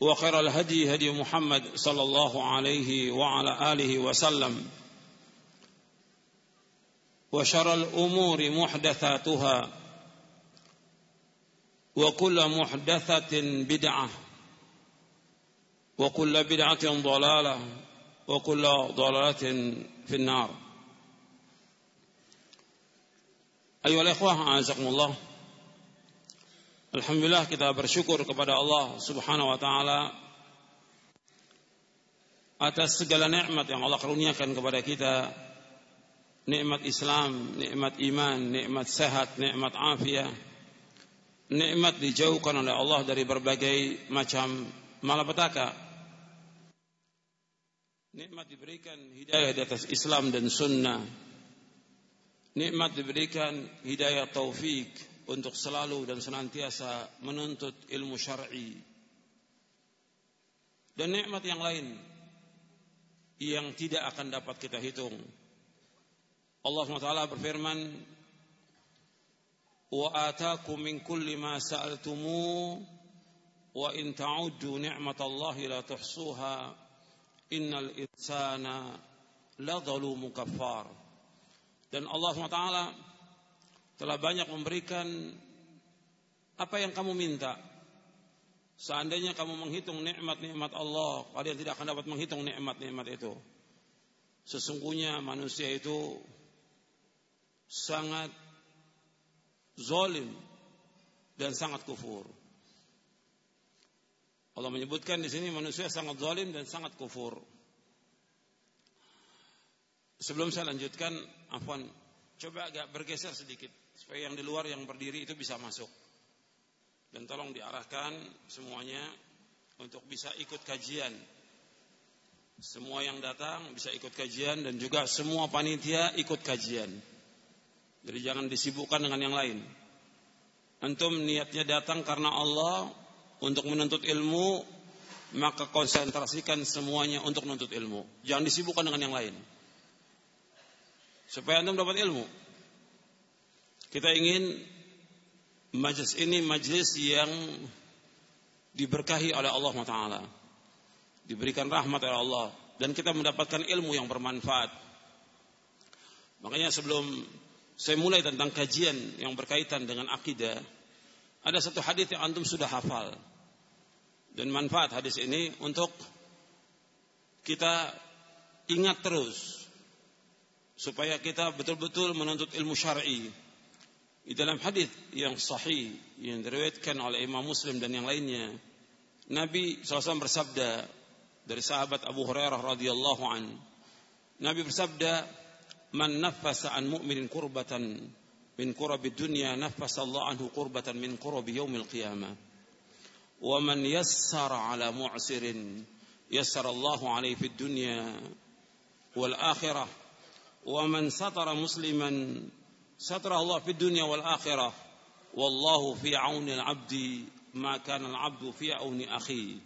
وخير الهدي هدي محمد صلى الله عليه وعلى آله وسلم. وشر الأمور محدثاتها وكل محدثة بدعة وكل بدعة ضلالة وكل ضلالة في النار. أيها الإخوة أعزكم الله. Alhamdulillah kita bersyukur kepada Allah Subhanahu wa taala atas segala nikmat yang Allah karuniakan kepada kita. Nikmat Islam, nikmat iman, nikmat sehat, nikmat afiat. Nikmat dijauhkan oleh Allah dari berbagai macam malapetaka. Nikmat diberikan hidayah di atas Islam dan sunnah. Nikmat diberikan hidayah taufik untuk selalu dan senantiasa menuntut ilmu syar'i dan nikmat yang lain yang tidak akan dapat kita hitung. Allah SWT berfirman, "Wa atakum min kulli ma sa'altumu wa in ta'uddu ni'matallahi la tuhsuha innal insana la zalumun kafar." Dan Allah SWT telah banyak memberikan apa yang kamu minta. Seandainya kamu menghitung nikmat-nikmat Allah, kalian tidak akan dapat menghitung nikmat-nikmat itu. Sesungguhnya manusia itu sangat zalim dan sangat kufur. Allah menyebutkan di sini manusia sangat zalim dan sangat kufur. Sebelum saya lanjutkan, afwan, coba agak bergeser sedikit supaya yang di luar yang berdiri itu bisa masuk. Dan tolong diarahkan semuanya untuk bisa ikut kajian. Semua yang datang bisa ikut kajian dan juga semua panitia ikut kajian. Jadi jangan disibukkan dengan yang lain. Antum niatnya datang karena Allah untuk menuntut ilmu, maka konsentrasikan semuanya untuk menuntut ilmu. Jangan disibukkan dengan yang lain. Supaya antum dapat ilmu. Kita ingin majlis ini majlis yang diberkahi oleh Allah Taala, diberikan rahmat oleh Allah, dan kita mendapatkan ilmu yang bermanfaat. Makanya sebelum saya mulai tentang kajian yang berkaitan dengan akidah, ada satu hadis yang antum sudah hafal. Dan manfaat hadis ini untuk kita ingat terus supaya kita betul-betul menuntut ilmu syar'i di dalam hadis yang sahih yang diriwayatkan oleh Imam Muslim dan yang lainnya, Nabi SAW bersabda dari sahabat Abu Hurairah radhiyallahu an. Nabi bersabda, "Man nafasa an mu'minin kurbatan min kurabi dunya nafasa Allah anhu kurbatan min kurabi yaumil qiyamah." Wa man yassara ala mu'sirin yassara Allah alaihi fid dunya wal akhirah. Wa man satara musliman ستر الله في الدنيا والآخرة. والله في عون العبد ما كان العبد في عون أخيه.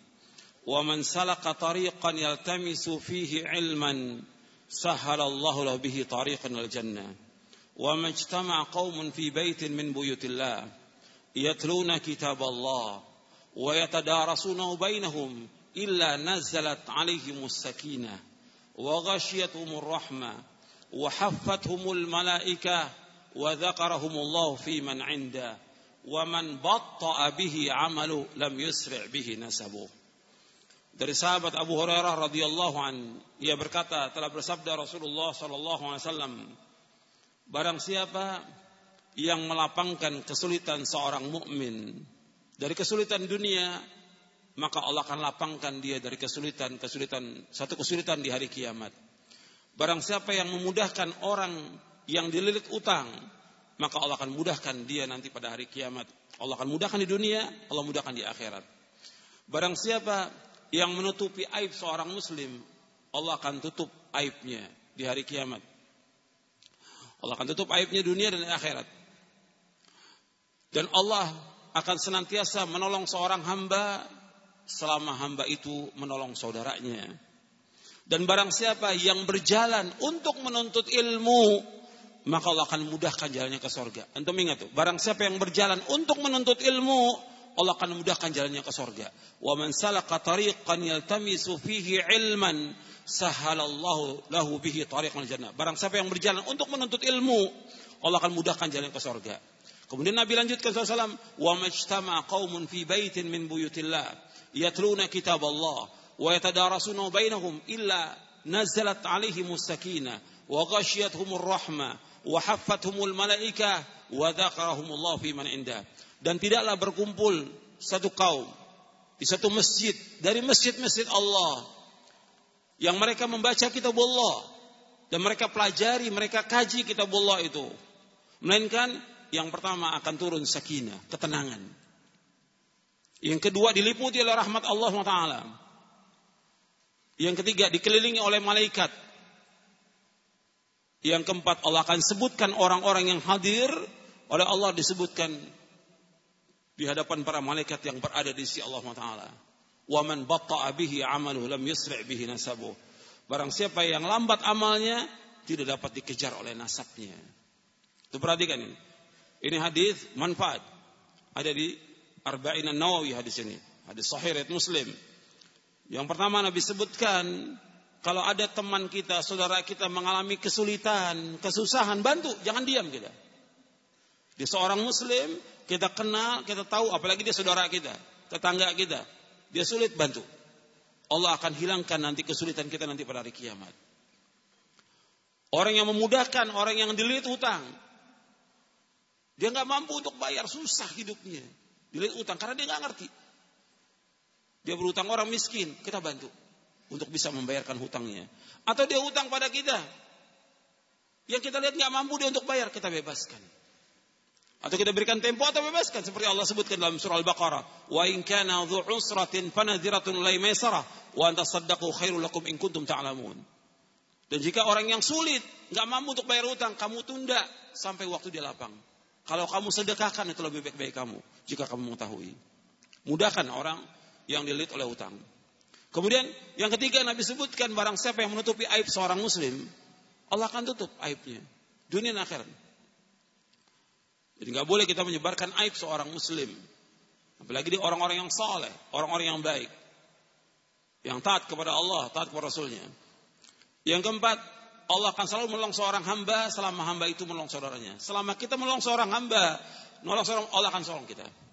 ومن سلك طريقا يلتمس فيه علما سهل الله له به طريقا إلى الجنة. وما اجتمع قوم في بيت من بيوت الله يتلون كتاب الله ويتدارسونه بينهم إلا نزلت عليهم السكينة وغشيتهم الرحمة وحفتهم الملائكة وذكرهم الله في من عنده ومن بطأ به عمله لم يسرع به نسبه Dari sahabat Abu Hurairah radhiyallahu an, ia berkata telah bersabda Rasulullah sallallahu alaihi wasallam, barang siapa yang melapangkan kesulitan seorang mukmin dari kesulitan dunia, maka Allah akan lapangkan dia dari kesulitan kesulitan satu kesulitan di hari kiamat. Barang siapa yang memudahkan orang yang dililit utang, maka Allah akan mudahkan dia nanti pada hari kiamat. Allah akan mudahkan di dunia, Allah mudahkan di akhirat. Barang siapa yang menutupi aib seorang muslim, Allah akan tutup aibnya di hari kiamat. Allah akan tutup aibnya dunia dan akhirat. Dan Allah akan senantiasa menolong seorang hamba selama hamba itu menolong saudaranya. Dan barang siapa yang berjalan untuk menuntut ilmu, maka Allah akan mudahkan jalannya ke sorga. Antum ingat tuh, barang siapa yang berjalan untuk menuntut ilmu, Allah akan memudahkan jalannya ke sorga. Wa man salaka tariqan yaltamisu fihi ilman sahalallahu lahu bihi tariqan jannah. Barang siapa yang berjalan untuk menuntut ilmu, Allah akan mudahkan jalan ke sorga. Kemudian Nabi lanjutkan SAW, wa majtama qaumun fi baitin min buyutillah yatluna kitab Allah wa yatadarasuna bainahum illa nazalat alaihimus sakinah wa ghashiyatuhumur rahmah wa haffathumul malaikah wa dzakarahumullah fi man indah dan tidaklah berkumpul satu kaum di satu masjid dari masjid-masjid Allah yang mereka membaca kitab Allah dan mereka pelajari, mereka kaji kitab Allah itu. Melainkan yang pertama akan turun sakinah, ketenangan. Yang kedua diliputi oleh rahmat Allah SWT. Yang ketiga dikelilingi oleh malaikat. Yang keempat Allah akan sebutkan orang-orang yang hadir oleh Allah disebutkan di hadapan para malaikat yang berada di sisi Allah Taala. Wa man batta'a bihi 'amaluhu lam yusri' bihi nasabu. Barang siapa yang lambat amalnya tidak dapat dikejar oleh nasabnya. Itu perhatikan ini. Ini hadis manfaat. Ada di Arba'in Nawawi hadis ini. Hadis sahih Muslim. Yang pertama Nabi sebutkan kalau ada teman kita, saudara kita mengalami kesulitan, kesusahan, bantu, jangan diam kita. Dia seorang muslim, kita kenal, kita tahu, apalagi dia saudara kita, tetangga kita. Dia sulit bantu. Allah akan hilangkan nanti kesulitan kita nanti pada hari kiamat. Orang yang memudahkan, orang yang dililit hutang. Dia nggak mampu untuk bayar, susah hidupnya. Dililit hutang karena dia nggak ngerti. Dia berutang orang miskin, kita bantu untuk bisa membayarkan hutangnya. Atau dia hutang pada kita, yang kita lihat nggak mampu dia untuk bayar, kita bebaskan. Atau kita berikan tempo atau bebaskan seperti Allah sebutkan dalam surah Al-Baqarah. Wa in kana dhu usratin fanadhiratun ilai maisarah wa anta saddaqu khairul lakum in kuntum ta'lamun. Dan jika orang yang sulit, nggak mampu untuk bayar utang, kamu tunda sampai waktu dia lapang. Kalau kamu sedekahkan itu lebih baik baik kamu jika kamu mengetahui. Mudahkan orang yang dililit oleh utang. Kemudian yang ketiga Nabi sebutkan barang siapa yang menutupi aib seorang muslim, Allah akan tutup aibnya. Dunia dan akhirat. Jadi nggak boleh kita menyebarkan aib seorang muslim. Apalagi di orang-orang yang saleh, orang-orang yang baik. Yang taat kepada Allah, taat kepada Rasulnya. Yang keempat, Allah akan selalu menolong seorang hamba selama hamba itu menolong saudaranya. Selama kita menolong seorang hamba, menolong seorang Allah akan tolong kita.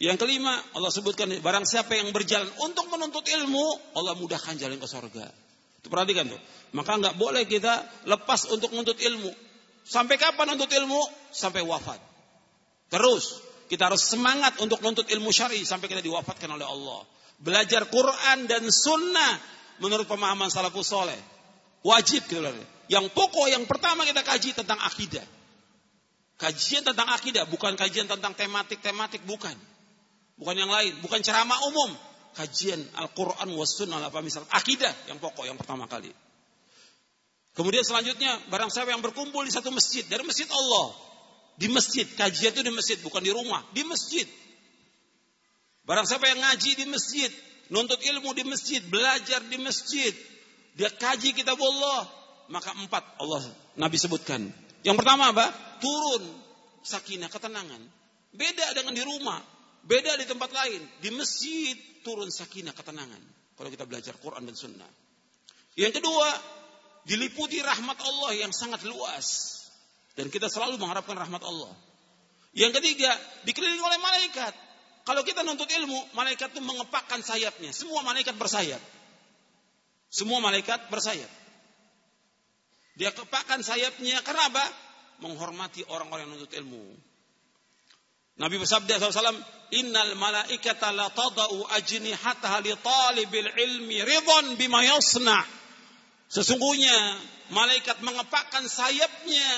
Yang kelima, Allah sebutkan barang siapa yang berjalan untuk menuntut ilmu, Allah mudahkan jalan ke surga. Itu perhatikan tuh. Maka nggak boleh kita lepas untuk menuntut ilmu. Sampai kapan menuntut ilmu? Sampai wafat. Terus kita harus semangat untuk menuntut ilmu syari sampai kita diwafatkan oleh Allah. Belajar Quran dan Sunnah menurut pemahaman salafus soleh. Wajib kita Yang pokok yang pertama kita kaji tentang akidah. Kajian tentang akidah, bukan kajian tentang tematik-tematik, bukan. Bukan yang lain, bukan ceramah umum. Kajian Al-Quran was sunnah apa misal akidah yang pokok yang pertama kali. Kemudian selanjutnya barang siapa yang berkumpul di satu masjid dari masjid Allah di masjid, kajian itu di masjid, bukan di rumah, di masjid. Barang siapa yang ngaji di masjid, nuntut ilmu di masjid, belajar di masjid, dia kaji kitab Allah, maka empat Allah Nabi sebutkan. Yang pertama apa? Turun sakinah, ketenangan. Beda dengan di rumah, beda di tempat lain. Di masjid turun sakinah, ketenangan. Kalau kita belajar Quran dan Sunnah. Yang kedua, diliputi rahmat Allah yang sangat luas. Dan kita selalu mengharapkan rahmat Allah. Yang ketiga, dikelilingi oleh malaikat. Kalau kita nuntut ilmu, malaikat itu mengepakkan sayapnya. Semua malaikat bersayap. Semua malaikat bersayap. Dia kepakkan sayapnya karena apa? Menghormati orang-orang yang nuntut ilmu. Nabi bersabda SAW, Innal malaikata la tada'u ajnihataha li talibil ilmi ridhan bima yasna' Sesungguhnya malaikat mengepakkan sayapnya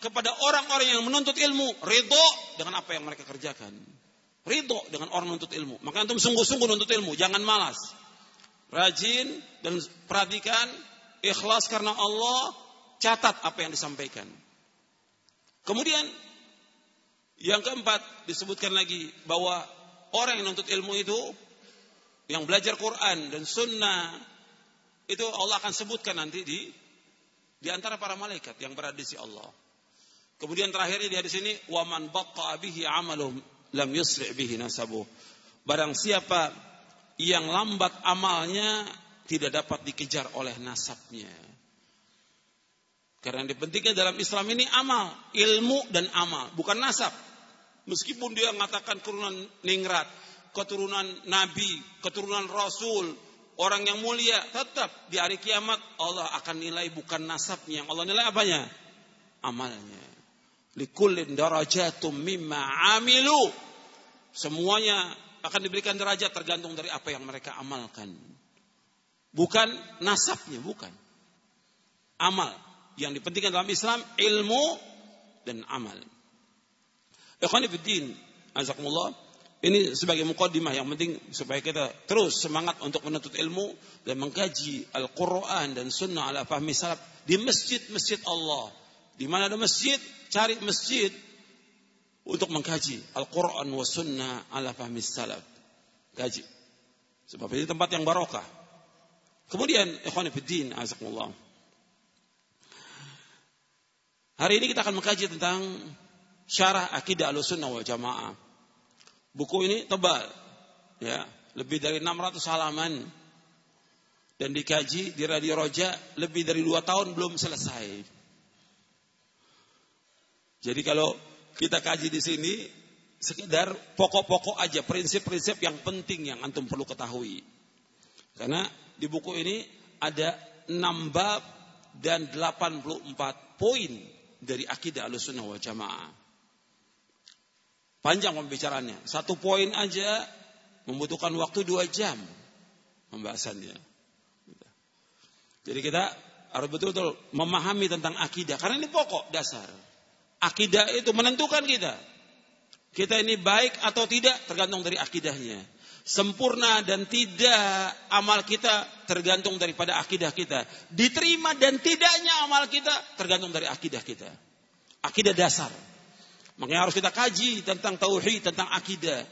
kepada orang-orang yang menuntut ilmu, ridho dengan apa yang mereka kerjakan. Ridho dengan orang menuntut ilmu. Maka antum sungguh-sungguh menuntut ilmu, jangan malas. Rajin dan perhatikan, ikhlas karena Allah, catat apa yang disampaikan. Kemudian yang keempat disebutkan lagi bahwa orang yang menuntut ilmu itu yang belajar Quran dan sunnah itu Allah akan sebutkan nanti di di antara para malaikat yang berada di sisi Allah. Kemudian terakhirnya di hadis ini waman baqa bihi amalum lam yusri bihi nasabuh. Barang siapa yang lambat amalnya tidak dapat dikejar oleh nasabnya. Karena yang dipentingkan dalam Islam ini amal, ilmu dan amal, bukan nasab. Meskipun dia mengatakan keturunan ningrat, keturunan nabi, keturunan rasul, orang yang mulia, tetap di hari kiamat Allah akan nilai bukan nasabnya, Allah nilai apanya? Amalnya. Likullin darajatum mimma amilu. Semuanya akan diberikan derajat tergantung dari apa yang mereka amalkan. Bukan nasabnya, bukan. Amal. Yang dipentingkan dalam Islam ilmu dan amal. Ikhwanifiddin, azakumullah. Ini sebagai mukaddimah yang penting supaya kita terus semangat untuk menuntut ilmu dan mengkaji Al-Quran dan Sunnah ala fahmi salaf di masjid-masjid Allah. Di mana ada masjid, cari masjid untuk mengkaji Al-Quran wa sunnah ala fahmi salaf. Kaji. Sebab ini tempat yang barokah. Kemudian, ikhwan fiddin, azakumullah. Hari ini kita akan mengkaji tentang syarah akidah al-sunnah wal jamaah. Buku ini tebal. Ya, lebih dari 600 halaman. Dan dikaji di Radio Roja lebih dari dua tahun belum selesai. Jadi kalau kita kaji di sini sekedar pokok-pokok aja, prinsip-prinsip yang penting yang antum perlu ketahui. Karena di buku ini ada 6 bab dan 84 poin dari akidah Ahlussunnah wal Jamaah. Panjang pembicaraannya. Satu poin aja membutuhkan waktu dua jam pembahasannya. Jadi kita harus betul-betul memahami tentang akidah. Karena ini pokok dasar. Akidah itu menentukan kita. Kita ini baik atau tidak tergantung dari akidahnya. Sempurna dan tidak amal kita tergantung daripada akidah kita. Diterima dan tidaknya amal kita tergantung dari akidah kita. Akidah dasar. Makanya harus kita kaji tentang tauhid, tentang akidah.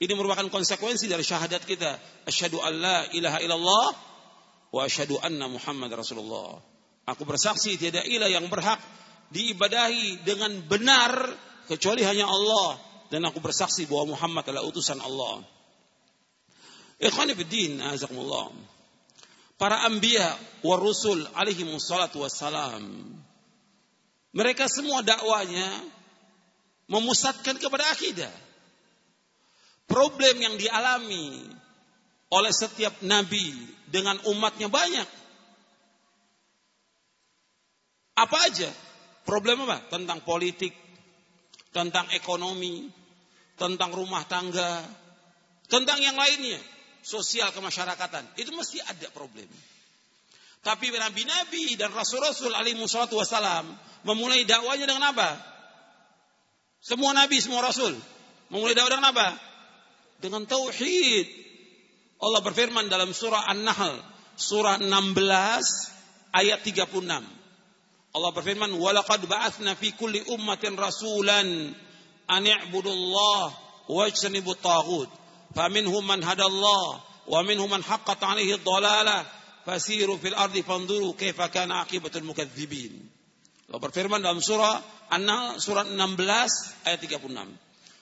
Ini merupakan konsekuensi dari syahadat kita. Asyhadu an la ilaha illallah wa asyhadu anna Muhammad Rasulullah. Aku bersaksi tiada ilah yang berhak diibadahi dengan benar kecuali hanya Allah dan aku bersaksi bahwa Muhammad adalah utusan Allah. Ikhwani azakumullah. Para anbiya wa rusul alaihi wassalam. Mereka semua dakwanya memusatkan kepada akidah. Problem yang dialami oleh setiap nabi dengan umatnya banyak. Apa aja? Problem apa? Tentang politik, tentang ekonomi, tentang rumah tangga, tentang yang lainnya, sosial kemasyarakatan. Itu mesti ada problem. Tapi nabi-nabi dan rasul-rasul alaihi wassalam memulai dakwanya dengan apa? Semua nabi, semua rasul memulai dakwah dengan apa? Dengan tauhid. Allah berfirman dalam surah An-Nahl, surah 16 ayat 36. Allah berfirman, "Walaqad ba'atsna fi kulli ummatin rasulan an i'budullah wajtanibut taghut. Faminhum man hadallah wa minhum man haqqat 'alaihi dhalalah fasiru fil ardi fanzuru kaifa kana aqibatul mukadzibin. Allah berfirman dalam surah An-Nahl surat 16 ayat 36.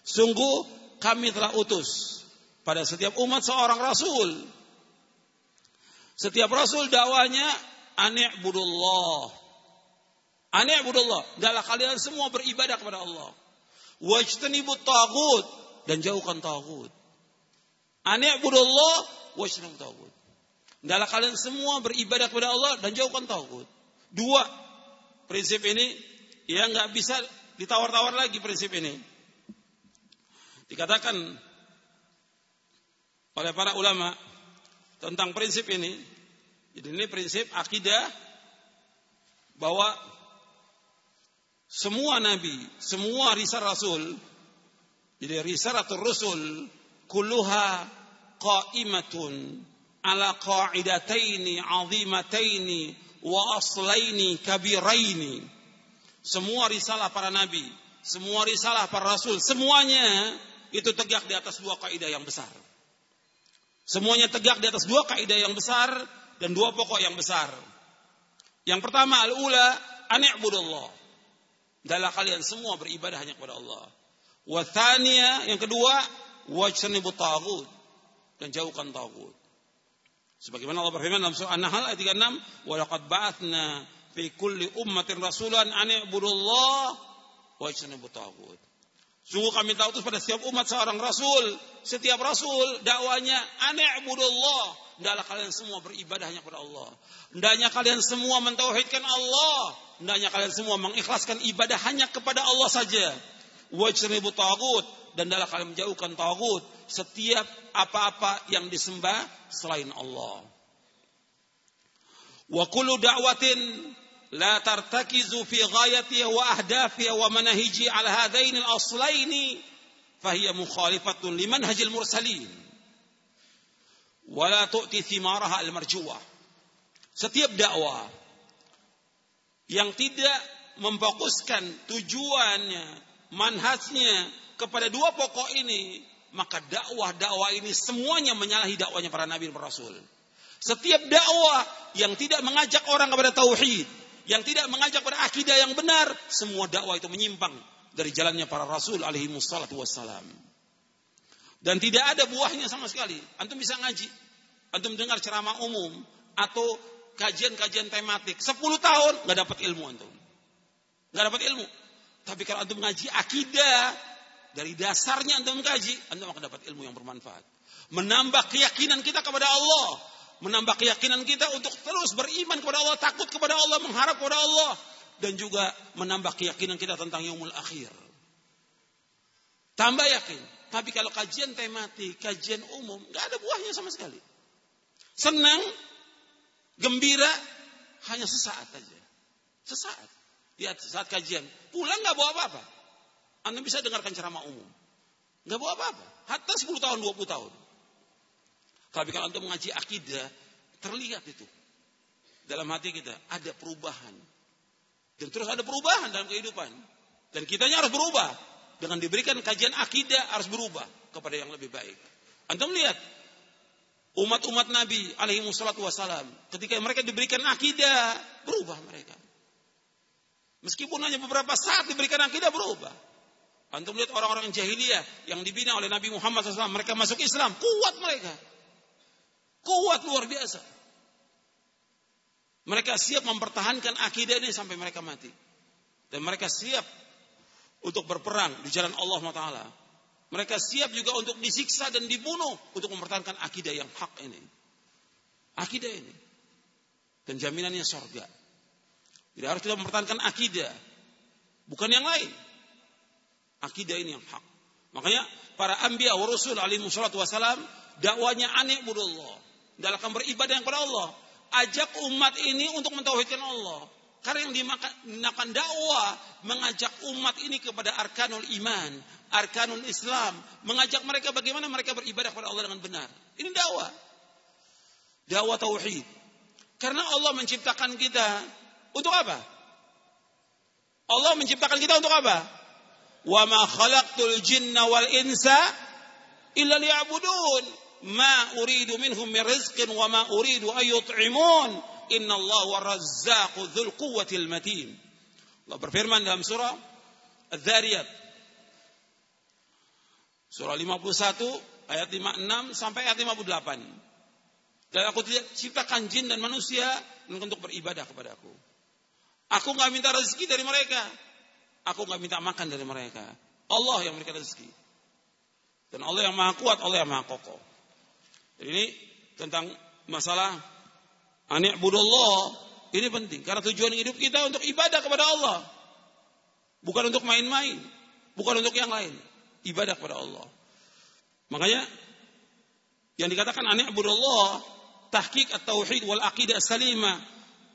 Sungguh kami telah utus pada setiap umat seorang rasul. Setiap rasul dakwanya ani'budullah. Ani'budullah. Dalam kalian semua beribadah kepada Allah. Wajtanibut tagut dan jauhkan tagut. Ani'budullah wajtanibut tagut. Dalam kalian semua beribadah kepada Allah dan jauhkan tagut. Dua prinsip ini ya nggak bisa ditawar-tawar lagi prinsip ini. Dikatakan oleh para ulama tentang prinsip ini. Jadi ini prinsip akidah bahwa semua nabi, semua risal rasul, jadi risalatul rusul kulluha qaimatun ala qa'idataini azimataini wa aslaini kabiraini. Semua risalah para nabi, semua risalah para rasul, semuanya itu tegak di atas dua kaidah yang besar. Semuanya tegak di atas dua kaidah yang besar dan dua pokok yang besar. Yang pertama al-ula ani'budullah. Dalam kalian semua beribadah hanya kepada Allah. Wa yang kedua wajtanibut tagut dan jauhkan tagut. Sebagaimana Allah berfirman dalam surah An-Nahl ayat 36, "Wa laqad ba'atsna fi kulli ummatin rasulan an i'budullah wa ijtanibut taghut." Sungguh kami tahu itu pada setiap umat seorang rasul. Setiap rasul dakwanya ani'budullah. Hendaklah kalian semua beribadah hanya kepada Allah. Hendaknya kalian semua mentauhidkan Allah. Hendaknya kalian semua mengikhlaskan ibadah hanya kepada Allah saja. Wajtanibu tagut dan dalam kalian menjauhkan tagut setiap apa-apa yang disembah selain Allah. Wa kullu da'watin la tartakizu fi ghayatiha wa ahdafiha wa manahiji ala hadain al-aslaini fahiya mukhalifatun limanhajil mursalin wa la tu'ti thimaraha al-marjuwah. Setiap dakwah yang tidak memfokuskan tujuannya, manhajnya kepada dua pokok ini, maka dakwah-dakwah ini semuanya menyalahi dakwahnya para nabi dan rasul. Setiap dakwah yang tidak mengajak orang kepada tauhid, yang tidak mengajak pada akidah yang benar, semua dakwah itu menyimpang dari jalannya para rasul alaihi wassalatu wassalam. Dan tidak ada buahnya sama sekali. Antum bisa ngaji, antum dengar ceramah umum atau kajian-kajian tematik. 10 tahun nggak dapat ilmu antum. Nggak dapat ilmu. Tapi kalau antum ngaji akidah, dari dasarnya antum kaji, antum akan dapat ilmu yang bermanfaat. Menambah keyakinan kita kepada Allah. Menambah keyakinan kita untuk terus beriman kepada Allah, takut kepada Allah, mengharap kepada Allah. Dan juga menambah keyakinan kita tentang yaumul akhir. Tambah yakin. Tapi kalau kajian tematik, kajian umum, nggak ada buahnya sama sekali. Senang, gembira, hanya sesaat aja. Sesaat. Lihat saat kajian, pulang nggak bawa apa-apa. Anda bisa dengarkan ceramah umum. Nggak bawa apa-apa. Hatta 10 tahun, 20 tahun. Tapi kalau Anda mengaji akidah, terlihat itu. Dalam hati kita ada perubahan. Dan terus ada perubahan dalam kehidupan. Dan kitanya harus berubah. Dengan diberikan kajian akidah harus berubah kepada yang lebih baik. Anda melihat umat-umat Nabi alaihi wassalatu wassalam ketika mereka diberikan akidah berubah mereka. Meskipun hanya beberapa saat diberikan akidah berubah. Antum lihat orang-orang jahiliyah yang dibina oleh Nabi Muhammad SAW. Mereka masuk Islam. Kuat mereka. Kuat luar biasa. Mereka siap mempertahankan akidah ini sampai mereka mati. Dan mereka siap untuk berperang di jalan Allah Taala. Mereka siap juga untuk disiksa dan dibunuh untuk mempertahankan akidah yang hak ini. Akidah ini. Dan jaminannya sorga. Jadi harus kita mempertahankan akidah. Bukan yang lain. Akidah ini yang hak. Makanya para anbiya wa rasul alaihi wassalatu wasalam dakwanya aneh budullah. Dalam beribadah kepada Allah. Ajak umat ini untuk mentauhidkan Allah. Karena yang dinamakan dakwah mengajak umat ini kepada arkanul iman, arkanul Islam, mengajak mereka bagaimana mereka beribadah kepada Allah dengan benar. Ini dakwah. Dakwah tauhid. Karena Allah menciptakan kita untuk apa? Allah menciptakan kita untuk apa? wa ma khalaqtul jinna wal insa illa liya'budun. Minhum min rizqin wa ma uridu an yut'imun. Inna Allah wa razzaqu dzul quwwatil matin Allah berfirman dalam surah Adz-Dzariyat surah 51 ayat 56 sampai ayat 58 dan aku tidak ciptakan jin dan manusia untuk beribadah kepada aku aku nggak minta rezeki dari mereka. Aku nggak minta makan dari mereka. Allah yang memberikan rezeki. Dan Allah yang maha kuat, Allah yang maha kokoh. Ini tentang masalah anik budullah ini penting karena tujuan hidup kita untuk ibadah kepada Allah. Bukan untuk main-main, bukan untuk yang lain. Ibadah kepada Allah. Makanya yang dikatakan anik budullah tahqiq at-tauhid wal aqidah salimah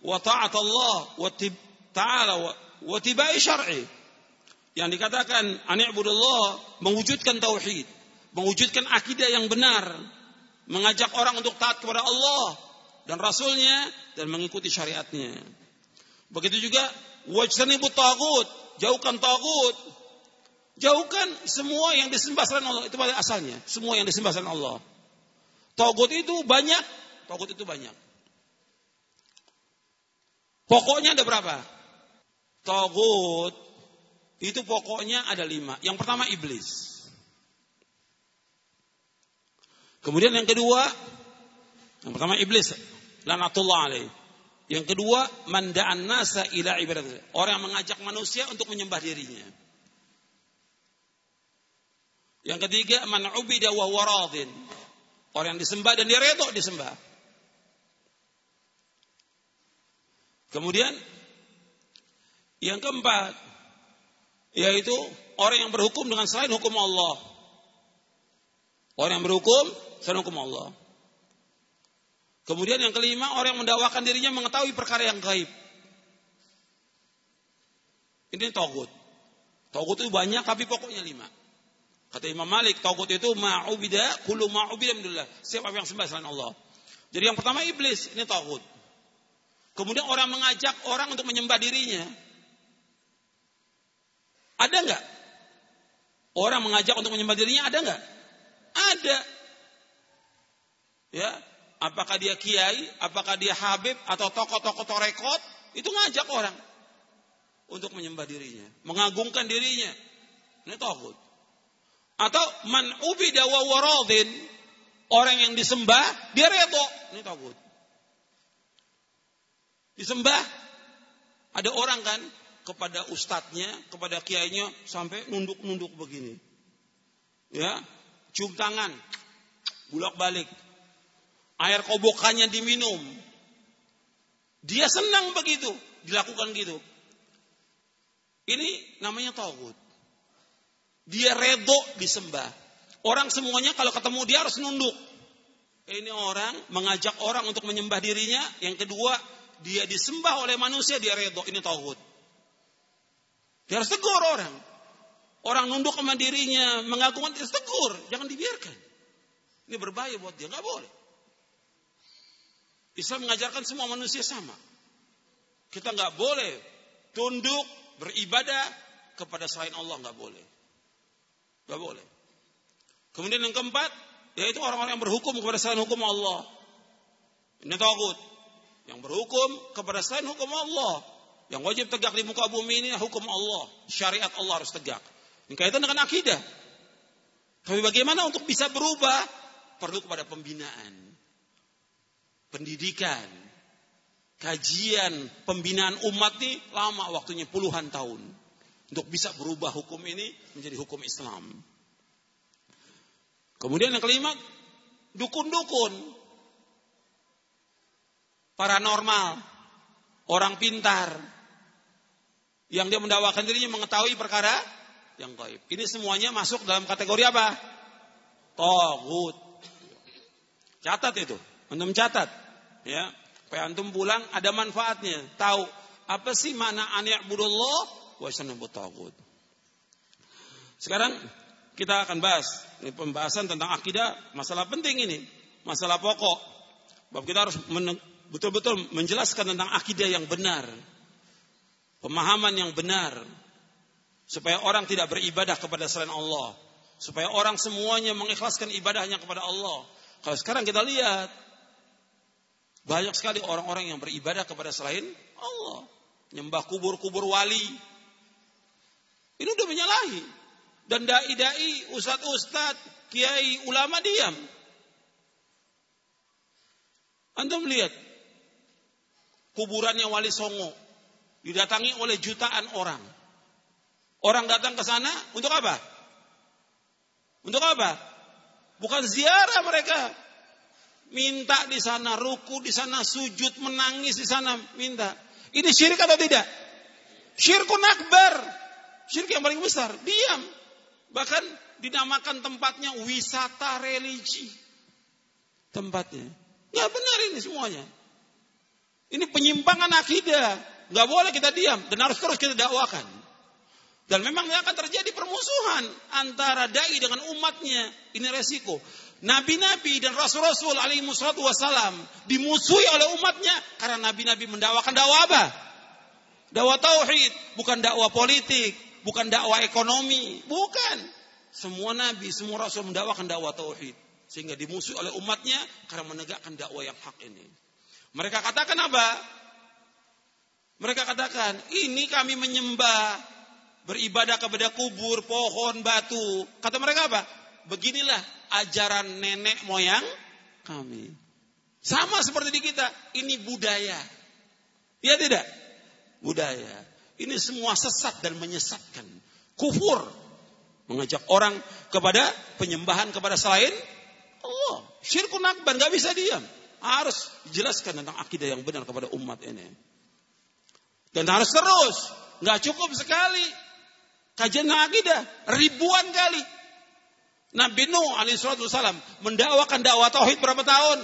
wa ta'at Allah wa ta'ala wa tibai syar'i. Yang dikatakan anik budullah mewujudkan tauhid mewujudkan akidah yang benar, mengajak orang untuk taat kepada Allah dan Rasulnya dan mengikuti syariatnya. Begitu juga wajtanibu tagut, jauhkan tagut. Jauhkan semua yang disembah selain Allah. Itu pada asalnya. Semua yang disembah selain Allah. Tagut itu banyak. Tagut itu banyak. Pokoknya ada berapa? Tagut itu pokoknya ada lima. Yang pertama iblis. Kemudian yang kedua, yang pertama iblis, lanatullah alaih. Yang kedua, manda'an nasa ila ibadat. Orang yang mengajak manusia untuk menyembah dirinya. Yang ketiga, man waradin. Orang yang disembah dan dia redok disembah. Kemudian yang keempat yaitu orang yang berhukum dengan selain hukum Allah. Orang yang berhukum hukum Allah. Kemudian yang kelima, orang yang mendakwakan dirinya mengetahui perkara yang gaib. Ini togut. Togut itu banyak, tapi pokoknya lima. Kata Imam Malik, togut itu ma'ubida, kulu ma'ubida minullah. Siapa yang sembah selain Allah. Jadi yang pertama iblis, ini togut. Kemudian orang mengajak orang untuk menyembah dirinya. Ada nggak? Orang mengajak untuk menyembah dirinya ada nggak? Ada. Ya, apakah dia kiai, apakah dia habib atau tokoh-tokoh torekot, itu ngajak orang untuk menyembah dirinya, mengagungkan dirinya. Ini takut. Atau man ubida wa orang yang disembah, dia redo. Ini takut. Disembah, ada orang kan kepada ustadznya, kepada kiainya sampai nunduk-nunduk begini. Ya, cium tangan, bulak-balik. Air kobokannya diminum. Dia senang begitu, dilakukan gitu. Ini namanya tauhid. Dia redo disembah. Orang semuanya kalau ketemu dia harus nunduk. Ini orang mengajak orang untuk menyembah dirinya. Yang kedua, dia disembah oleh manusia, dia redo. Ini tauhid. Dia harus tegur orang. Orang nunduk sama dirinya, mengagungkan tegur, jangan dibiarkan. Ini berbahaya buat dia, nggak boleh. Islam mengajarkan semua manusia sama. Kita nggak boleh tunduk beribadah kepada selain Allah nggak boleh, nggak boleh. Kemudian yang keempat, yaitu orang-orang yang berhukum kepada selain hukum Allah. Ini takut. Yang berhukum kepada selain hukum Allah. Yang wajib tegak di muka bumi ini hukum Allah. Syariat Allah harus tegak. Ini kaitan dengan akidah. Tapi bagaimana untuk bisa berubah? Perlu kepada pembinaan. Pendidikan. Kajian pembinaan umat ini lama waktunya puluhan tahun. Untuk bisa berubah hukum ini menjadi hukum Islam. Kemudian yang kelima, dukun-dukun. Paranormal. Orang pintar. Yang dia mendakwakan dirinya mengetahui perkara yang gaib. Ini semuanya masuk dalam kategori apa? Togut. Catat itu. Antum catat. Ya. Supaya antum pulang ada manfaatnya. Tahu apa sih mana anak budullah wa togut. Sekarang kita akan bahas ini pembahasan tentang akidah, masalah penting ini, masalah pokok. Sebab kita harus betul-betul menjelaskan tentang akidah yang benar, pemahaman yang benar, supaya orang tidak beribadah kepada selain Allah, supaya orang semuanya mengikhlaskan ibadahnya kepada Allah. Kalau sekarang kita lihat banyak sekali orang-orang yang beribadah kepada selain Allah, nyembah kubur-kubur wali. Ini udah menyalahi. Dan dai-dai, ustadz-ustadz, kiai, ulama diam. Anda melihat kuburannya Wali Songo didatangi oleh jutaan orang. Orang datang ke sana untuk apa? Untuk apa? Bukan ziarah mereka. Minta di sana, ruku di sana, sujud, menangis di sana, minta. Ini syirik atau tidak? Syirkun akbar. Syirik yang paling besar. Diam. Bahkan dinamakan tempatnya wisata religi. Tempatnya. Ya benar ini semuanya. Ini penyimpangan akidah. Gak boleh kita diam. Dan harus terus kita dakwakan. Dan memang akan terjadi permusuhan antara dai dengan umatnya. Ini resiko. Nabi-nabi dan rasul-rasul alaihi wassalam dimusuhi oleh umatnya karena nabi-nabi mendakwakan dakwah apa? Dakwah tauhid, bukan dakwah politik, bukan dakwah ekonomi, bukan. Semua nabi, semua rasul mendakwakan dakwah tauhid sehingga dimusuhi oleh umatnya karena menegakkan dakwah yang hak ini. Mereka katakan apa? Mereka katakan, ini kami menyembah beribadah kepada kubur, pohon, batu. Kata mereka apa? Beginilah ajaran nenek moyang kami. Sama seperti di kita, ini budaya. Ya tidak? Budaya. Ini semua sesat dan menyesatkan. Kufur. Mengajak orang kepada penyembahan kepada selain Allah. Syirkun akbar, gak bisa diam. Harus jelaskan tentang akidah yang benar kepada umat ini. Dan harus terus. Gak cukup sekali kajian akidah ribuan kali. Nabi Nuh alaihissalam mendakwakan dakwah tauhid berapa tahun?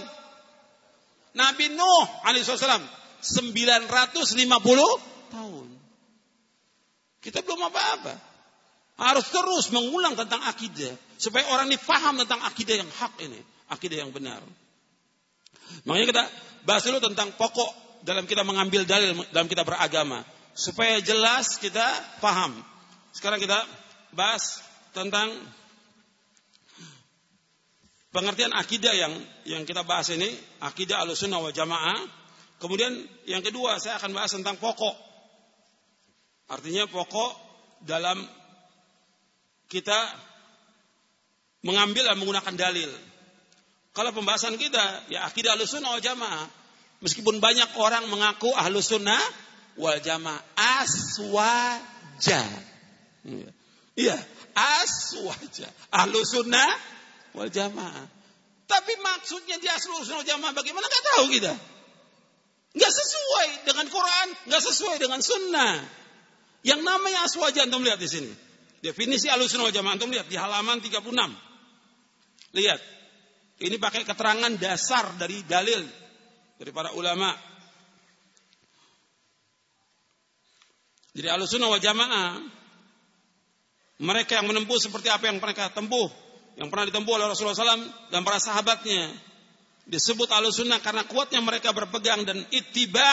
Nabi Nuh alaihissalam 950 tahun. Kita belum apa-apa. Harus terus mengulang tentang akidah supaya orang ini paham tentang akidah yang hak ini, akidah yang benar. Makanya kita bahas dulu tentang pokok dalam kita mengambil dalil dalam kita beragama supaya jelas kita paham sekarang kita bahas tentang pengertian akidah yang yang kita bahas ini, akidah Ahlussunnah wal Jamaah. Kemudian yang kedua saya akan bahas tentang pokok. Artinya pokok dalam kita mengambil dan menggunakan dalil. Kalau pembahasan kita ya akidah Ahlussunnah wal Jamaah, meskipun banyak orang mengaku Ahlussunnah wal Jamaah aswaja Iya. Iya, aswaja. Ahlu sunnah wal jamaah. Tapi maksudnya di ahlu sunnah jamaah bagaimana? Gak tahu kita. Gak sesuai dengan Quran, gak sesuai dengan sunnah. Yang namanya aswaja antum lihat di sini. Definisi ahlu sunnah wal jamaah antum lihat di halaman 36. Lihat. Ini pakai keterangan dasar dari dalil dari para ulama. Jadi ahlu sunnah wal jamaah mereka yang menempuh seperti apa yang mereka tempuh, yang pernah ditempuh oleh Rasulullah SAW dan para sahabatnya. Disebut sunnah karena kuatnya mereka berpegang dan ittiba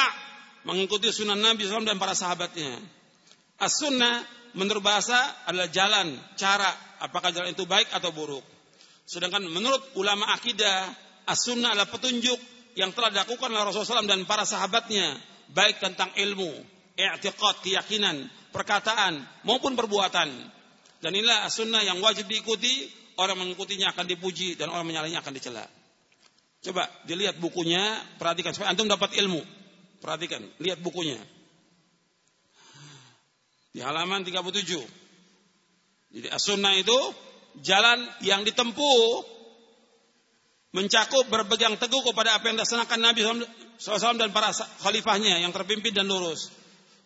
mengikuti sunnah Nabi SAW dan para sahabatnya. As-sunnah menurut bahasa adalah jalan, cara, apakah jalan itu baik atau buruk. Sedangkan menurut ulama akidah, as-sunnah adalah petunjuk yang telah dilakukan oleh Rasulullah SAW dan para sahabatnya, baik tentang ilmu, i'tiqad, keyakinan, perkataan maupun perbuatan. Dan inilah sunnah yang wajib diikuti. Orang mengikutinya akan dipuji dan orang menyalahnya akan dicela. Coba dilihat bukunya, perhatikan supaya antum dapat ilmu. Perhatikan, lihat bukunya. Di halaman 37. Jadi as-sunnah itu jalan yang ditempuh mencakup berpegang teguh kepada apa yang dilaksanakan Nabi SAW dan para khalifahnya yang terpimpin dan lurus.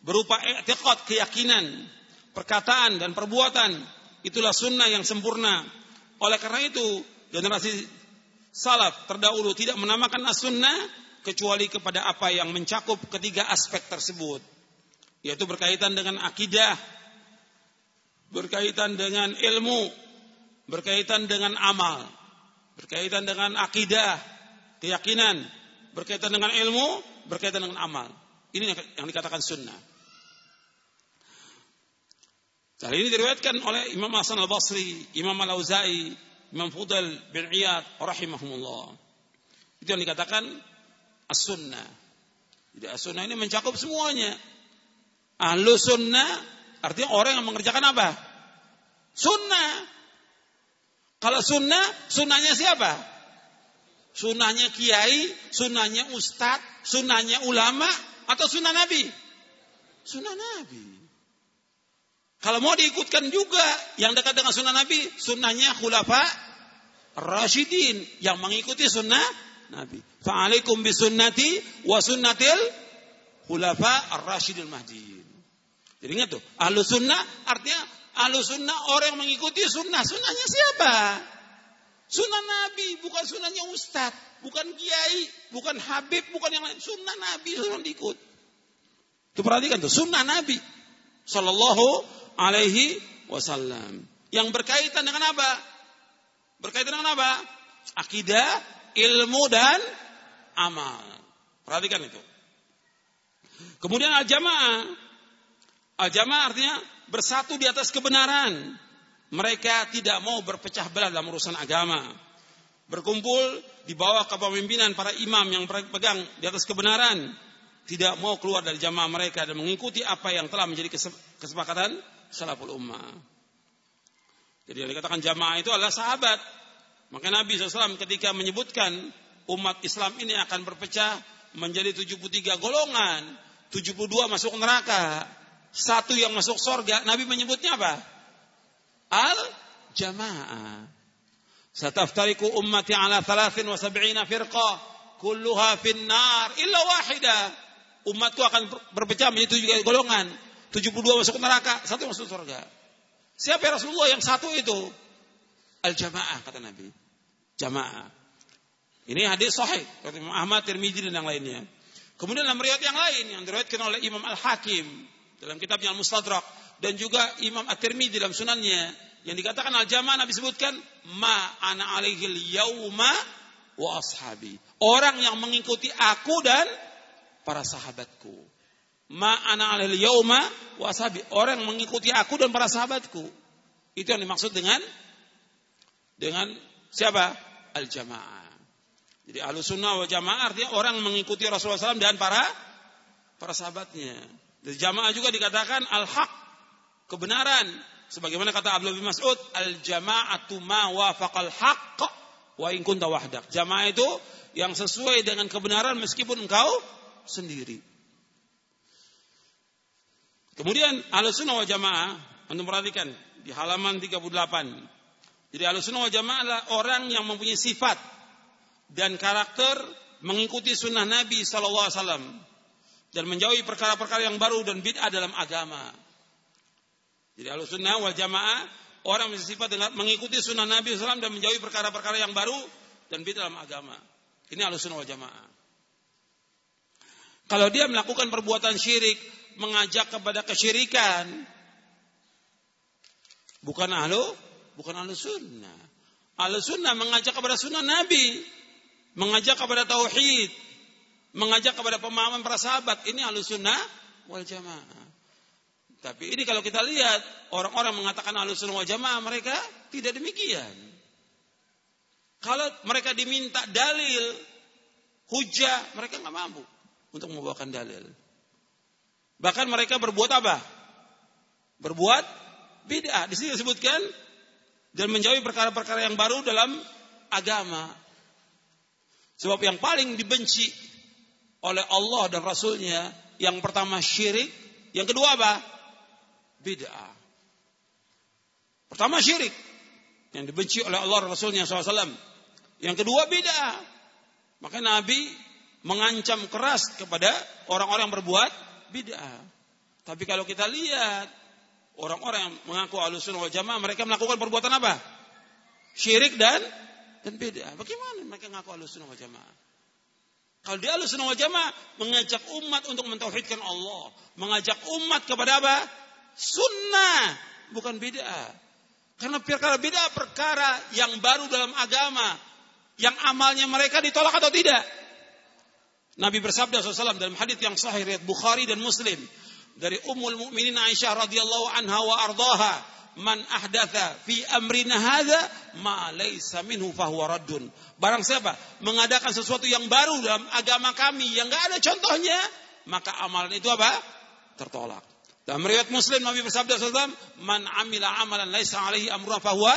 Berupa i'tiqad, keyakinan, perkataan dan perbuatan itulah sunnah yang sempurna. Oleh karena itu generasi salaf terdahulu tidak menamakan as-sunnah kecuali kepada apa yang mencakup ketiga aspek tersebut yaitu berkaitan dengan akidah berkaitan dengan ilmu berkaitan dengan amal berkaitan dengan akidah keyakinan berkaitan dengan ilmu berkaitan dengan amal ini yang dikatakan sunnah Hal ini diriwayatkan oleh Imam Hasan Al-Basri, Imam Al-Auza'i, Imam Fudail bin Iyad rahimahumullah. Itu yang dikatakan as-sunnah. Jadi as-sunnah ini mencakup semuanya. Ahlu sunnah artinya orang yang mengerjakan apa? Sunnah. Kalau sunnah, sunnahnya siapa? Sunnahnya kiai, sunnahnya ustadz, sunnahnya ulama, atau sunnah nabi? Sunnah nabi. Kalau mau diikutkan juga yang dekat dengan sunnah nabi, sunnahnya khulafa rasyidin yang mengikuti sunnah nabi. Fa'alaikum bisunnati wa sunnatil khulafa ar-rasyidil mahdiin. Jadi ingat tuh, ahlu sunnah artinya ahlu sunnah orang yang mengikuti sunnah. Sunnahnya siapa? Sunnah Nabi, bukan sunnahnya Ustadz, bukan kiai, bukan Habib, bukan yang lain. Sunnah Nabi, sunnah diikut. Itu perhatikan tuh, sunnah Nabi. Sallallahu alaihi wasallam. Yang berkaitan dengan apa? Berkaitan dengan apa? Akidah, ilmu dan amal. Perhatikan itu. Kemudian al-jamaah. Al-jamaah artinya bersatu di atas kebenaran. Mereka tidak mau berpecah belah dalam urusan agama. Berkumpul di bawah kepemimpinan para imam yang pegang di atas kebenaran. Tidak mau keluar dari jamaah mereka dan mengikuti apa yang telah menjadi kesepakatan salaful ummah. Jadi yang dikatakan jamaah itu adalah sahabat. Maka Nabi SAW ketika menyebutkan umat Islam ini akan berpecah menjadi 73 golongan. 72 masuk neraka. Satu yang masuk sorga. Nabi menyebutnya apa? al jamaah. Sataftariku ummati ala 73 firqah kulluha finnar illa wahida. Umatku akan berpecah menjadi tujuh golongan. 72 masuk neraka, satu masuk surga. Siapa ya Rasulullah yang satu itu? Al jamaah kata Nabi. Jamaah. Ini hadis sahih kata Imam Ahmad, Tirmidzi dan yang lainnya. Kemudian dalam riwayat yang lain yang diriwayatkan oleh Imam Al Hakim dalam kitabnya Al Mustadrak dan juga Imam At-Tirmidzi dalam sunannya yang dikatakan al-jamaah Nabi sebutkan ma ana alaihil yauma wa ashabi. Orang yang mengikuti aku dan para sahabatku. Ma ana alaihil yauma wa ashabi. Orang yang mengikuti aku dan para sahabatku. Itu yang dimaksud dengan dengan siapa? Al-jamaah. Jadi ahlu sunnah wa jamaah artinya orang mengikuti Rasulullah SAW dan para para sahabatnya. Jadi jamaah juga dikatakan al-haq kebenaran. Sebagaimana kata Abdullah bin Mas'ud, al jama'atu ma wafaqal haqq wa in kunta wahdak. Jamaah itu yang sesuai dengan kebenaran meskipun engkau sendiri. Kemudian Ahlussunnah wal Jamaah untuk perhatikan di halaman 38. Jadi Ahlussunnah wal Jamaah adalah orang yang mempunyai sifat dan karakter mengikuti sunnah Nabi sallallahu alaihi wasallam dan menjauhi perkara-perkara yang baru dan bid'ah dalam agama. Jadi al sunnah wal jamaah orang yang sifat dengan mengikuti sunnah Nabi SAW dan menjauhi perkara-perkara yang baru dan bid'ah dalam agama. Ini al sunnah wal jamaah. Kalau dia melakukan perbuatan syirik, mengajak kepada kesyirikan, bukan ahlu, bukan ahlu sunnah. Ahlu sunnah mengajak kepada sunnah Nabi, mengajak kepada tauhid, mengajak kepada pemahaman para sahabat. Ini ahlu sunnah wal jamaah. Tapi ini kalau kita lihat orang-orang mengatakan alusun wal jamaah mereka tidak demikian. Kalau mereka diminta dalil, hujah, mereka nggak mampu untuk membawakan dalil. Bahkan mereka berbuat apa? Berbuat bid'ah. Di sini disebutkan dan menjauhi perkara-perkara yang baru dalam agama. Sebab yang paling dibenci oleh Allah dan Rasulnya yang pertama syirik, yang kedua apa? bid'ah. Pertama syirik yang dibenci oleh Allah Rasulnya SAW. Yang kedua bid'ah. Maka Nabi mengancam keras kepada orang-orang yang berbuat bid'ah. Tapi kalau kita lihat orang-orang yang mengaku alusun wal jamaah mereka melakukan perbuatan apa? Syirik dan dan bid'ah. Bagaimana mereka mengaku alusun wal jamaah? Kalau di alusun wal jamaah mengajak umat untuk mentauhidkan Allah, mengajak umat kepada apa? sunnah, bukan bid'ah. Karena perkara bid'ah perkara yang baru dalam agama, yang amalnya mereka ditolak atau tidak. Nabi bersabda SAW dalam hadis yang sahih riwayat Bukhari dan Muslim, dari Ummul Mukminin Aisyah radhiyallahu anha wa ardaha man ahdatha fi amrina hadza ma laysa minhu fahuwa raddun. Barang siapa mengadakan sesuatu yang baru dalam agama kami yang enggak ada contohnya, maka amalan itu apa? Tertolak. Dalam riwayat Muslim Nabi bersabda sallallahu "Man amila amalan laisa alaihi amruna fahuwa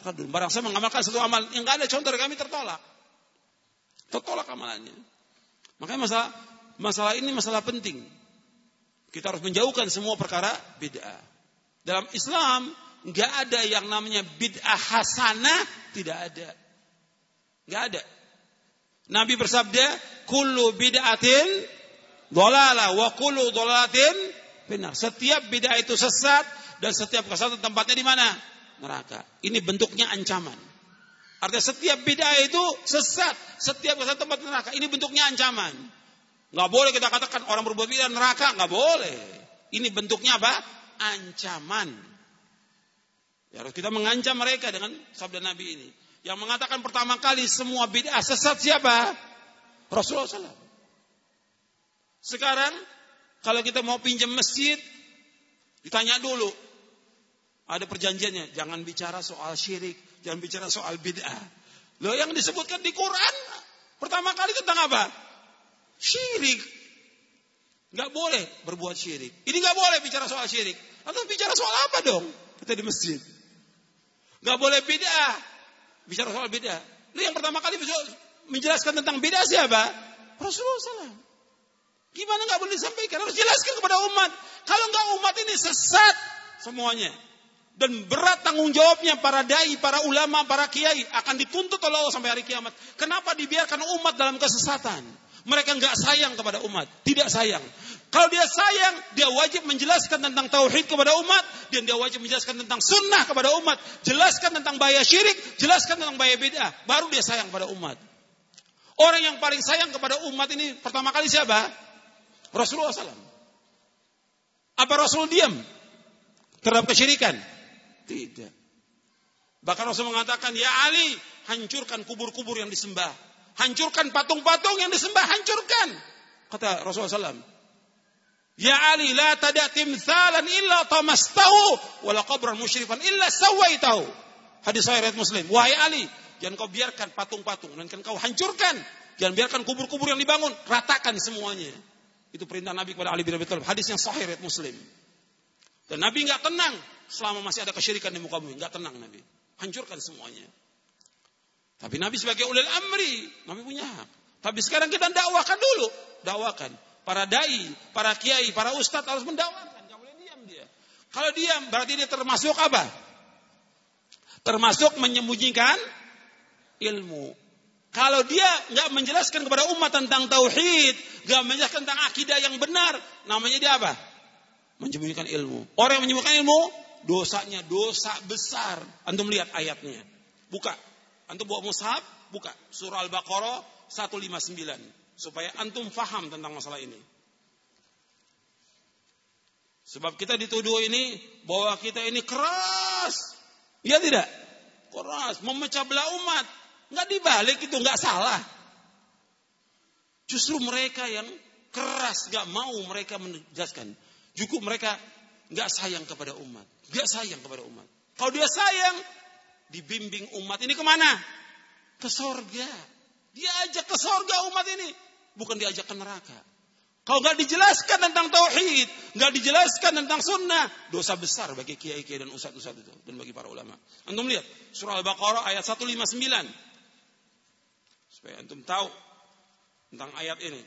raddun." Barang siapa mengamalkan sesuatu amal yang enggak ada contoh dari kami tertolak. Tertolak amalannya. Makanya masalah masalah ini masalah penting. Kita harus menjauhkan semua perkara bid'ah. Dalam Islam nggak ada yang namanya bid'ah hasanah, tidak ada. Nggak ada. Nabi bersabda, "Kullu bid'atin dhalalah wa kullu benar." Setiap bid'ah itu sesat dan setiap kesatuan tempatnya di mana? Neraka. Ini bentuknya ancaman. Artinya setiap bid'ah itu sesat, setiap kesatuan tempat neraka. Ini bentuknya ancaman. Nggak boleh kita katakan orang berbuat bid'ah neraka, nggak boleh. Ini bentuknya apa? ancaman. Ya, harus kita mengancam mereka dengan sabda Nabi ini. Yang mengatakan pertama kali semua bid'ah sesat siapa? Rasulullah SAW. Sekarang kalau kita mau pinjam masjid, ditanya dulu. Ada perjanjiannya, jangan bicara soal syirik, jangan bicara soal bid'ah. Loh yang disebutkan di Quran pertama kali tentang apa? Syirik. Gak boleh berbuat syirik. Ini gak boleh bicara soal syirik. Atau bicara soal apa dong? Kita di masjid. Gak boleh beda. Bicara soal beda. Lu yang pertama kali menjelaskan tentang beda siapa? Rasulullah SAW. Gimana gak boleh disampaikan? Harus jelaskan kepada umat. Kalau nggak umat ini sesat semuanya. Dan berat tanggung jawabnya para dai, para ulama, para kiai akan dituntut oleh Allah sampai hari kiamat. Kenapa dibiarkan umat dalam kesesatan? Mereka nggak sayang kepada umat, tidak sayang. Kalau dia sayang, dia wajib menjelaskan tentang tauhid kepada umat, dan dia wajib menjelaskan tentang sunnah kepada umat, jelaskan tentang bahaya syirik, jelaskan tentang bahaya bid'ah, baru dia sayang kepada umat. Orang yang paling sayang kepada umat ini pertama kali siapa? Rasulullah SAW. Apa Rasul diam terhadap kesyirikan? Tidak. Bahkan Rasul mengatakan, Ya Ali, hancurkan kubur-kubur yang disembah. Hancurkan patung-patung yang disembah, hancurkan. Kata Rasulullah SAW. Ya Ali, la tada timthalan illa tamastahu, wala qabran musyrifan illa sawaitahu. Hadis saya riwayat Muslim. Wahai Ali, jangan kau biarkan patung-patung, dan kau hancurkan. Jangan biarkan kubur-kubur yang dibangun, ratakan semuanya. Itu perintah Nabi kepada Ali bin Abi Thalib. Hadis yang sahih riwayat Muslim. Dan Nabi nggak tenang selama masih ada kesyirikan di muka bumi. Nggak tenang Nabi. Hancurkan semuanya. Tapi Nabi sebagai ulil amri, Nabi punya hak. Tapi sekarang kita dakwakan dulu, dakwakan. Para dai, para kiai, para ustadz harus mendakwakan, jangan boleh diam dia. Kalau diam berarti dia termasuk apa? Termasuk menyembunyikan ilmu. Kalau dia nggak menjelaskan kepada umat tentang tauhid, nggak menjelaskan tentang akidah yang benar, namanya dia apa? Menyembunyikan ilmu. Orang yang menyembunyikan ilmu, dosanya dosa besar. Antum lihat ayatnya. Buka Antum bawa mushaf, buka surah Al-Baqarah 159 supaya antum faham tentang masalah ini. Sebab kita dituduh ini bahwa kita ini keras. Ya tidak? Keras, memecah belah umat. Enggak dibalik itu enggak salah. Justru mereka yang keras enggak mau mereka menjelaskan. Cukup mereka enggak sayang kepada umat. Enggak sayang kepada umat. Kalau dia sayang, dibimbing umat ini ke mana? Ke sorga. Diajak ke sorga umat ini. Bukan diajak ke neraka. Kalau nggak dijelaskan tentang tauhid, nggak dijelaskan tentang sunnah, dosa besar bagi kiai-kiai dan ustadz-ustadz itu dan bagi para ulama. Antum lihat surah Al-Baqarah ayat 159. Supaya antum tahu tentang ayat ini.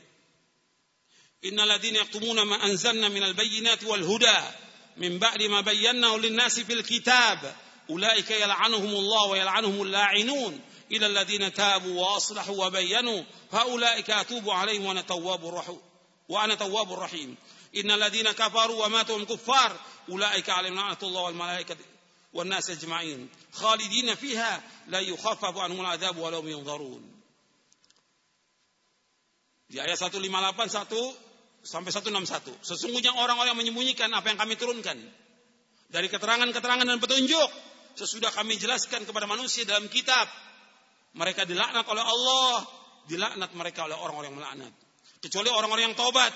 Innal yaktumuna ma anzalna minal bayyinati wal huda min ba'di ma bayyanahu lin-nasi fil kitab أولئك يلعنهم الله ويلعنهم اللاعنون. إلى الذين تابوا وأصلحوا وبينوا. فأولئك أتوب عليهم وأنا تواب الرحيم. وأنا تواب الرحيم. إن الذين كفروا وماتوا هم كفار. أولئك عليهم لعنة الله والملائكة والناس أجمعين. خالدين فيها. لا يخفف عنهم العذاب ولا هم ينظرون. Di ayat 158 1 sampai 161. Sesungguhnya orang-orang yang menyembunyikan apa yang kami turunkan dari keterangan-keterangan dan petunjuk sesudah kami jelaskan kepada manusia dalam kitab. Mereka dilaknat oleh Allah, dilaknat mereka oleh orang-orang yang melaknat. Kecuali orang-orang yang taubat.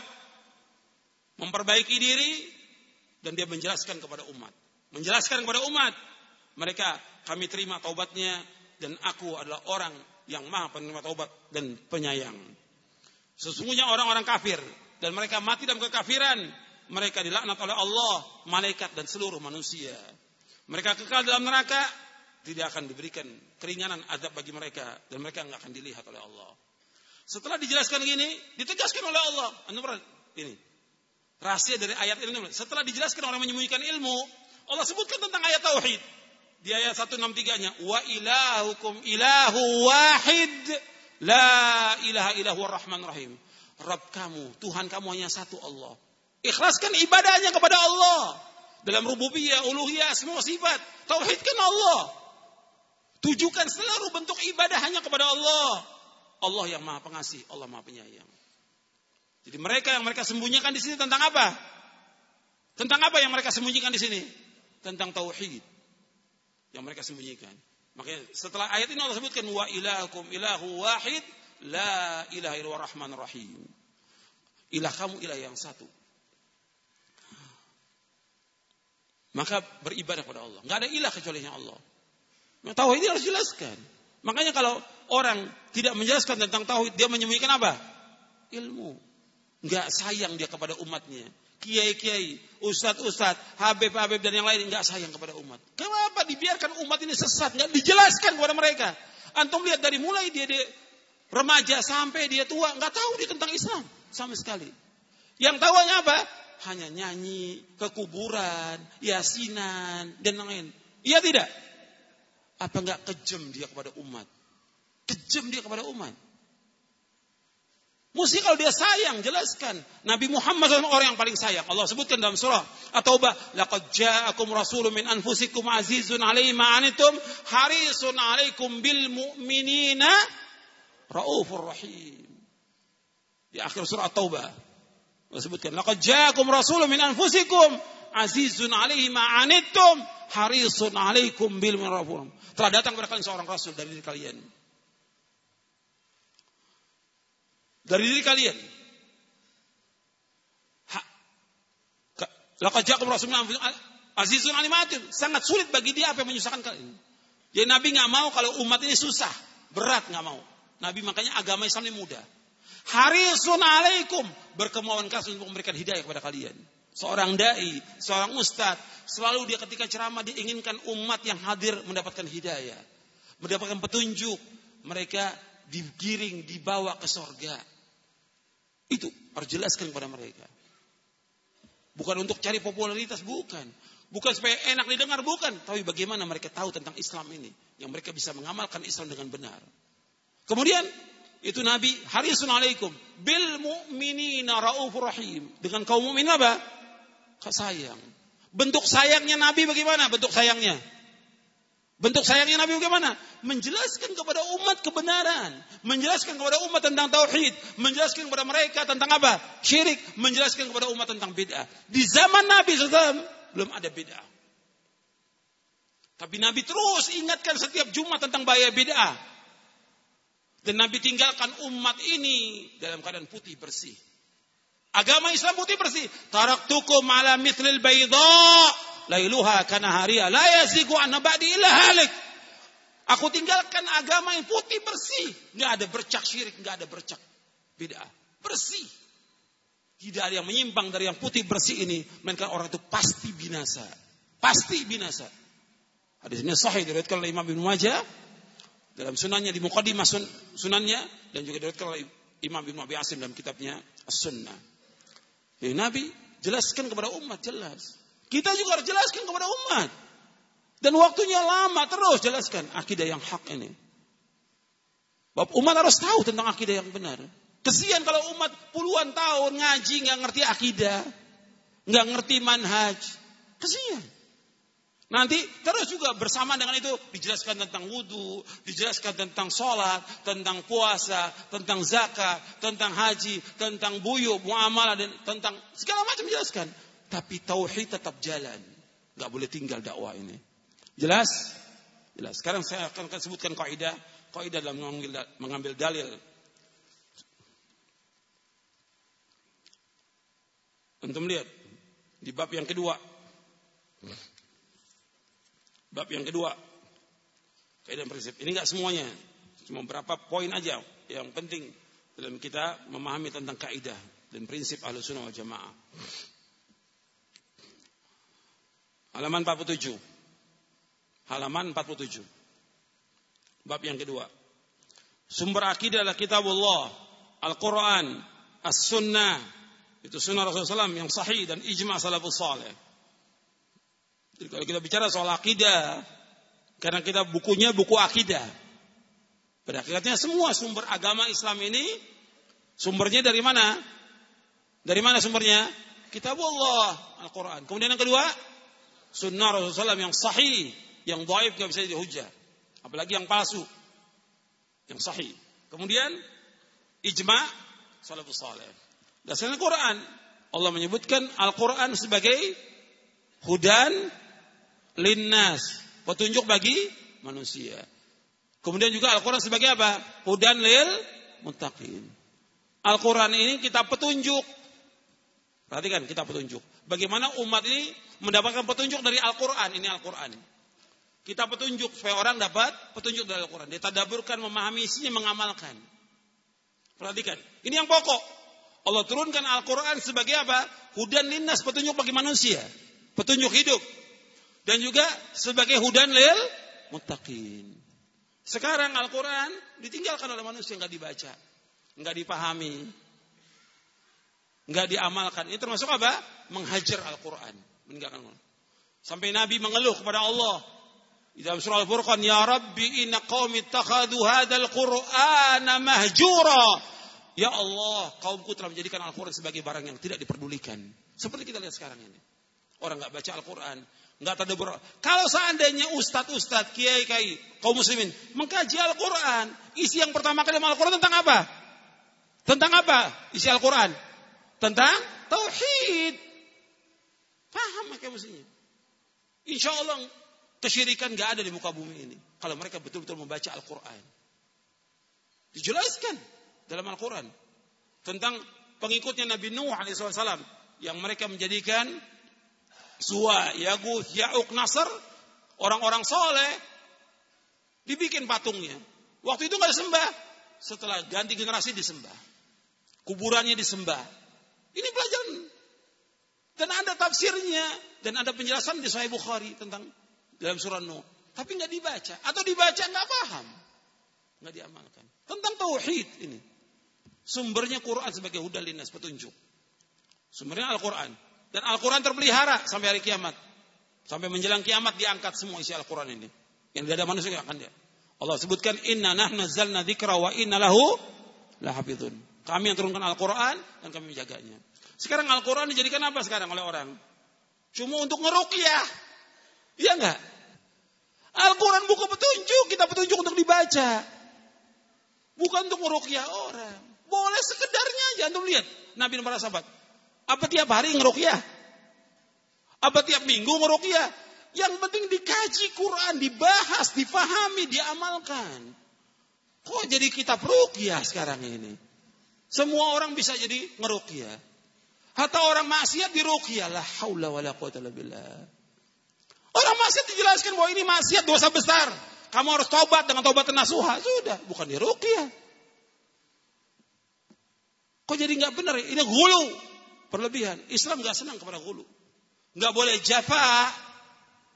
memperbaiki diri dan dia menjelaskan kepada umat. Menjelaskan kepada umat, mereka kami terima taubatnya dan aku adalah orang yang maha penerima taubat dan penyayang. Sesungguhnya orang-orang kafir dan mereka mati dalam kekafiran, mereka dilaknat oleh Allah, malaikat dan seluruh manusia. Mereka kekal dalam neraka, tidak akan diberikan keringanan adab bagi mereka dan mereka nggak akan dilihat oleh Allah. Setelah dijelaskan gini, ditegaskan oleh Allah. Anda ini rahasia dari ayat ini. Setelah dijelaskan orang menyembunyikan ilmu, Allah sebutkan tentang ayat tauhid. Di ayat 163-nya, wa ilahukum ilahu wahid la ilaha illahu rahman rahim. Rabb kamu, Tuhan kamu hanya satu Allah. Ikhlaskan ibadahnya kepada Allah. Dalam rububiyah, uluhiyah, semua sifat. Tauhidkan Allah. Tujukan seluruh bentuk ibadah hanya kepada Allah. Allah yang maha pengasih, Allah maha penyayang. Jadi mereka yang mereka sembunyikan di sini tentang apa? Tentang apa yang mereka sembunyikan di sini? Tentang tauhid yang mereka sembunyikan. Makanya setelah ayat ini Allah sebutkan wa ilahukum ilahu wahid la ilaha illallah rahman rahim. Ilah kamu ilah yang satu. Maka beribadah kepada Allah. Enggak ada ilah kecuali Allah. Nah, tauhid ini harus jelaskan. Makanya kalau orang tidak menjelaskan tentang tauhid, dia menyembunyikan apa? Ilmu. Enggak sayang dia kepada umatnya. Kiai-kiai, ustad-ustad, habib-habib dan yang lain enggak sayang kepada umat. Kenapa dibiarkan umat ini sesat? Enggak dijelaskan kepada mereka. Antum lihat dari mulai dia, dia remaja sampai dia tua, enggak tahu dia tentang Islam sama sekali. Yang tahunya apa? Hanya nyanyi, kekuburan, yasinan, dan lain-lain. Iya tidak? Apa enggak kejam dia kepada umat? Kejam dia kepada umat. Mesti kalau dia sayang, jelaskan. Nabi Muhammad adalah orang yang paling sayang. Allah sebutkan dalam surah At-Taubah, "Laqad ja'akum rasulun min anfusikum azizun 'alaihi ma harisun 'alaikum bil mu'minina raufur rahim." Di akhir surah At-Taubah, Allah sebutkan, "Laqad ja'akum rasulun min anfusikum azizun 'alaihi ma harisun 'alaikum bil mu'minina Telah datang kepada kalian seorang rasul dari diri kalian dari diri kalian. Laqad ja'akum rasulun azizun alimatin. Sangat sulit bagi dia apa yang menyusahkan kalian. Jadi Nabi nggak mau kalau umat ini susah, berat nggak mau. Nabi makanya agama Islam ini mudah. Harisun alaikum berkemauan keras untuk memberikan hidayah kepada kalian. Seorang dai, seorang ustadz, selalu dia ketika ceramah diinginkan umat yang hadir mendapatkan hidayah, mendapatkan petunjuk. Mereka digiring, dibawa ke sorga. Itu harus jelaskan kepada mereka. Bukan untuk cari popularitas, bukan. Bukan supaya enak didengar, bukan. Tapi bagaimana mereka tahu tentang Islam ini. Yang mereka bisa mengamalkan Islam dengan benar. Kemudian, itu Nabi, harisun alaikum. Bil mu'minina ra'ufur rahim. Dengan kaum mu'min apa? Sayang. Bentuk sayangnya Nabi bagaimana? Bentuk sayangnya. Bentuk sayangnya Nabi bagaimana? Menjelaskan kepada umat kebenaran. Menjelaskan kepada umat tentang tauhid. Menjelaskan kepada mereka tentang apa? Syirik. Menjelaskan kepada umat tentang bid'ah. Di zaman Nabi SAW belum ada bid'ah. Tapi Nabi terus ingatkan setiap Jumat tentang bahaya bid'ah. Dan Nabi tinggalkan umat ini dalam keadaan putih bersih. Agama Islam putih bersih. Taraktukum ala mithlil bayda kana haria la yazigu an ba'di illa halik. Aku tinggalkan agama yang putih bersih, nggak ada bercak syirik, nggak ada bercak bid'ah. Bersih. Tidak ada yang menyimpang dari yang putih bersih ini, melainkan orang itu pasti binasa. Pasti binasa. Hadis ini sahih diriwayatkan oleh Imam Ibnu Majah dalam sunannya di muqaddimah sun, sunannya dan juga diriwayatkan oleh Imam Ibnu Abi Asim dalam kitabnya As-Sunnah. Jadi Nabi jelaskan kepada umat jelas. Kita juga harus jelaskan kepada umat. Dan waktunya lama terus jelaskan akidah yang hak ini. Bab umat harus tahu tentang akidah yang benar. Kesian kalau umat puluhan tahun ngaji nggak ngerti akidah, nggak ngerti manhaj. Kesian. Nanti terus juga bersama dengan itu dijelaskan tentang wudhu, dijelaskan tentang sholat, tentang puasa, tentang zakat, tentang haji, tentang buyuk, muamalah, dan tentang segala macam dijelaskan. Tapi tauhid tetap jalan. Gak boleh tinggal dakwah ini. Jelas? Jelas. Sekarang saya akan sebutkan kaidah, kaidah dalam mengambil, mengambil dalil. Untuk melihat di bab yang kedua. Bab yang kedua. Kaidah prinsip. Ini enggak semuanya. Cuma beberapa poin aja yang penting dalam kita memahami tentang kaidah dan prinsip ahlu sunnah wal jamaah. Halaman 47. Halaman 47. Bab yang kedua. Sumber akidah adalah kitab Allah, Al-Quran, As-Sunnah. Itu sunnah Rasulullah SAW yang sahih dan ijma' salafus salih. Jadi kalau kita bicara soal akidah, karena kita bukunya buku akidah. Pada akhirnya semua sumber agama Islam ini sumbernya dari mana? Dari mana sumbernya? Kitab Allah, Al-Quran. Kemudian yang kedua, sunnah Rasulullah SAW yang sahih, yang dhaif nggak bisa dihujah. Apalagi yang palsu, yang sahih. Kemudian ijma salafus saleh. Dasarnya Quran. Allah menyebutkan Al-Quran sebagai hudan linnas, petunjuk bagi manusia. Kemudian juga Al-Quran sebagai apa? Hudan lil muttaqin. Al-Quran ini kita petunjuk. Perhatikan kita petunjuk. Bagaimana umat ini mendapatkan petunjuk dari Al-Quran. Ini Al-Quran. Kita petunjuk supaya orang dapat petunjuk dari Al-Quran. Dia tadaburkan, memahami isinya, mengamalkan. Perhatikan. Ini yang pokok. Allah turunkan Al-Quran sebagai apa? Hudan linnas, petunjuk bagi manusia. Petunjuk hidup. Dan juga sebagai hudan lil muttaqin. Sekarang Al-Quran ditinggalkan oleh manusia, nggak dibaca nggak dipahami, nggak diamalkan. Ini termasuk apa? Menghajar Al-Quran, meninggalkan Al Sampai Nabi mengeluh kepada Allah di dalam surah Al-Furqan, Ya Rabbi inna qaumi takhadu hadal Qur'ana mahjura. Ya Allah, kaumku telah menjadikan Al-Quran sebagai barang yang tidak diperdulikan. Seperti kita lihat sekarang ini. Orang nggak baca Al-Quran, nggak tadabur. Kalau seandainya ustadz-ustadz, kiai-kiai, kaum muslimin mengkaji Al-Quran, isi yang pertama kali Al-Quran tentang apa? Tentang apa isi Al-Quran? Tentang tauhid. Paham mereka mestinya. Insya Allah kesyirikan gak ada di muka bumi ini. Kalau mereka betul-betul membaca Al-Quran. Dijelaskan dalam Al-Quran. Tentang pengikutnya Nabi Nuh alaihissalam. Yang mereka menjadikan Suwa, Yaguth, Ya'uk, Nasr. Orang-orang soleh. Dibikin patungnya. Waktu itu gak disembah. Setelah ganti generasi disembah kuburannya disembah. Ini pelajaran dan ada tafsirnya dan ada penjelasan di Sahih Bukhari tentang dalam surah Nuh. Tapi nggak dibaca atau dibaca nggak paham, nggak diamalkan. Tentang tauhid ini. Sumbernya Quran sebagai hudal linas petunjuk. Sumbernya Al-Quran. Dan Al-Quran terpelihara sampai hari kiamat. Sampai menjelang kiamat diangkat semua isi Al-Quran ini. Yang tidak ada manusia yang akan dia. Allah sebutkan inna nahnu nazzalna dzikra wa inna lahu lahafidun. Kami yang turunkan Al-Quran dan kami menjaganya. Sekarang Al-Quran dijadikan apa sekarang oleh orang? Cuma untuk ngerukyah. Iya enggak? Al-Quran buku petunjuk, kita petunjuk untuk dibaca. Bukan untuk ngerukyah orang. Boleh sekedarnya aja, untuk lihat. Nabi dan para sahabat. Apa tiap hari ngerukyah? Apa tiap minggu ngerukyah? Yang penting dikaji Quran, dibahas, difahami, diamalkan. Kok jadi kitab rukyah sekarang ini? Semua orang bisa jadi ngeruqyah. Hatta orang maksiat diruqyah. La haula wala quwata billah. Orang maksiat dijelaskan bahwa ini maksiat dosa besar. Kamu harus tobat dengan tobat nasuha. Sudah, bukan diruqyah. Kok jadi nggak benar? Ini gulu. Perlebihan. Islam nggak senang kepada gulu. Nggak boleh jafa.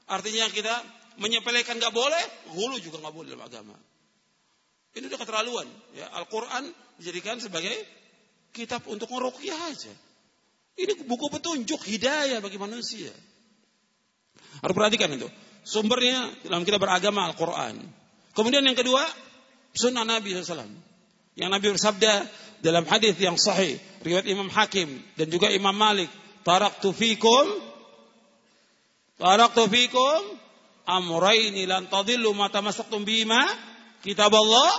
Artinya kita menyepelekan nggak boleh. Gulu juga nggak boleh dalam agama. Ini udah keterlaluan. Ya, Al-Quran dijadikan sebagai kitab untuk ngerukyah aja. Ini buku petunjuk hidayah bagi manusia. Harus perhatikan itu. Sumbernya dalam kita beragama Al-Quran. Kemudian yang kedua, sunnah Nabi SAW. Yang Nabi bersabda dalam hadis yang sahih. Riwayat Imam Hakim dan juga Imam Malik. Taraktu fikum. Taraktu fikum. Amraini lan tadillu mata masaktum bima kitab Allah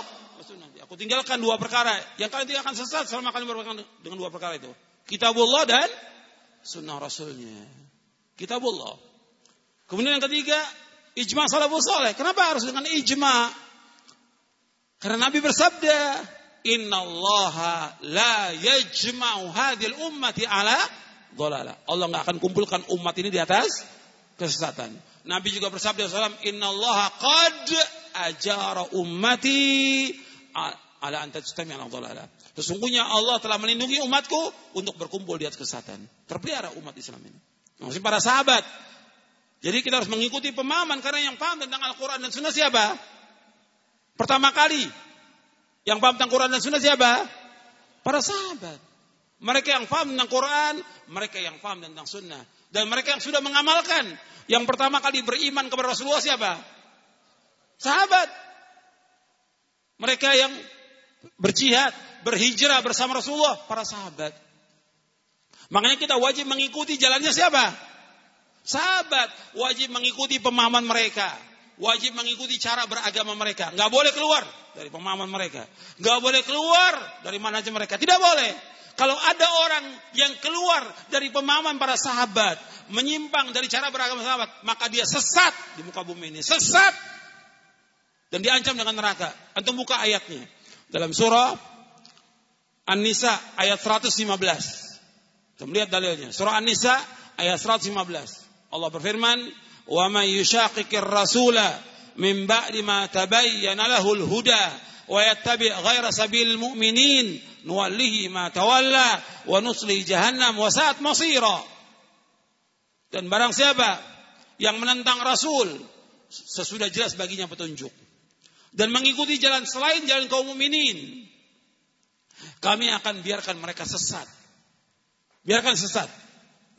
Aku tinggalkan dua perkara yang kalian tidak akan sesat selama kalian berpegang dengan dua perkara itu. Kitab Allah dan sunnah Rasulnya. Kitab Allah. Kemudian yang ketiga, ijma salafus soleh. Kenapa harus dengan ijma? Karena Nabi bersabda, Inna Allah la yajma'u hadil ummati ala dolala. Allah nggak akan kumpulkan umat ini di atas kesesatan. Nabi juga bersabda SAW, Inna Allah qad ajara ummati ala antajtami ala dolala. Sesungguhnya Allah telah melindungi umatku untuk berkumpul di atas kesesatan. Terpelihara umat Islam ini. Maksudnya para sahabat. Jadi kita harus mengikuti pemahaman karena yang paham tentang Al-Quran dan Sunnah siapa? Pertama kali yang paham tentang Quran dan Sunnah siapa? Para sahabat. Mereka yang paham tentang Quran, mereka yang paham tentang Sunnah. Dan mereka yang sudah mengamalkan. Yang pertama kali beriman kepada Rasulullah siapa? Sahabat. Mereka yang berjihad, berhijrah bersama Rasulullah, para sahabat. Makanya kita wajib mengikuti jalannya siapa? Sahabat. Wajib mengikuti pemahaman mereka. Wajib mengikuti cara beragama mereka. Nggak boleh keluar dari pemahaman mereka. Nggak boleh keluar dari manhaj mereka. Tidak boleh. Kalau ada orang yang keluar dari pemahaman para sahabat, menyimpang dari cara beragama sahabat, maka dia sesat di muka bumi ini. Sesat. Dan diancam dengan neraka. Antum buka ayatnya. Dalam surah An-Nisa ayat 115. Kita melihat dalilnya. Surah An-Nisa ayat 115. Allah berfirman, "Wa may yushaqiqir rasula min ba'di ma tabayyana lahul huda wa yattabi' ghaira sabilil mu'minin nuwallihi ma tawalla wa nusli jahannam wa sa'at masira. Dan barang siapa yang menentang Rasul sesudah jelas baginya petunjuk dan mengikuti jalan selain jalan kaum mukminin kami akan biarkan mereka sesat. Biarkan sesat.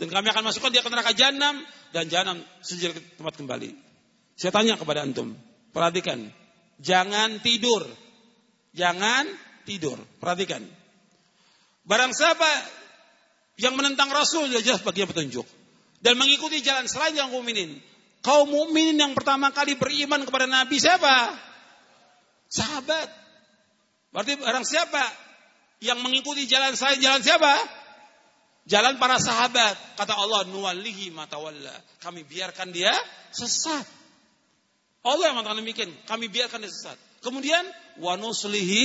Dan kami akan masukkan dia ke neraka jahanam dan jahanam sejak tempat kembali. Saya tanya kepada antum, perhatikan, jangan tidur Jangan tidur. Perhatikan. Barang siapa yang menentang Rasul dia jelas baginya petunjuk dan mengikuti jalan selain yang mukminin. Kaum mukminin yang pertama kali beriman kepada Nabi siapa? Sahabat. Berarti barang siapa yang mengikuti jalan selain jalan siapa? Jalan para sahabat. Kata Allah, nuwallihi matawalla. Kami biarkan dia sesat. Allah yang mengatakan demikian. Kami biarkan dia sesat. Kemudian wanuslihi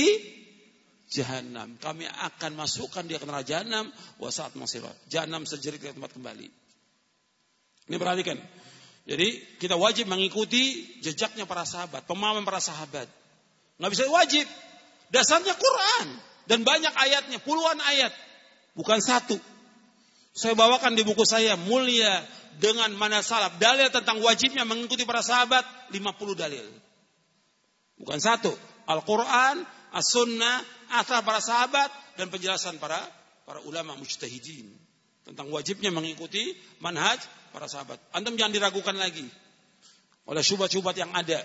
jahanam. Kami akan masukkan dia ke neraka jahanam wa saat masirah. Jahanam sejerit ke tempat kembali. Ini perhatikan. Jadi kita wajib mengikuti jejaknya para sahabat, pemahaman para sahabat. Nggak bisa wajib. Dasarnya Quran dan banyak ayatnya, puluhan ayat, bukan satu. Saya bawakan di buku saya mulia dengan mana salaf dalil tentang wajibnya mengikuti para sahabat 50 dalil. Bukan satu. Al-Quran, As-Sunnah, asal para sahabat, dan penjelasan para para ulama mujtahidin. Tentang wajibnya mengikuti manhaj para sahabat. Antum jangan diragukan lagi. Oleh syubhat-syubhat yang ada.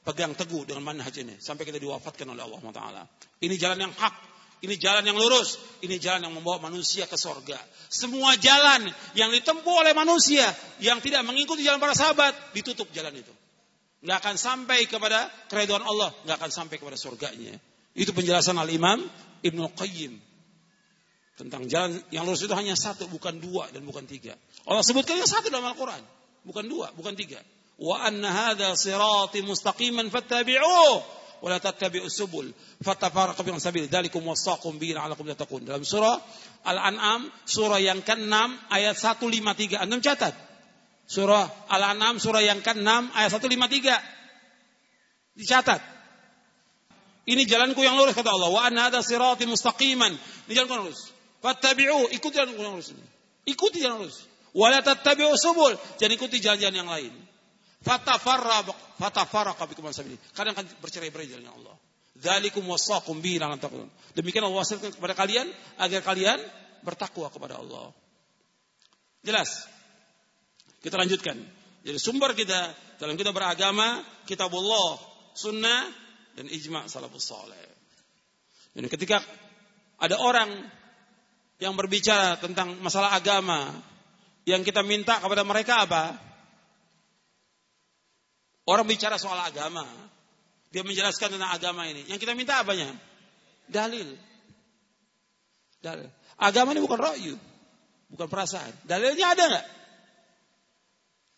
Pegang teguh dengan manhaj ini. Sampai kita diwafatkan oleh Allah Taala. Ini jalan yang hak. Ini jalan yang lurus. Ini jalan yang membawa manusia ke sorga. Semua jalan yang ditempuh oleh manusia yang tidak mengikuti jalan para sahabat ditutup jalan itu nggak akan sampai kepada keriduan Allah, nggak akan sampai kepada surganya. Itu penjelasan Al Imam Ibnu Qayyim tentang jalan yang lurus itu hanya satu, bukan dua dan bukan tiga. Allah sebutkan yang satu dalam Al Quran, bukan dua, bukan tiga. Wa anna hadha sirati mustaqiman fattabi'uh wa la tattabi'us subul fatafarraqu bikum sabil dzalikum wasaqum bihi la'allakum tattaqun. Dalam surah Al-An'am surah yang ke-6 ayat 153. Antum catat. Surah Al-An'am surah yang ke-6 ayat 153. Dicatat. Ini jalanku yang lurus kata Allah. Wa anna hadza sirati mustaqiman. Ini jalanku yang lurus. Fattabi'u, ikuti jalanku yang lurus. Ikuti jalan lurus. Wa la tattabi'u subul. Jangan ikuti jalan-jalan yang lain. Fatafarraq fatafarraqa bikum sabili. Kadang akan bercerai-berai jalan Allah. Dzalikum wasaqum bi Demikian Allah wasiatkan kepada kalian agar kalian bertakwa kepada Allah. Jelas? Kita lanjutkan. Jadi sumber kita dalam kita beragama, kitabullah, sunnah, dan ijma' salafus saleh. Jadi ketika ada orang yang berbicara tentang masalah agama, yang kita minta kepada mereka apa? Orang bicara soal agama, dia menjelaskan tentang agama ini. Yang kita minta apanya? Dalil. Dalil. Agama ini bukan royu, bukan perasaan. Dalilnya ada nggak?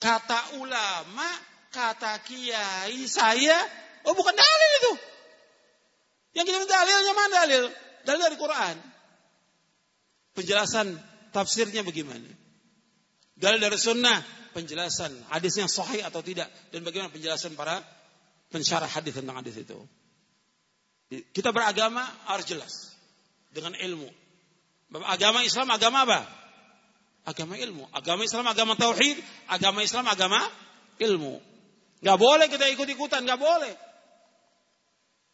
Kata ulama, kata kiai saya, oh bukan dalil itu. Yang kita dalilnya mana dalil? Dalil dari Quran. Penjelasan tafsirnya bagaimana? Dalil dari sunnah, penjelasan hadisnya sahih atau tidak dan bagaimana penjelasan para pensyarah hadis tentang hadis itu. Kita beragama harus jelas dengan ilmu. Agama Islam agama apa? Agama ilmu. Agama Islam agama tauhid, agama Islam agama ilmu. Gak boleh kita ikut-ikutan, gak boleh.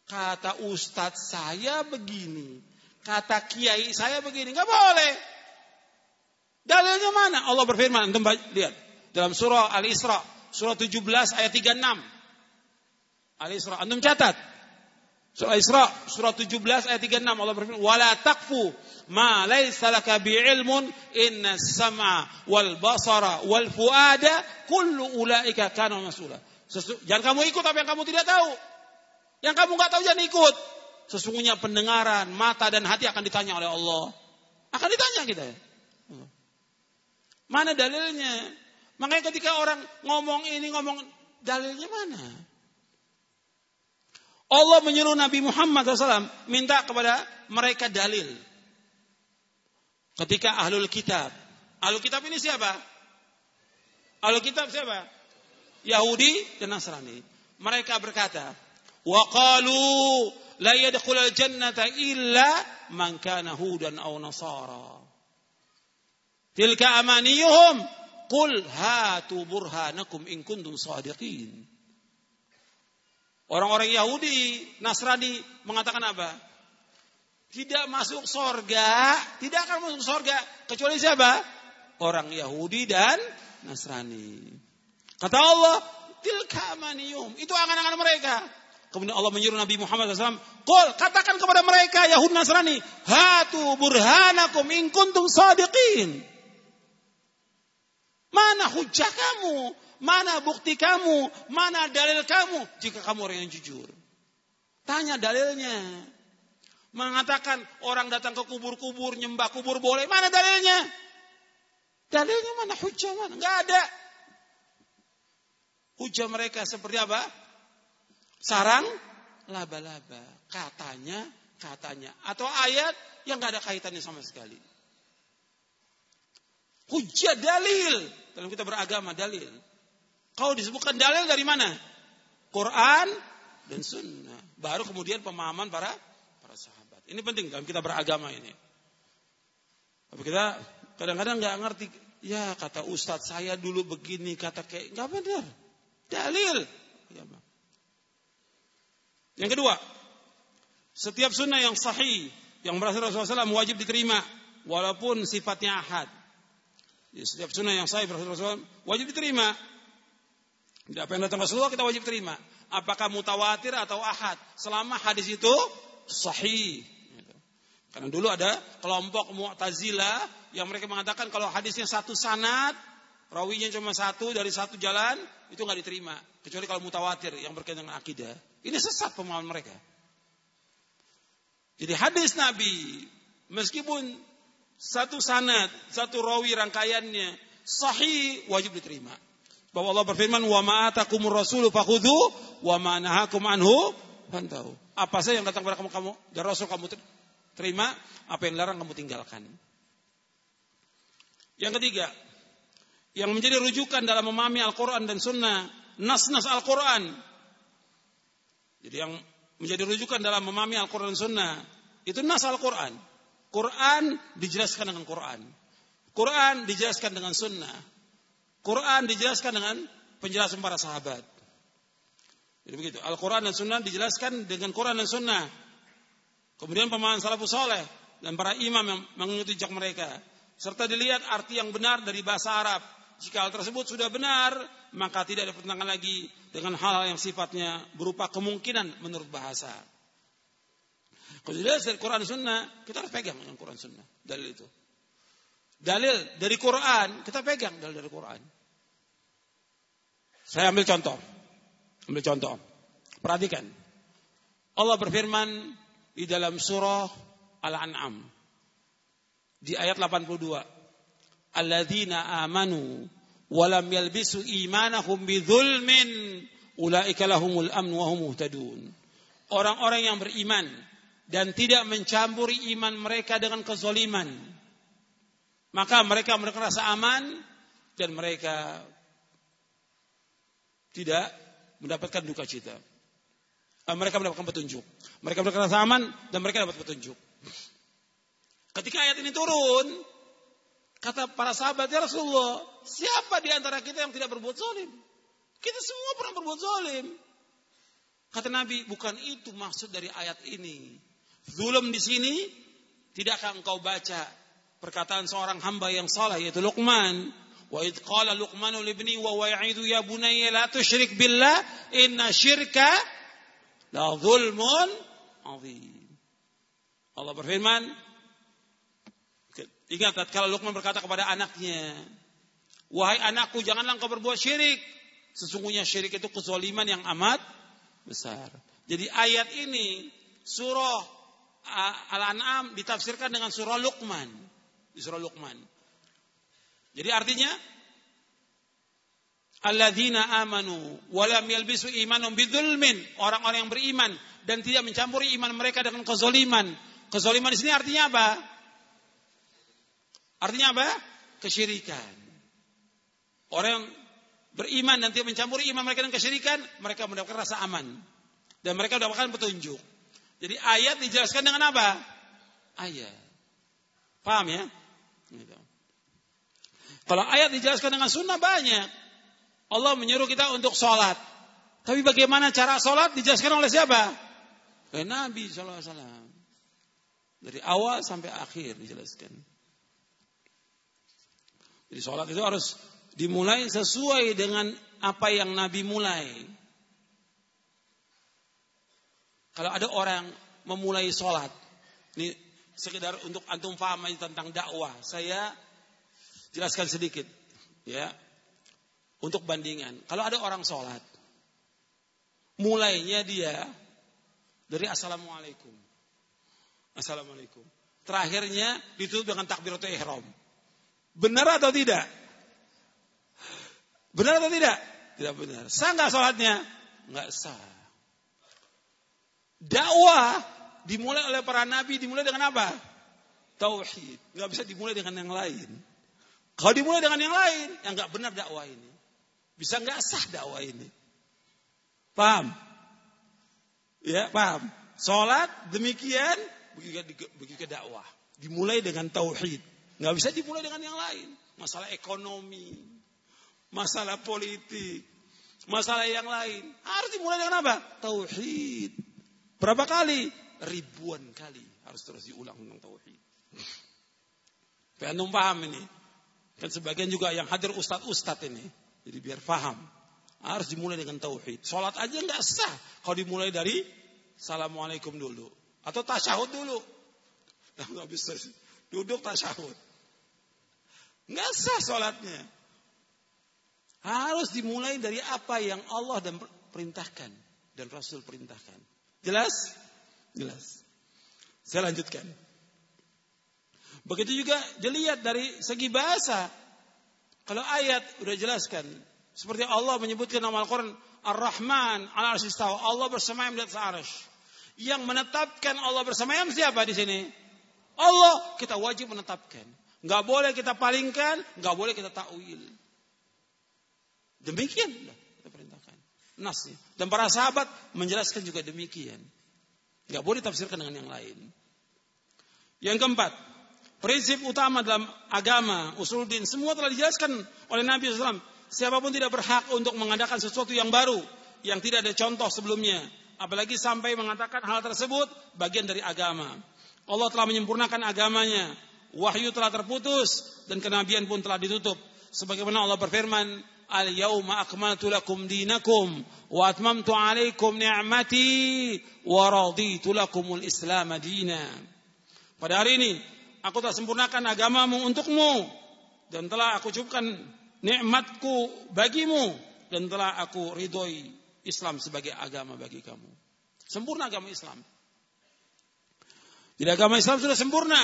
Kata ustadz saya begini, kata kiai saya begini, gak boleh. Dalilnya mana? Allah berfirman, antum lihat dalam surah Al-Isra, surah 17 ayat 36. Al-Isra, antum catat. Surah Isra, surah 17 ayat 36 Allah berfirman, "Wala taqfu ma laysa laka bi'ilmun inna sama wal basara wal fuada kullu ulaika kana masula." Jangan kamu ikut apa yang kamu tidak tahu. Yang kamu nggak tahu jangan ikut. Sesungguhnya pendengaran, mata dan hati akan ditanya oleh Allah. Akan ditanya kita. Mana dalilnya? Makanya ketika orang ngomong ini ngomong dalilnya mana? Allah menyuruh Nabi Muhammad SAW minta kepada mereka dalil. Ketika ahlul kitab. Ahlul kitab ini siapa? Ahlul kitab siapa? Yahudi dan Nasrani. Mereka berkata, qalu la yadkhulul jannata illa man kana hudan aw nasara. Tilka amaniyuhum qul hatu burhanakum in kuntum sadiqin. Orang-orang Yahudi, Nasrani mengatakan apa? Tidak masuk sorga, tidak akan masuk sorga. Kecuali siapa? Orang Yahudi dan Nasrani. Kata Allah, tilka maniyum. Itu angan-angan mereka. Kemudian Allah menyuruh Nabi Muhammad SAW, Qul, katakan kepada mereka Yahudi Nasrani, Hatu burhanakum in kuntum sadiqin. Mana hujah kamu? Mana bukti kamu? Mana dalil kamu? Jika kamu orang yang jujur. Tanya dalilnya. Mengatakan orang datang ke kubur-kubur, nyembah kubur boleh. Mana dalilnya? Dalilnya mana? Hujah mana? Enggak ada. Hujah mereka seperti apa? Sarang laba-laba. Katanya, katanya. Atau ayat yang enggak ada kaitannya sama sekali. Hujah dalil. Dalam kita beragama dalil. Kalau disebutkan dalil dari mana? Quran dan sunnah. Baru kemudian pemahaman para para sahabat. Ini penting dalam kita beragama ini. Tapi kita kadang-kadang nggak ngerti. Ya kata ustadz saya dulu begini, kata kayak nggak benar. Dalil. Ya, yang kedua, setiap sunnah yang sahih yang berasal Rasulullah SAW wajib diterima walaupun sifatnya ahad. Ya, setiap sunnah yang sahih Rasulullah SAW wajib diterima tidak apa yang datang Rasulullah kita wajib terima. Apakah mutawatir atau ahad. Selama hadis itu sahih. Karena dulu ada kelompok Mu'tazilah yang mereka mengatakan kalau hadisnya satu sanad, rawinya cuma satu dari satu jalan, itu nggak diterima. Kecuali kalau mutawatir yang berkaitan dengan akidah. Ini sesat pemahaman mereka. Jadi hadis Nabi, meskipun satu sanad, satu rawi rangkaiannya sahih, wajib diterima. Bahwa Allah berfirman, "Wa ma atakumur rasulu fakhudhu wa ma nahakum anhu fantahu." Apa saja yang datang kepada kamu kamu dari Rasul kamu terima, apa yang larang kamu tinggalkan. Yang ketiga, yang menjadi rujukan dalam memahami Al-Quran dan Sunnah, nas-nas Al-Quran. Jadi yang menjadi rujukan dalam memahami Al-Quran dan Sunnah, itu nas Al-Quran. Quran dijelaskan dengan Quran. Quran dijelaskan dengan Sunnah. Quran dijelaskan dengan penjelasan para sahabat. Jadi begitu. Al-Quran dan Sunnah dijelaskan dengan Quran dan Sunnah. Kemudian pemahaman salafus soleh dan para imam yang mengikuti jejak mereka. Serta dilihat arti yang benar dari bahasa Arab. Jika hal tersebut sudah benar, maka tidak ada pertentangan lagi dengan hal-hal yang sifatnya berupa kemungkinan menurut bahasa. Kalau dilihat dari Quran Sunnah, kita harus pegang dengan Quran Sunnah. Dalil itu. Dalil dari Quran, kita pegang dalil dari Quran. Saya ambil contoh. Ambil contoh. Perhatikan. Allah berfirman di dalam surah Al-An'am. Di ayat 82. Alladzina amanu walam yalbisu imanahum bidzulmin ulaika lahumul amn wa hum muhtadun. Orang-orang yang beriman dan tidak mencampuri iman mereka dengan kezaliman maka mereka merasa aman dan mereka tidak mendapatkan duka cita. Eh, mereka mendapatkan petunjuk. Mereka merasa aman dan mereka dapat petunjuk. Ketika ayat ini turun, kata para sahabat ya Rasulullah, siapa di antara kita yang tidak berbuat zalim? Kita semua pernah berbuat zalim. Kata Nabi, bukan itu maksud dari ayat ini. Zulum di sini tidakkah engkau baca perkataan seorang hamba yang salah yaitu Luqman? Wa id qala Luqmanu libni wa wa'idu ya bunayya la tusyrik billah inna syirka la zulmun azim. Allah berfirman ingat kalau Luqman berkata kepada anaknya wahai anakku janganlah engkau berbuat syirik sesungguhnya syirik itu kezaliman yang amat besar. Jadi ayat ini surah Al-An'am ditafsirkan dengan surah Luqman. Di surah Luqman. Jadi artinya Alladzina amanu walam yalbisu imanum bidzulmin. Orang-orang yang beriman dan tidak mencampuri iman mereka dengan kezaliman. Kezaliman di sini artinya apa? Artinya apa? Kesyirikan. Orang yang beriman dan tidak mencampuri iman mereka dengan kesyirikan, mereka mendapatkan rasa aman. Dan mereka mendapatkan petunjuk. Jadi ayat dijelaskan dengan apa? Ayat. Paham ya? Gitu. Kalau ayat dijelaskan dengan sunnah banyak. Allah menyuruh kita untuk sholat. Tapi bagaimana cara sholat dijelaskan oleh siapa? Oleh Nabi SAW. Dari awal sampai akhir dijelaskan. Jadi sholat itu harus dimulai sesuai dengan apa yang Nabi mulai. Kalau ada orang memulai sholat, ini sekedar untuk antum paham tentang dakwah, saya jelaskan sedikit, ya, untuk bandingan. Kalau ada orang sholat, mulainya dia dari assalamualaikum, assalamualaikum. Terakhirnya ditutup dengan takbiratul ihram. Benar atau tidak? Benar atau tidak? Tidak benar. Sah nggak sholatnya? Nggak sah. Dakwah dimulai oleh para nabi dimulai dengan apa? Tauhid. Nggak bisa dimulai dengan yang lain. Kalau dimulai dengan yang lain, yang nggak benar dakwah ini. Bisa nggak sah dakwah ini. Paham? Ya, paham. Sholat demikian, begitu ke dakwah. Dimulai dengan tauhid. Nggak bisa dimulai dengan yang lain. Masalah ekonomi, masalah politik, masalah yang lain. Harus dimulai dengan apa? Tauhid. Berapa kali? Ribuan kali harus terus diulang tentang tauhid. Biar paham ini. Kan sebagian juga yang hadir ustadz-ustadz ini. Jadi biar paham. Harus dimulai dengan tauhid. Sholat aja nggak sah kalau dimulai dari Assalamualaikum dulu. Atau tasyahud dulu. Nggak bisa duduk tasyahud. Nggak sah sholatnya. Harus dimulai dari apa yang Allah dan perintahkan dan Rasul perintahkan. Jelas? Jelas. Saya lanjutkan. Begitu juga dilihat dari segi bahasa. Kalau ayat udah jelaskan. Seperti Allah menyebutkan nama Al-Quran. Ar-Rahman ala arsistawa. Allah bersemayam di atas arsh. Yang menetapkan Allah bersemayam siapa di sini? Allah kita wajib menetapkan. Nggak boleh kita palingkan, nggak boleh kita takwil. Demikian. Nasnya. Dan para sahabat menjelaskan juga demikian. Gak boleh tafsirkan dengan yang lain. Yang keempat, prinsip utama dalam agama, usul din, semua telah dijelaskan oleh Nabi SAW. Siapa pun tidak berhak untuk mengadakan sesuatu yang baru, yang tidak ada contoh sebelumnya. Apalagi sampai mengatakan hal tersebut bagian dari agama. Allah telah menyempurnakan agamanya. Wahyu telah terputus dan kenabian pun telah ditutup. Sebagaimana Allah berfirman, Al-yawma akmaltu lakum dinakum wa atmamtu alaikum ni'mati wa raditu lakumul Islam dina. Pada hari ini aku telah sempurnakan agamamu untukmu dan telah aku cukupkan nikmatku bagimu dan telah aku ridhoi Islam sebagai agama bagi kamu. Sempurna agama Islam. Jadi agama Islam sudah sempurna.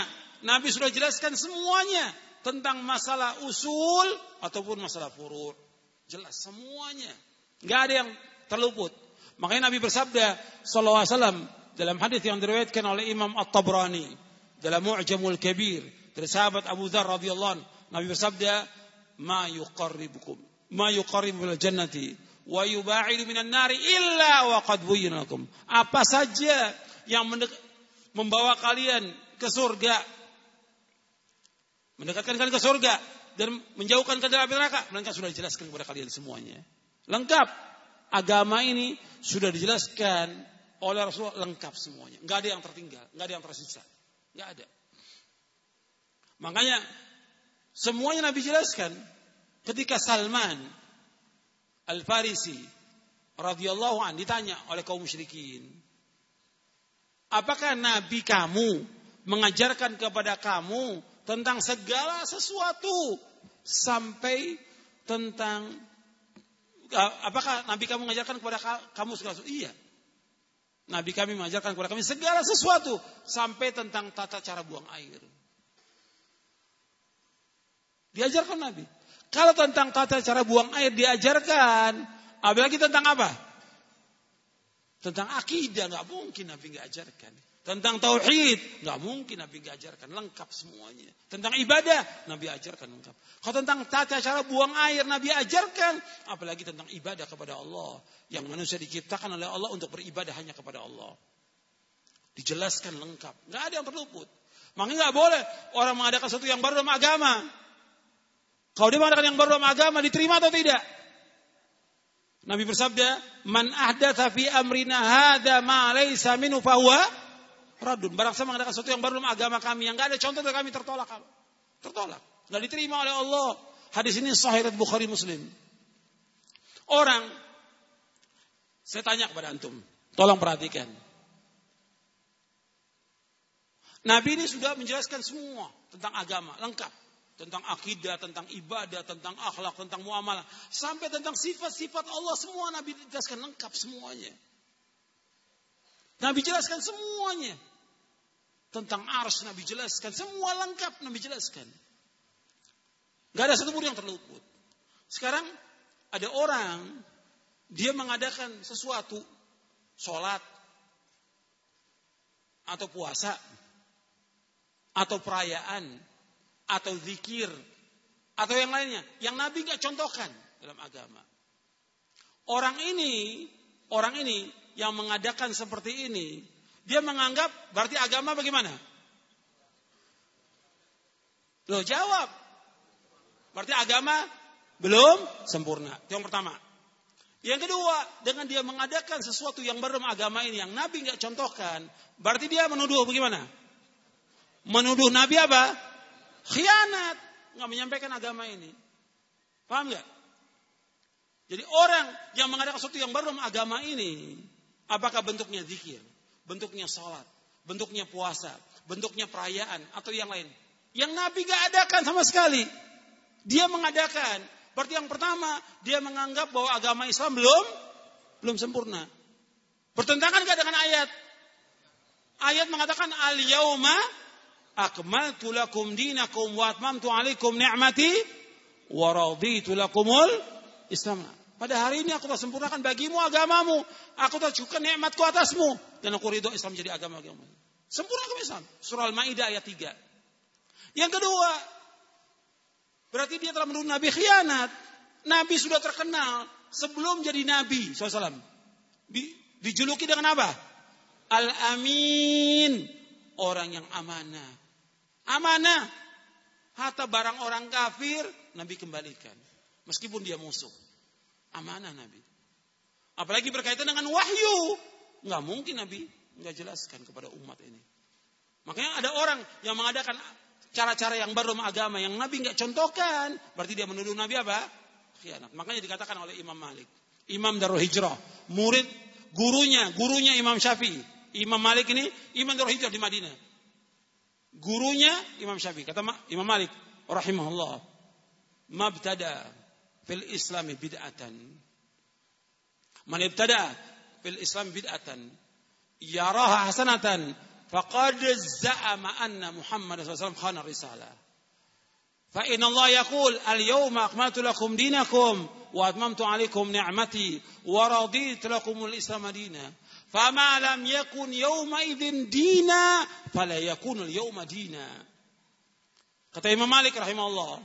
Nabi sudah jelaskan semuanya tentang masalah usul ataupun masalah furu'. Jelas semuanya. Nggak ada yang terluput. Makanya Nabi bersabda sallallahu alaihi wasallam dalam hadis yang diriwayatkan oleh Imam At-Tabrani dalam Mu'jamul Kabir dari sahabat Abu Dzar radhiyallahu Nabi bersabda ma yuqarribukum ma yuqarribu minal jannati wa yuba'idu minan nari illa wa qad apa saja yang membawa kalian ke surga mendekatkan kalian ke surga dan menjauhkan kalian dari neraka. Melainkan sudah dijelaskan kepada kalian semuanya. Lengkap. Agama ini sudah dijelaskan oleh Rasulullah lengkap semuanya. Nggak ada yang tertinggal nggak ada yang tersisa. Nggak ada. Makanya semuanya Nabi jelaskan ketika Salman Al-Farisi radhiyallahu an ditanya oleh kaum musyrikin apakah nabi kamu mengajarkan kepada kamu tentang segala sesuatu sampai tentang apakah nabi kamu mengajarkan kepada kamu segala sesuatu? Iya. Nabi kami mengajarkan kepada kami segala sesuatu sampai tentang tata cara buang air. Diajarkan Nabi. Kalau tentang tata cara buang air diajarkan, apalagi tentang apa? Tentang akidah nggak mungkin Nabi nggak ajarkan. Tentang tauhid, nggak mungkin Nabi ajarkan lengkap semuanya. Tentang ibadah, Nabi ajarkan lengkap. Kalau tentang tata cara buang air, Nabi ajarkan. Apalagi tentang ibadah kepada Allah. Yang manusia diciptakan oleh Allah untuk beribadah hanya kepada Allah. Dijelaskan lengkap. Nggak ada yang terluput. Makanya nggak boleh orang mengadakan sesuatu yang baru dalam agama. Kalau dia mengadakan yang baru dalam agama, diterima atau tidak? Nabi bersabda, "Man ahdatha fi amrina hadza ma laysa minhu fahuwa radun. Barang sama mengadakan sesuatu yang baru dalam agama kami yang gak ada contoh dari kami tertolak. Tertolak. Gak diterima oleh Allah. Hadis ini sahih Bukhari Muslim. Orang saya tanya kepada antum, tolong perhatikan. Nabi ini sudah menjelaskan semua tentang agama, lengkap. Tentang akidah, tentang ibadah, tentang akhlak, tentang muamalah. Sampai tentang sifat-sifat Allah semua Nabi jelaskan lengkap semuanya. Nabi jelaskan semuanya. Tentang ars Nabi jelaskan. Semua lengkap Nabi jelaskan. Gak ada satu pun yang terluput. Sekarang ada orang dia mengadakan sesuatu sholat atau puasa atau perayaan atau zikir atau yang lainnya yang Nabi nggak contohkan dalam agama. Orang ini, orang ini yang mengadakan seperti ini, dia menganggap berarti agama bagaimana? Loh jawab. Berarti agama belum sempurna. Itu yang pertama. Yang kedua, dengan dia mengadakan sesuatu yang baru agama ini yang Nabi nggak contohkan, berarti dia menuduh bagaimana? Menuduh Nabi apa? Khianat, nggak menyampaikan agama ini. Paham nggak? Jadi orang yang mengadakan sesuatu yang baru agama ini, Apakah bentuknya zikir, bentuknya sholat, bentuknya puasa, bentuknya perayaan, atau yang lain. Yang Nabi gak adakan sama sekali. Dia mengadakan. Berarti yang pertama, dia menganggap bahwa agama Islam belum belum sempurna. Bertentangan gak dengan ayat? Ayat mengatakan al yauma akmaltu lakum dinakum wa atmamtu alaikum ni'mati wa raditu lakumul Islam. Pada hari ini aku telah sempurnakan bagimu agamamu. Aku telah juga nikmatku atasmu. Dan aku ridho Islam menjadi agama agama. Sempurna agama Islam. Surah Al-Ma'idah ayat 3. Yang kedua, berarti dia telah menuduh Nabi khianat. Nabi sudah terkenal sebelum jadi Nabi SAW. Dijuluki dengan apa? Al-Amin. Orang yang amanah. Amanah. Harta barang orang kafir, Nabi kembalikan. Meskipun dia musuh. Amanah Nabi. Apalagi berkaitan dengan wahyu. Nggak mungkin Nabi nggak jelaskan kepada umat ini. Makanya ada orang yang mengadakan cara-cara yang baru agama yang Nabi nggak contohkan, berarti dia menuduh Nabi apa? Khianat. Makanya dikatakan oleh Imam Malik, Imam Darul Hijrah, murid gurunya, gurunya Imam Syafi'i. Imam Malik ini Imam Darul Hijrah di Madinah. Gurunya Imam Syafi'i. Kata Imam Malik rahimahullah, mabtada fil Islam bid'atan. Man ibtada fil Islam bid'atan yaraha hasanatan faqad za'ama anna Muhammad sallallahu alaihi wasallam khana risalah. Fa inna Allah yaqul al-yawma akmaltu lakum dinakum wa atmamtu alaykum ni'mati wa raditu lakum al-islam dinan. فما لم يكن يومئذ دينا فلا يكون اليوم دينا Kata Imam Malik rahimahullah,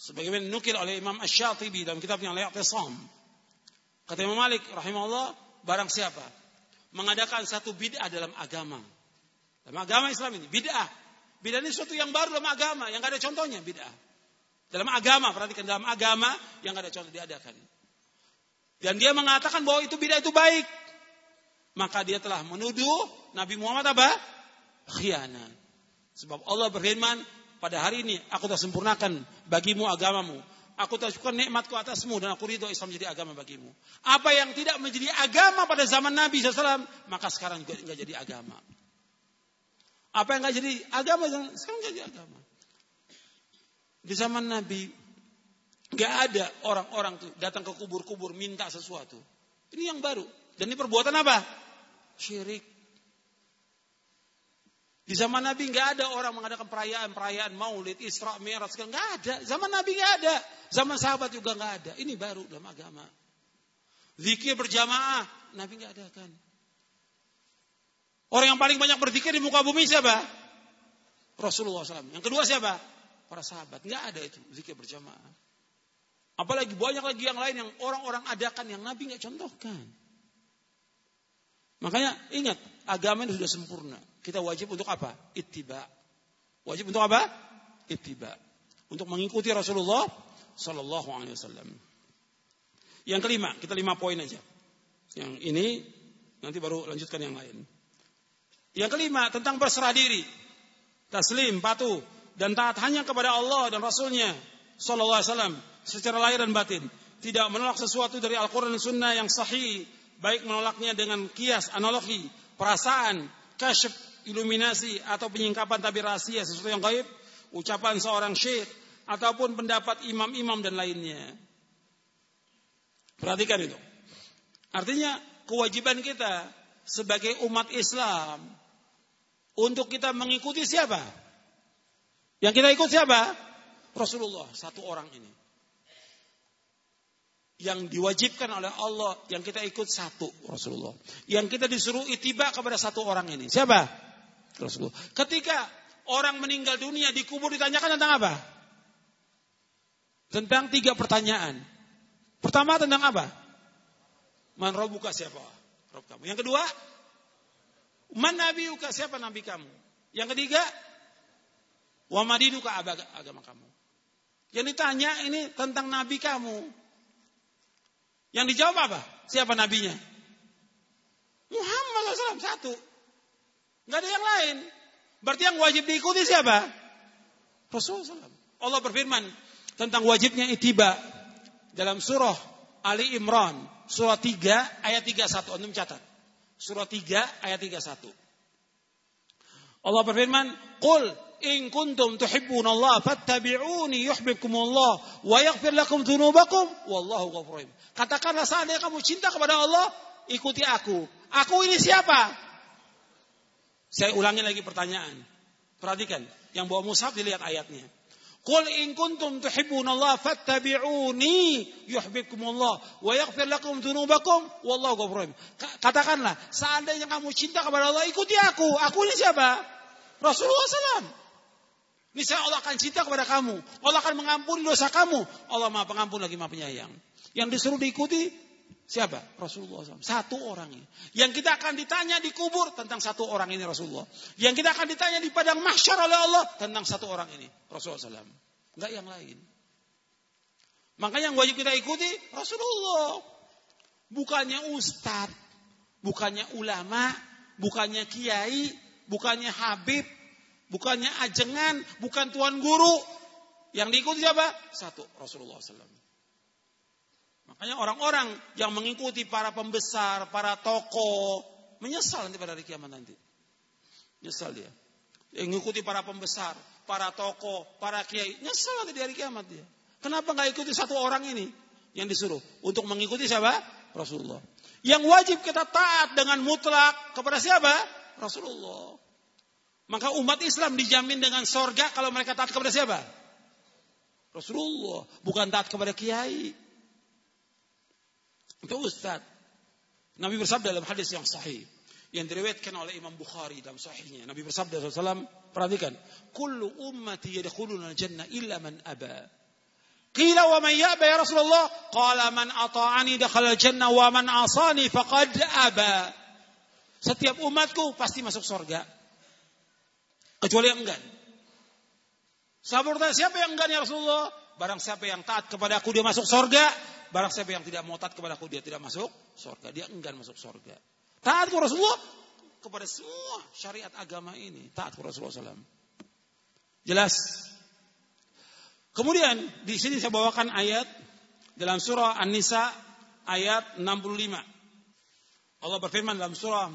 sebagaimana nukil oleh Imam Ash-Shatibi dalam kitabnya Al-I'tisam. Kata Imam Malik rahimahullah, barang siapa mengadakan satu bid'ah dalam agama. Dalam agama Islam ini, bid'ah. Bid'ah ini sesuatu yang baru dalam agama, yang gak ada contohnya bid'ah. Dalam agama, perhatikan dalam agama yang gak ada contoh diadakan. Dan dia mengatakan bahwa itu bid'ah itu baik. Maka dia telah menuduh Nabi Muhammad apa? Khianat. Sebab Allah berfirman, pada hari ini aku telah sempurnakan bagimu agamamu. Aku telah syukur nikmatku atasmu dan aku ridho Islam menjadi agama bagimu. Apa yang tidak menjadi agama pada zaman Nabi SAW, maka sekarang juga tidak jadi agama. Apa yang tidak jadi agama, sekarang jadi agama. Di zaman Nabi, nggak ada orang-orang tuh datang ke kubur-kubur minta sesuatu. Ini yang baru. Dan ini perbuatan apa? Syirik. Di zaman Nabi nggak ada orang mengadakan perayaan-perayaan Maulid, Isra, Mi'raj, nggak ada. Zaman Nabi nggak ada, zaman sahabat juga nggak ada. Ini baru dalam agama. Zikir berjamaah, Nabi nggak ada kan. Orang yang paling banyak berzikir di muka bumi siapa? Rasulullah SAW. Yang kedua siapa? Para sahabat. Nggak ada itu zikir berjamaah. Apalagi banyak lagi yang lain yang orang-orang adakan yang Nabi nggak contohkan. Makanya ingat, agama ini sudah sempurna. Kita wajib untuk apa? Ittiba. Wajib untuk apa? Ittiba. Untuk mengikuti Rasulullah Sallallahu Alaihi Wasallam. Yang kelima, kita lima poin aja. Yang ini nanti baru lanjutkan yang lain. Yang kelima tentang berserah diri, taslim, patuh, dan taat hanya kepada Allah dan Rasulnya Sallallahu Alaihi Wasallam secara lahir dan batin. Tidak menolak sesuatu dari Al-Quran dan Sunnah yang sahih baik menolaknya dengan kias, analogi, perasaan, kasyf, iluminasi atau penyingkapan tabir rahasia sesuatu yang gaib, ucapan seorang syekh ataupun pendapat imam-imam dan lainnya. Perhatikan itu. Artinya kewajiban kita sebagai umat Islam untuk kita mengikuti siapa? Yang kita ikut siapa? Rasulullah, satu orang ini yang diwajibkan oleh Allah yang kita ikut satu Rasulullah. Yang kita disuruh itiba kepada satu orang ini. Siapa? Rasulullah. Ketika orang meninggal dunia dikubur ditanyakan tentang apa? Tentang tiga pertanyaan. Pertama tentang apa? Man robuka siapa? Rob kamu. Yang kedua, man nabiuka siapa nabi kamu? Yang ketiga, wa madinuka agama kamu. Yang ditanya ini tentang nabi kamu. Yang dijawab apa? Siapa nabinya? Muhammad SAW satu. Nggak ada yang lain. Berarti yang wajib diikuti siapa? Rasulullah SAW. Allah berfirman tentang wajibnya itiba dalam surah Ali Imran surah 3 ayat 31 Anda catat. Surah 3 ayat 31. Allah berfirman, "Qul in kuntum Allah fattabi'uni yuhibbukumullah wa yaghfir lakum dzunubakum wallahu. Katakanlah seandainya kamu cinta kepada Allah, ikuti aku. Aku ini siapa? Saya ulangi lagi pertanyaan. Perhatikan, yang bawa mushaf dilihat ayatnya. Qul in kuntum Allah fattabi'uni yuhibbukumullah wa yaghfir lakum dzunubakum wallahu ghafurur. Katakanlah, seandainya kamu cinta kepada Allah, ikuti aku. Aku ini siapa? Rasulullah SAW. Niscaya Allah akan cinta kepada kamu. Allah akan mengampuni dosa kamu. Allah maha pengampun lagi maha penyayang. Yang disuruh diikuti siapa? Rasulullah SAW. Satu orang ini. Yang kita akan ditanya di kubur tentang satu orang ini Rasulullah. Yang kita akan ditanya di padang mahsyar oleh Allah tentang satu orang ini Rasulullah SAW. Enggak yang lain. Makanya yang wajib kita ikuti Rasulullah. Bukannya ustadz, bukannya ulama, bukannya kiai, bukannya habib, bukannya ajengan, bukan tuan guru. Yang diikuti siapa? Satu, Rasulullah SAW. Makanya orang-orang yang mengikuti para pembesar, para tokoh, menyesal nanti pada hari kiamat nanti. Nyesal dia. Yang mengikuti para pembesar, para tokoh, para kiai, nyesal nanti di hari kiamat dia. Kenapa nggak ikuti satu orang ini yang disuruh untuk mengikuti siapa? Rasulullah. Yang wajib kita taat dengan mutlak kepada siapa? Rasulullah. Maka umat Islam dijamin dengan sorga kalau mereka taat kepada siapa? Rasulullah. Bukan taat kepada kiai. Itu ustaz. Nabi bersabda dalam hadis yang sahih. yang diriwayatkan oleh Imam Bukhari dalam sahihnya. Nabi bersabda SAW, perhatikan, "Kullu ummati yadkhuluna jannah illa man aba." Qila wa man ya'ba ya Rasulullah? Qala man ata'ani dakhala jannah wa man asani faqad aba. Setiap umatku pasti masuk surga. Kecuali yang enggan. Sahabat bertanya, siapa yang enggan ya Rasulullah? Barang siapa yang taat kepada aku dia masuk surga. Barang siapa yang tidak mau taat kepada aku dia tidak masuk surga. Dia enggan masuk surga. Taat kepada Rasulullah kepada semua syariat agama ini. Taat kepada Rasulullah SAW. Jelas. Kemudian di sini saya bawakan ayat dalam surah An-Nisa ayat 65. Allah berfirman dalam surah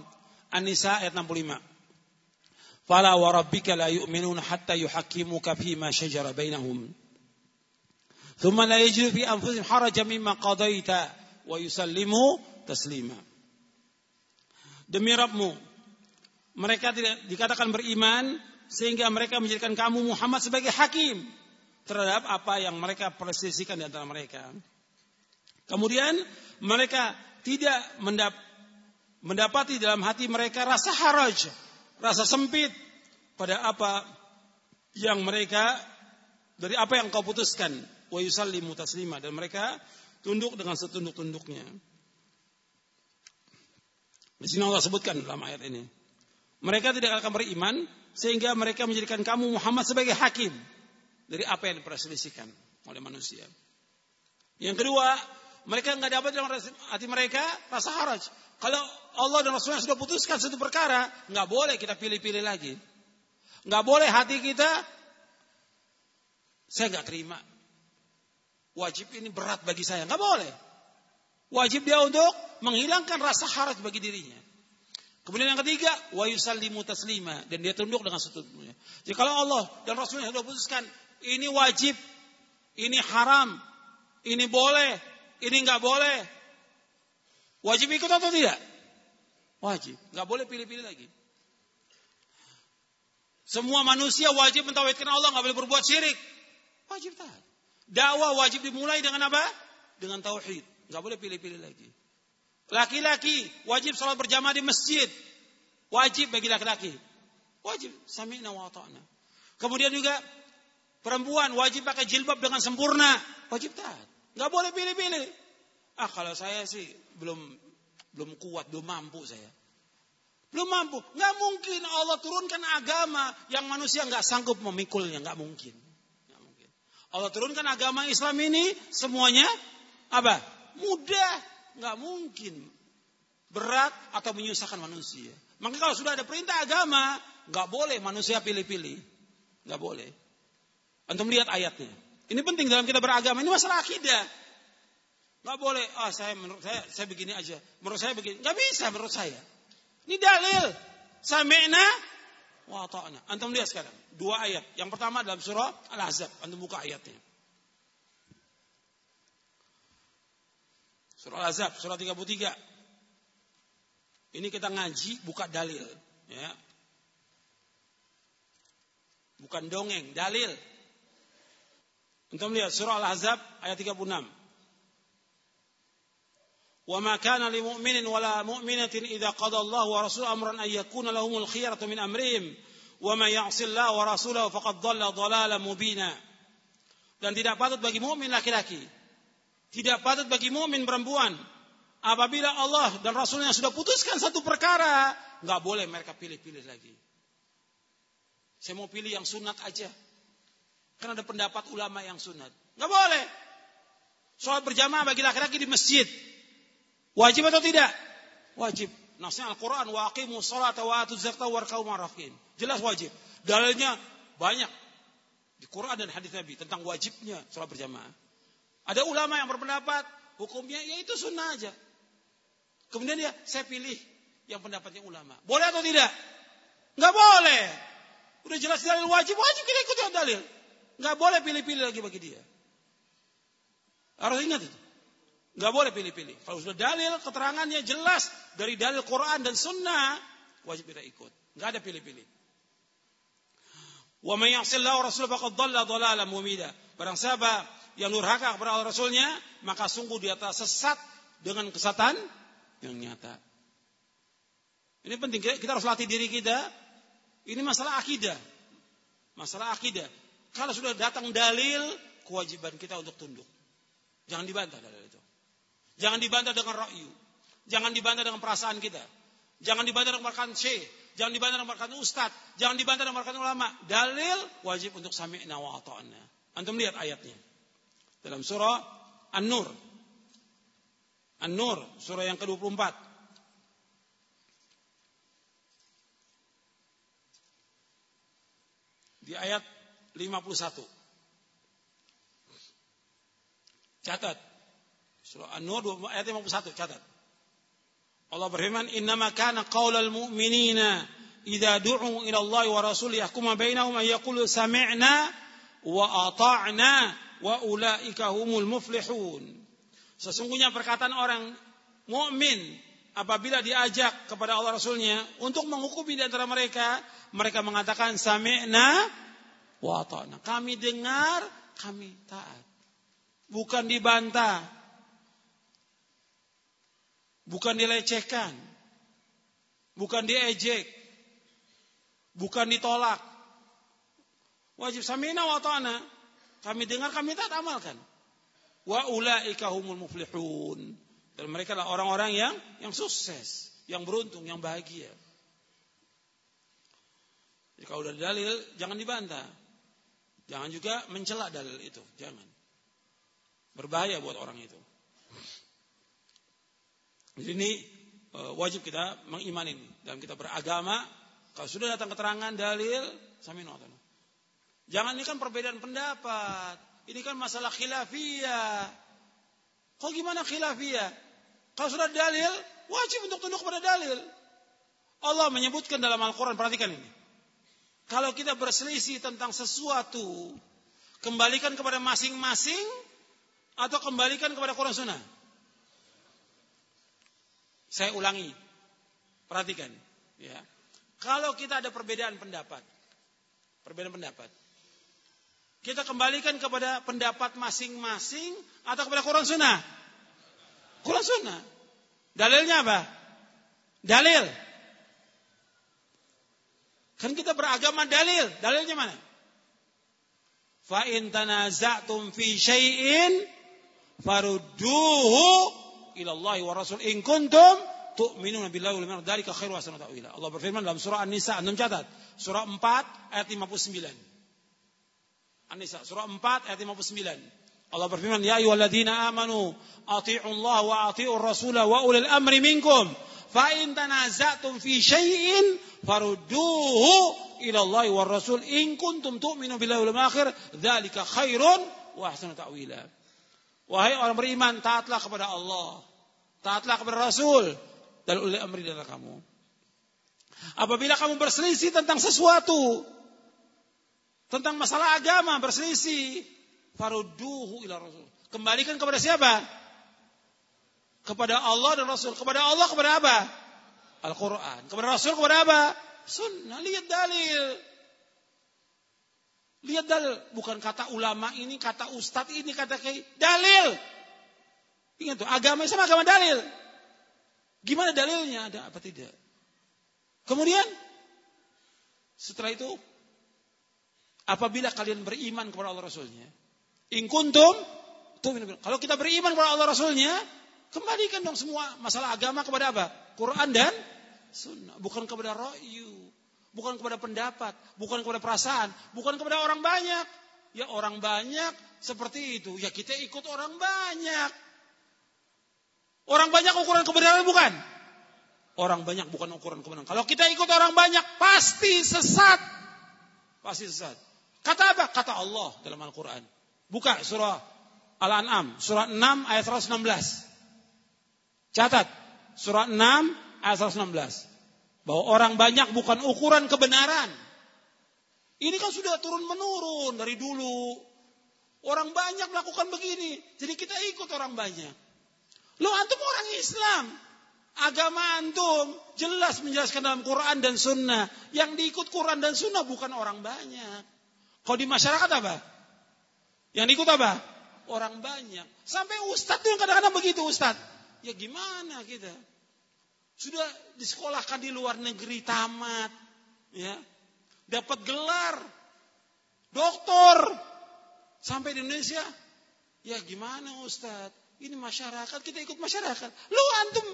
An-Nisa ayat 65. Fala wa rabbika la yu'minun hatta yuhakimuka fima shajara bainahum. Thumma la yajidu fi anfusihim haraja mimma qadaita wa yusallimu taslima. Demi Rabbmu, mereka tidak dikatakan beriman sehingga mereka menjadikan kamu Muhammad sebagai hakim terhadap apa yang mereka persisikan di antara mereka. Kemudian mereka tidak mendapati dalam hati mereka rasa haraj rasa sempit pada apa yang mereka dari apa yang kau putuskan wa yusallimu taslima dan mereka tunduk dengan setunduk-tunduknya. Di sini Allah sebutkan dalam ayat ini. Mereka tidak akan beriman sehingga mereka menjadikan kamu Muhammad sebagai hakim dari apa yang diperselisihkan oleh manusia. Yang kedua, mereka nggak dapat dalam hati mereka rasa haraj. Kalau Allah dan Rasulnya sudah putuskan satu perkara, nggak boleh kita pilih-pilih lagi. Nggak boleh hati kita, saya nggak terima. Wajib ini berat bagi saya, nggak boleh. Wajib dia untuk menghilangkan rasa haraj bagi dirinya. Kemudian yang ketiga, wa yusallimu taslima dan dia tunduk dengan setunduknya. Jadi kalau Allah dan Rasulnya sudah putuskan ini wajib, ini haram, ini boleh, ini nggak boleh. Wajib ikut atau tidak? Wajib, nggak boleh pilih-pilih lagi. Semua manusia wajib mentauhidkan Allah, nggak boleh berbuat syirik. Wajib taat. Dakwah wajib dimulai dengan apa? Dengan tauhid. Nggak boleh pilih-pilih lagi. Laki-laki wajib sholat berjamaah di masjid. Wajib bagi laki-laki. Wajib. Sami'na wa ta'na. Kemudian juga perempuan wajib pakai jilbab dengan sempurna. Wajib taat. Nggak boleh pilih-pilih. Ah kalau saya sih belum belum kuat, belum mampu saya. Belum mampu. Nggak mungkin Allah turunkan agama yang manusia nggak sanggup memikulnya. Nggak mungkin. Nggak mungkin. Allah turunkan agama Islam ini semuanya apa? Mudah, nggak mungkin berat atau menyusahkan manusia. Maka kalau sudah ada perintah agama, nggak boleh manusia pilih-pilih, nggak boleh. Antum lihat ayatnya. Ini penting dalam kita beragama. Ini masalah akidah. Nggak boleh. Ah saya menurut saya saya begini aja. Menurut saya begini. Nggak bisa menurut saya. Ini dalil. Sami'na wa ta'na. Antum lihat sekarang. Dua ayat. Yang pertama dalam surah Al-Ahzab. Antum buka ayatnya. Surah Al-Azab, surah 33. Ini kita ngaji buka dalil, ya. Bukan dongeng, dalil. Untuk melihat surah Al-Ahzab ayat 36. Wala mu'minatin idza qada Allah wa rasuluhu amran ay yakuna lahumul khiyaratu min amrihim wa man ya'si Allah wa rasulahu faqad dhalla dhalalan mubina. Dan tidak patut bagi mukmin laki-laki tidak patut bagi mukmin perempuan apabila Allah dan Rasulnya sudah putuskan satu perkara, nggak boleh mereka pilih-pilih lagi. Saya mau pilih yang sunat aja. Karena ada pendapat ulama yang sunat. Nggak boleh. Soal berjamaah bagi laki-laki di masjid. Wajib atau tidak? Wajib. Nasnya Al-Quran. Wa aqimu salata wa atu zakta warkau. Jelas wajib. Dalilnya banyak. Di Quran dan hadis Nabi tentang wajibnya sholat berjamaah. Ada ulama yang berpendapat hukumnya ya itu sunnah aja. Kemudian ya saya pilih yang pendapatnya ulama. Boleh atau tidak? Enggak boleh. Udah jelas dalil wajib, wajib kita ikuti dalil. Enggak boleh pilih-pilih lagi bagi dia. Harus ingat itu. Enggak boleh pilih-pilih. Kalau sudah dalil, keterangannya jelas dari dalil Quran dan Sunnah, wajib kita ikut. Enggak ada pilih-pilih. Wa may ya'sillahu rasul faqad. Barang siapa yang nurhaka kepada Allah Rasulnya, maka sungguh dia telah sesat dengan kesatan yang nyata. Ini penting kita harus latih diri kita. Ini masalah akidah. Masalah akidah. Kalau sudah datang dalil, kewajiban kita untuk tunduk. Jangan dibantah dalil itu. Jangan dibantah dengan ra'yu. Jangan dibantah dengan perasaan kita. Jangan dibantah dengan perkataan syekh. Jangan dibantah dengan perkataan ustad. Jangan dibantah dengan perkataan ulama. Dalil wajib untuk sami'na wa ata'na. Antum lihat ayatnya. Dalam surah An-Nur. An-Nur, surah yang ke-24. Di ayat 51. Catat. Surah An-Nur ayat 51, catat. Allah berfirman, "Innama kana qaulal mu'minina idza du'u ila Allah wa rasul yahkuma bainahum ay yaqulu sami'na wa ata'na wa ulaika humul muflihun." Sesungguhnya perkataan orang mukmin apabila diajak kepada Allah Rasulnya untuk menghukumi di antara mereka, mereka mengatakan sami'na wa ata'na. Kami dengar, kami taat. Bukan dibantah, Bukan dilecehkan. Bukan diejek. Bukan ditolak. Wajib samina wa ta'ana. Kami dengar, kami tak amalkan. Wa ulaika humul muflihun. Dan mereka adalah orang-orang yang yang sukses, yang beruntung, yang bahagia. Jadi kalau udah dalil, jangan dibantah. Jangan juga mencela dalil itu, jangan. Berbahaya buat orang itu. Jadi ini e, wajib kita mengimani ini. Dalam kita beragama, kalau sudah datang keterangan dalil, sami Jangan ini kan perbedaan pendapat. Ini kan masalah khilafiyah. Kok gimana khilafiyah? Kalau sudah dalil, wajib untuk tunduk pada dalil. Allah menyebutkan dalam Al-Quran, perhatikan ini. Kalau kita berselisih tentang sesuatu, kembalikan kepada masing-masing, atau kembalikan kepada Quran Sunnah. Saya ulangi. Perhatikan, ya. Kalau kita ada perbedaan pendapat, perbedaan pendapat, kita kembalikan kepada pendapat masing-masing atau kepada Quran Sunnah? Quran Sunnah. Dalilnya apa? Dalil. Kan kita beragama dalil. Dalilnya mana? Fa in tanaza'tum fi syai'in farudduhu ilallahi wa rasul in kuntum tu'minuna billahi wal yawmil dzalika khairu ta'wila. Allah berfirman dalam surah An-Nisa, antum catat, surah 4 ayat 59. An-Nisa surah 4 ayat 59. Allah berfirman, "Ya ayyuhalladzina amanu Allah wa athi'ur rasula wa ulil amri minkum." Fa in tanaza'tum fi syai'in farudduhu ila Allah wa rasul in kuntum tu'minu billahi wal akhir dzalika khairun wa ahsanu ta'wila. Wahai orang beriman, taatlah kepada Allah. Taatlah kepada Rasul. Dan oleh amri dalam kamu. Apabila kamu berselisih tentang sesuatu. Tentang masalah agama berselisih. Faruduhu ila Rasul. Kembalikan kepada siapa? Kepada Allah dan Rasul. Kepada Allah kepada apa? Al-Quran. Kepada Rasul kepada apa? Sunnah. Lihat dalil. Lihat dalil, bukan kata ulama ini, kata ustadz ini, kata kayak dalil. Ingat tuh, agama sama agama dalil. Gimana dalilnya? Ada apa tidak? Kemudian setelah itu apabila kalian beriman kepada Allah Rasulnya, in kuntum kalau kita beriman kepada Allah Rasulnya, kembalikan dong semua masalah agama kepada apa? Quran dan sunnah, bukan kepada ra'yu bukan kepada pendapat, bukan kepada perasaan, bukan kepada orang banyak. Ya orang banyak seperti itu, ya kita ikut orang banyak. Orang banyak ukuran kebenaran bukan? Orang banyak bukan ukuran kebenaran. Kalau kita ikut orang banyak pasti sesat. Pasti sesat. Kata apa? Kata Allah dalam Al-Quran. Buka surah Al-An'am. Surah 6 ayat 116. Catat. Surah 6 ayat 116. Bahwa orang banyak bukan ukuran kebenaran. Ini kan sudah turun menurun dari dulu. Orang banyak melakukan begini. Jadi kita ikut orang banyak. Lo antum orang Islam. Agama antum jelas menjelaskan dalam Quran dan Sunnah. Yang diikut Quran dan Sunnah bukan orang banyak. Kalau di masyarakat apa? Yang diikut apa? Orang banyak. Sampai ustadz tuh kadang-kadang begitu ustadz. Ya gimana kita? Sudah disekolahkan di luar negeri tamat, ya. Dapat gelar doktor sampai di Indonesia. Ya gimana Ustadz? Ini masyarakat, kita ikut masyarakat. Lu antum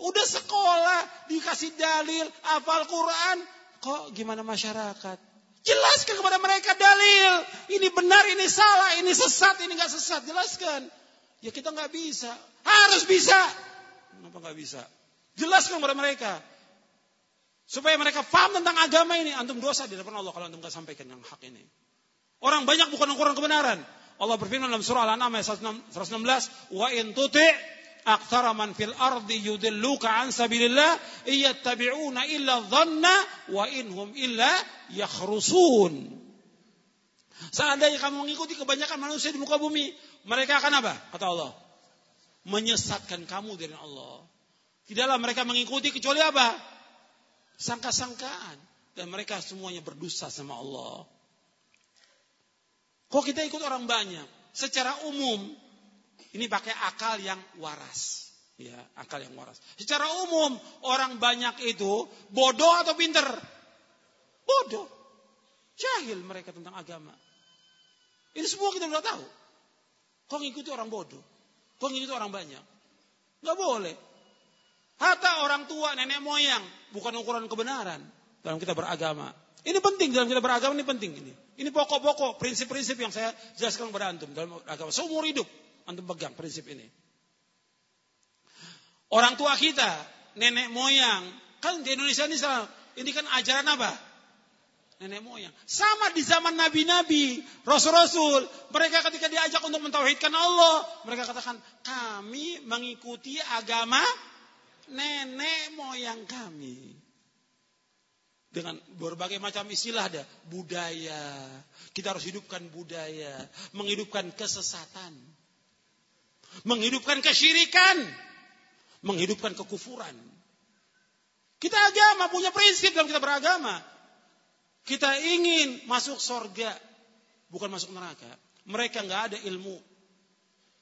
udah sekolah, dikasih dalil, hafal Quran, kok gimana masyarakat? Jelaskan kepada mereka dalil. Ini benar, ini salah, ini sesat, ini nggak sesat. Jelaskan. Ya kita nggak bisa. Harus bisa. Kenapa nggak bisa? Jelaskan kepada mereka. Supaya mereka paham tentang agama ini. Antum dosa di depan Allah kalau antum nggak sampaikan yang hak ini. Orang banyak bukan ukuran kebenaran. Allah berfirman dalam surah Al-An'am ayat 116, "Wa in tuti' aktsara man fil ardi yudilluka an sabilillah iyattabi'una illa dhanna wa inhum illa yakhrusun." Seandainya kamu mengikuti kebanyakan manusia di muka bumi, mereka akan apa? Kata Allah. Menyesatkan kamu dari Allah. Tidaklah mereka mengikuti kecuali apa? Sangka-sangkaan. Dan mereka semuanya berdosa sama Allah. Kok kita ikut orang banyak? Secara umum, ini pakai akal yang waras. Ya, akal yang waras. Secara umum, orang banyak itu bodoh atau pinter? Bodoh. Jahil mereka tentang agama. Ini semua kita sudah tahu. Kok ngikuti orang bodoh? Kok ngikuti orang banyak? Gak boleh. Hatta orang tua, nenek moyang, bukan ukuran kebenaran dalam kita beragama. Ini penting dalam kita beragama ini penting ini. Ini pokok-pokok prinsip-prinsip yang saya jelaskan kepada antum dalam agama. Seumur hidup antum pegang prinsip ini. Orang tua kita, nenek moyang, kan di Indonesia ini ini kan ajaran apa? Nenek moyang. Sama di zaman nabi-nabi, rasul-rasul, mereka ketika diajak untuk mentauhidkan Allah, mereka katakan, "Kami mengikuti agama nenek moyang kami. Dengan berbagai macam istilah ada. Budaya. Kita harus hidupkan budaya. Menghidupkan kesesatan. Menghidupkan kesyirikan. Menghidupkan kekufuran. Kita agama, punya prinsip dalam kita beragama. Kita ingin masuk sorga. Bukan masuk neraka. Mereka nggak ada ilmu.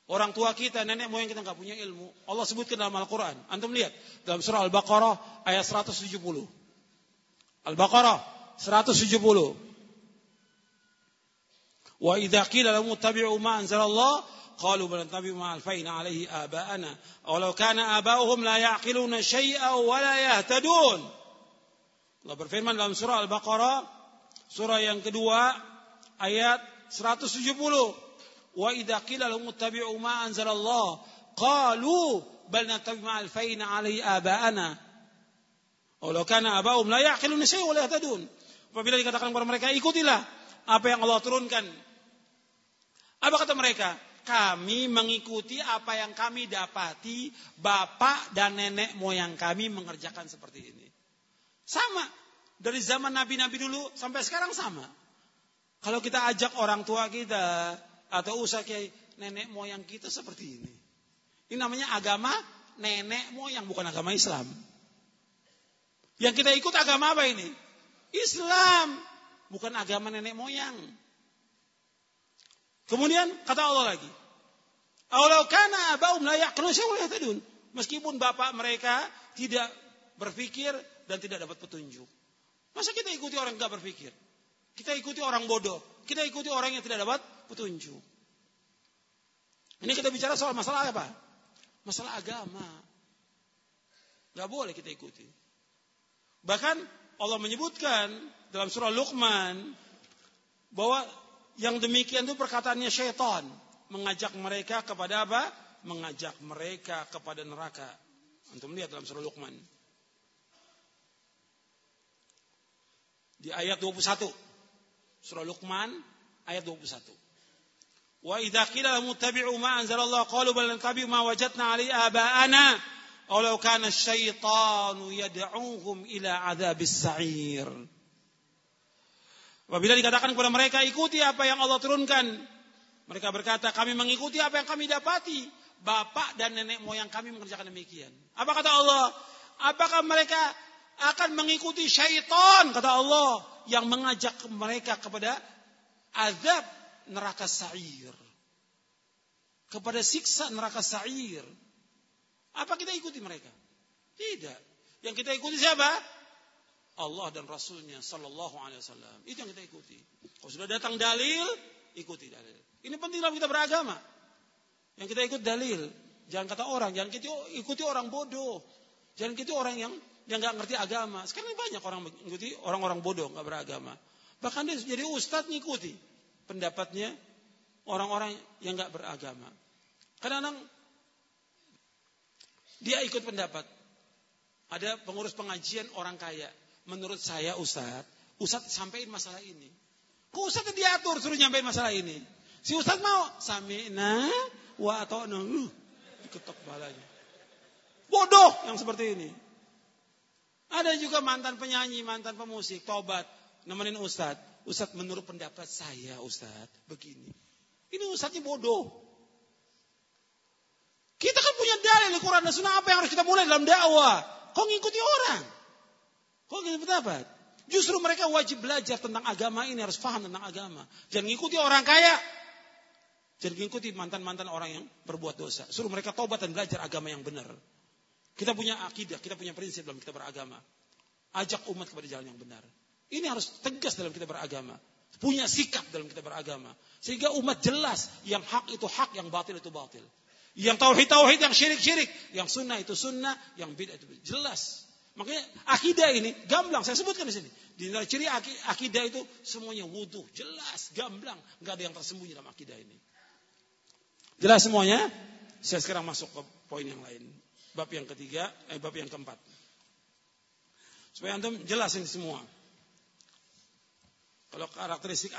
Orang tua kita, nenek moyang kita nggak punya ilmu. Allah sebutkan dalam Al-Quran. Antum lihat dalam surah Al-Baqarah ayat 170. Al-Baqarah 170. Wa idza qila lahum ittabi'u ma anzalallah qalu bal nattabi'u ma alayhi aba'ana law kana aba'uhum la ya'qiluna shay'an wa la yahtadun. Allah berfirman dalam surah Al-Baqarah surah yang kedua ayat 170 wa idza qila lahum ittabi'u ma anzalallah qalu bal nattabi ma alfayna alaihi aba'ana walau kana aba'um la ya'qiluna syai'an wa la apabila dikatakan kepada mereka ikutilah apa yang Allah turunkan apa kata mereka kami mengikuti apa yang kami dapati bapak dan nenek moyang kami mengerjakan seperti ini. Sama. Dari zaman nabi-nabi dulu sampai sekarang sama. Kalau kita ajak orang tua kita atau usah kiai nenek moyang kita seperti ini. Ini namanya agama nenek moyang bukan agama Islam. Yang kita ikut agama apa ini? Islam, bukan agama nenek moyang. Kemudian kata Allah lagi, "Aulau abaum la yaqilun yahtadun." Meskipun bapak mereka tidak berpikir dan tidak dapat petunjuk. Masa kita ikuti orang yang tidak berpikir? Kita ikuti orang bodoh. Kita ikuti orang yang tidak dapat petunjuk. Ini kita bicara soal masalah apa? Masalah agama. Gak boleh kita ikuti. Bahkan Allah menyebutkan dalam surah Luqman bahwa yang demikian itu perkataannya syaitan mengajak mereka kepada apa? Mengajak mereka kepada neraka. Untuk melihat dalam surah Luqman. Di ayat 21. Surah Luqman ayat 21. Wa idza qila lahum ittabi'u ma anzalallah qalu bal nattabi'u ma wajadna 'alaihi aba'ana aw law kana asyaitanu yad'uhum ila 'adzabis sa'ir. Apabila dikatakan kepada mereka ikuti apa yang Allah turunkan, mereka berkata kami mengikuti apa yang kami dapati. Bapak dan nenek moyang kami mengerjakan demikian. Apa kata Allah? Apakah mereka akan mengikuti syaitan kata Allah yang mengajak mereka kepada azab neraka sa'ir. Kepada siksa neraka sa'ir. Apa kita ikuti mereka? Tidak. Yang kita ikuti siapa? Allah dan Rasulnya Sallallahu Alaihi Wasallam. Itu yang kita ikuti. Kalau sudah datang dalil, ikuti dalil. Ini penting dalam kita beragama. Yang kita ikut dalil. Jangan kata orang, jangan kita ikuti orang bodoh. Jangan ikuti orang yang yang nggak ngerti agama. Sekarang banyak orang mengikuti orang-orang bodoh nggak beragama. Bahkan dia jadi ustadz ngikuti pendapatnya orang-orang yang nggak beragama. Kadang-kadang dia ikut pendapat. Ada pengurus pengajian orang kaya. Menurut saya Ustadz, Ustadz sampaikan masalah ini. Kok Ustadz diatur suruh nyampein masalah ini? Si Ustadz mau sami'na wa atau uh, diketok balanya. Bodoh yang seperti ini. Ada juga mantan penyanyi, mantan pemusik, tobat, nemenin Ustadz. Ustadz menurut pendapat saya Ustadz, begini. Ini Ustadznya bodoh. Kita kan punya dalil Quran dan Sunnah apa yang harus kita mulai dalam dakwah. Kok ngikuti orang? Kok ngikuti pendapat? Justru mereka wajib belajar tentang agama ini, harus paham tentang agama. Jangan ngikuti orang kaya. Jangan ngikuti mantan-mantan orang yang berbuat dosa. Suruh mereka tobat dan belajar agama yang benar. Kita punya akidah, kita punya prinsip dalam kita beragama. Ajak umat kepada jalan yang benar. Ini harus tegas dalam kita beragama. Punya sikap dalam kita beragama. Sehingga umat jelas yang hak itu hak, yang batil itu batil. Yang tauhid-tauhid, yang syirik-syirik. Yang sunnah itu sunnah, yang bid'ah itu bid'ah. Jelas. Makanya akidah ini gamblang, saya sebutkan di sini. Di ciri akidah itu semuanya wudhu, jelas, gamblang, nggak ada yang tersembunyi dalam akidah ini. Jelas semuanya? Saya sekarang masuk ke poin yang lain. Bab yang ketiga, eh bab yang keempat. Supaya antum jelasin semua. Kalau karakteristik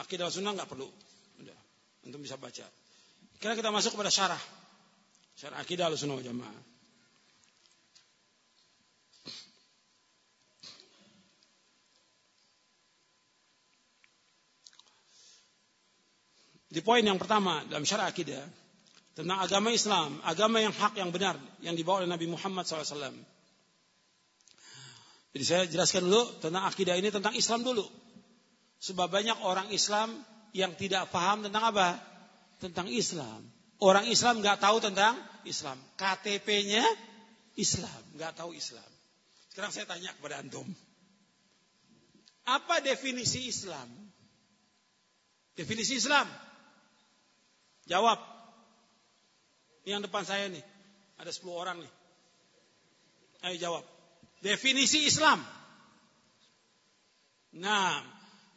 akidah sunnah nggak perlu. Udah, antum bisa baca. Sekarang kita masuk kepada syarah. Syarah akidah al-sunnah jamaah. Di poin yang pertama dalam syarah akidah tentang agama Islam, agama yang hak yang benar yang dibawa oleh Nabi Muhammad SAW. Jadi saya jelaskan dulu tentang akidah ini tentang Islam dulu. Sebab banyak orang Islam yang tidak paham tentang apa? tentang Islam. Orang Islam nggak tahu tentang Islam. KTP-nya Islam, nggak tahu Islam. Sekarang saya tanya kepada antum. Apa definisi Islam? Definisi Islam. Jawab. Ini yang depan saya nih. Ada 10 orang nih. Ayo jawab. Definisi Islam. Nah,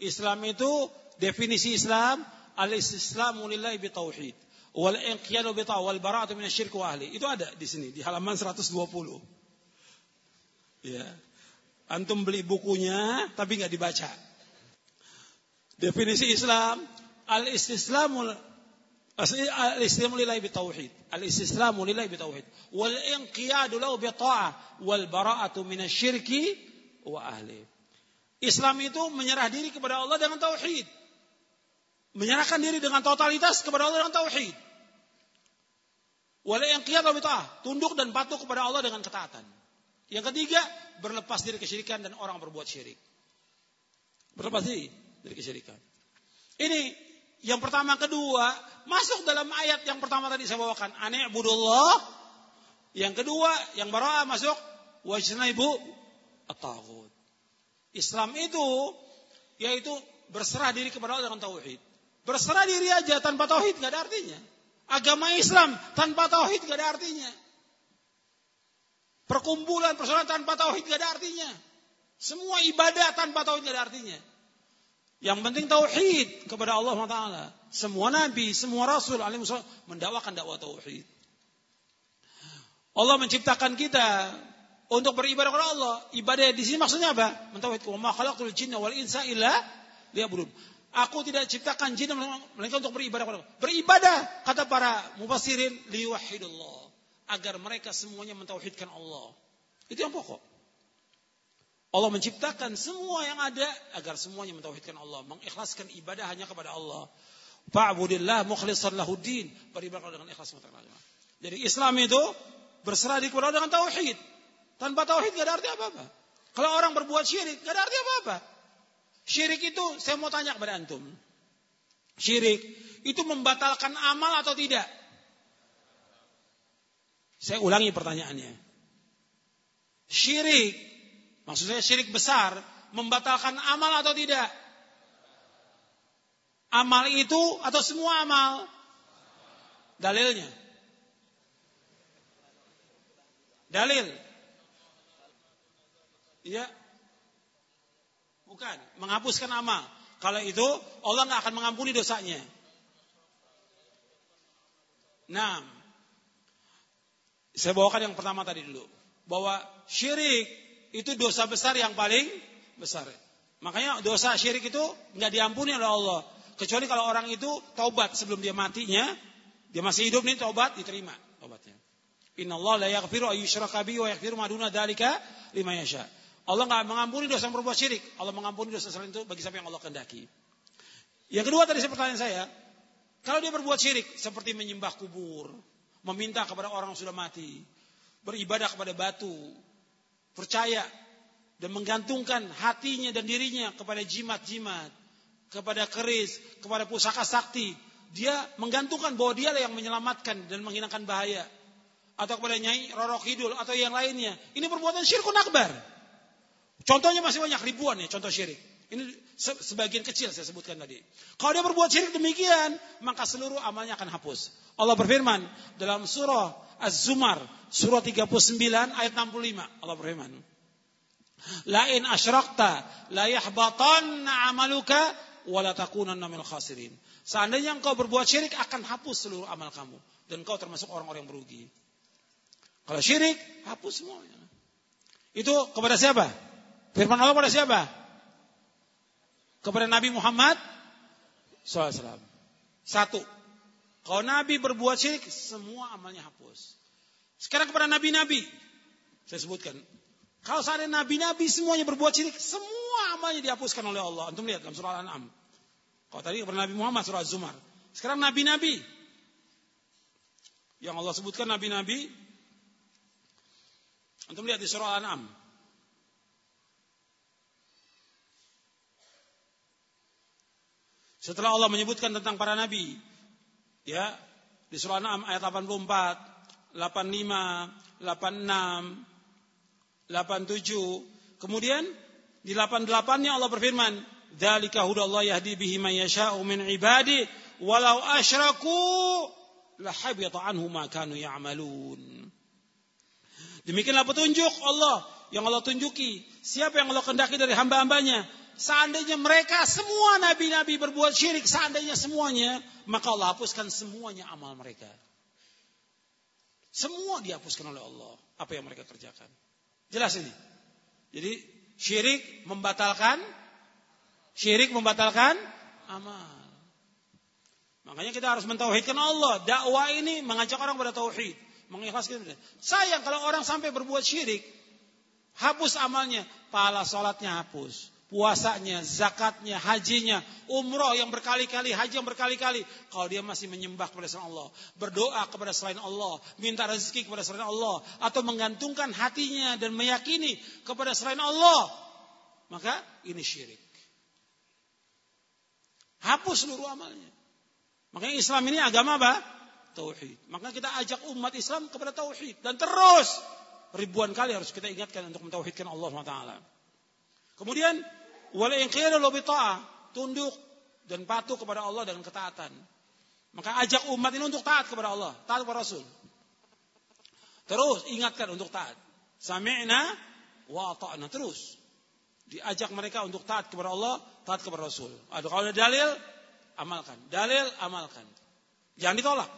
Islam itu definisi Islam al-istislamu lillahi bitauhid wal inqiyadu bi wal bara'atu minasyirk wa ahli. Itu ada di sini di halaman 120. Ya. Antum beli bukunya tapi nggak dibaca. Definisi Islam al-istislamu al-istislamu lillahi bitauhid. Al-istislamu lillahi bitauhid wal inqiyadu lahu bi wal bara'atu minasyirki wa ahli. Islam itu menyerah diri kepada Allah dengan tauhid Menyerahkan diri dengan totalitas kepada Allah dengan tauhid. Wala yang qiyad tunduk dan patuh kepada Allah dengan ketaatan. Yang ketiga, berlepas diri kesyirikan dan orang berbuat syirik. Berlepas diri dari kesyirikan. Ini yang pertama kedua masuk dalam ayat yang pertama tadi saya bawakan aneh budullah yang kedua yang bara masuk ibu at-taghut Islam itu yaitu berserah diri kepada Allah dengan tauhid Berserah diri aja tanpa tauhid gak ada artinya. Agama Islam tanpa tauhid gak ada artinya. Perkumpulan persoalan tanpa tauhid gak ada artinya. Semua ibadah tanpa tauhid gak ada artinya. Yang penting tauhid kepada Allah Taala. Semua nabi, semua rasul alaihi mendakwakan dakwah tauhid. Allah menciptakan kita untuk beribadah kepada Allah. Ibadah di sini maksudnya apa? Mentauhidkan. Wa ma khalaqtul jinna wal insa illa liya'budun. Aku tidak ciptakan jin mereka untuk beribadah kepada Beribadah kata para mufassirin liwahidullah agar mereka semuanya mentauhidkan Allah. Itu yang pokok. Allah menciptakan semua yang ada agar semuanya mentauhidkan Allah, mengikhlaskan ibadah hanya kepada Allah. Fa'budillah mukhlishan lahuddin, beribadah dengan ikhlas Jadi Islam itu berserah di kepada dengan tauhid. Tanpa tauhid gak ada arti apa-apa. Kalau orang berbuat syirik, gak ada arti apa-apa. Syirik itu saya mau tanya kepada antum. Syirik itu membatalkan amal atau tidak? Saya ulangi pertanyaannya. Syirik, maksud saya syirik besar, membatalkan amal atau tidak? Amal itu atau semua amal? Dalilnya. Dalil. Iya. Bukan, menghapuskan amal. Kalau itu Allah nggak akan mengampuni dosanya. Nah, saya bawakan yang pertama tadi dulu. Bahwa syirik itu dosa besar yang paling besar. Makanya dosa syirik itu nggak diampuni oleh Allah. Kecuali kalau orang itu taubat sebelum dia matinya, dia masih hidup nih taubat diterima taubatnya. Inna Allah la yaghfiru ayyushraka bihi wa yaghfiru ma duna dzalika liman. Allah nggak mengampuni dosa yang berbuat syirik. Allah mengampuni dosa selain itu bagi siapa yang Allah kehendaki. Yang kedua tadi pertanyaan saya, kalau dia berbuat syirik seperti menyembah kubur, meminta kepada orang yang sudah mati, beribadah kepada batu, percaya dan menggantungkan hatinya dan dirinya kepada jimat-jimat, kepada keris, kepada pusaka sakti, dia menggantungkan bahwa dia yang menyelamatkan dan menghilangkan bahaya atau kepada Nyai Roro Kidul atau yang lainnya. Ini perbuatan syirkun akbar. Contohnya masih banyak ribuan ya contoh syirik. Ini sebagian kecil saya sebutkan tadi. Kalau dia berbuat syirik demikian, maka seluruh amalnya akan hapus. Allah berfirman dalam surah Az-Zumar, surah 39 ayat 65. Allah berfirman. Lain asyrakta la yahbatanna amaluka wa minal khasirin. Seandainya engkau berbuat syirik akan hapus seluruh amal kamu dan engkau termasuk orang-orang yang merugi. Kalau syirik hapus semuanya. Itu kepada siapa? Firman Allah pada siapa? Kepada Nabi Muhammad SAW. Satu. Kalau Nabi berbuat syirik, semua amalnya hapus. Sekarang kepada Nabi-Nabi. Saya sebutkan. Kalau seandainya Nabi-Nabi semuanya berbuat syirik, semua amalnya dihapuskan oleh Allah. Antum lihat dalam surah Al-An'am. Kalau tadi kepada Nabi Muhammad surah Az-Zumar. Sekarang Nabi-Nabi. Yang Allah sebutkan Nabi-Nabi. Antum lihat di surah Al-An'am. Setelah Allah menyebutkan tentang para nabi, ya, di surah 6 ayat 84, 85, 86, 87, kemudian di 88-nya Allah berfirman, "Dzalika hudallahu yahdi bihi man yasha'u min ibadi walau asyraku lahabita anhu ma kanu ya'malun." Demikianlah petunjuk Allah yang Allah tunjuki. Siapa yang Allah kendaki dari hamba-hambanya Seandainya mereka semua nabi-nabi berbuat syirik, seandainya semuanya, maka Allah hapuskan semuanya amal mereka. Semua dihapuskan oleh Allah apa yang mereka kerjakan. Jelas ini. Jadi syirik membatalkan syirik membatalkan amal. Makanya kita harus mentauhidkan Allah. Dakwah ini mengajak orang pada tauhid, mengikhlaskan. Sayang kalau orang sampai berbuat syirik, hapus amalnya, pahala sholatnya hapus puasanya, zakatnya, hajinya, umroh yang berkali-kali, haji yang berkali-kali. Kalau dia masih menyembah kepada selain Allah, berdoa kepada selain Allah, minta rezeki kepada selain Allah, atau menggantungkan hatinya dan meyakini kepada selain Allah, maka ini syirik. Hapus seluruh amalnya. Makanya Islam ini agama apa? Tauhid. Maka kita ajak umat Islam kepada tauhid dan terus ribuan kali harus kita ingatkan untuk mentauhidkan Allah SWT. Kemudian Wala inqiyadu lo tunduk dan patuh kepada Allah dengan ketaatan. Maka ajak umat ini untuk taat kepada Allah, taat kepada Rasul. Terus ingatkan untuk taat. Sami'na wa ta'na terus. Diajak mereka untuk taat kepada Allah, taat kepada Rasul. Ada kalau ada dalil, amalkan. Dalil, amalkan. Jangan ditolak.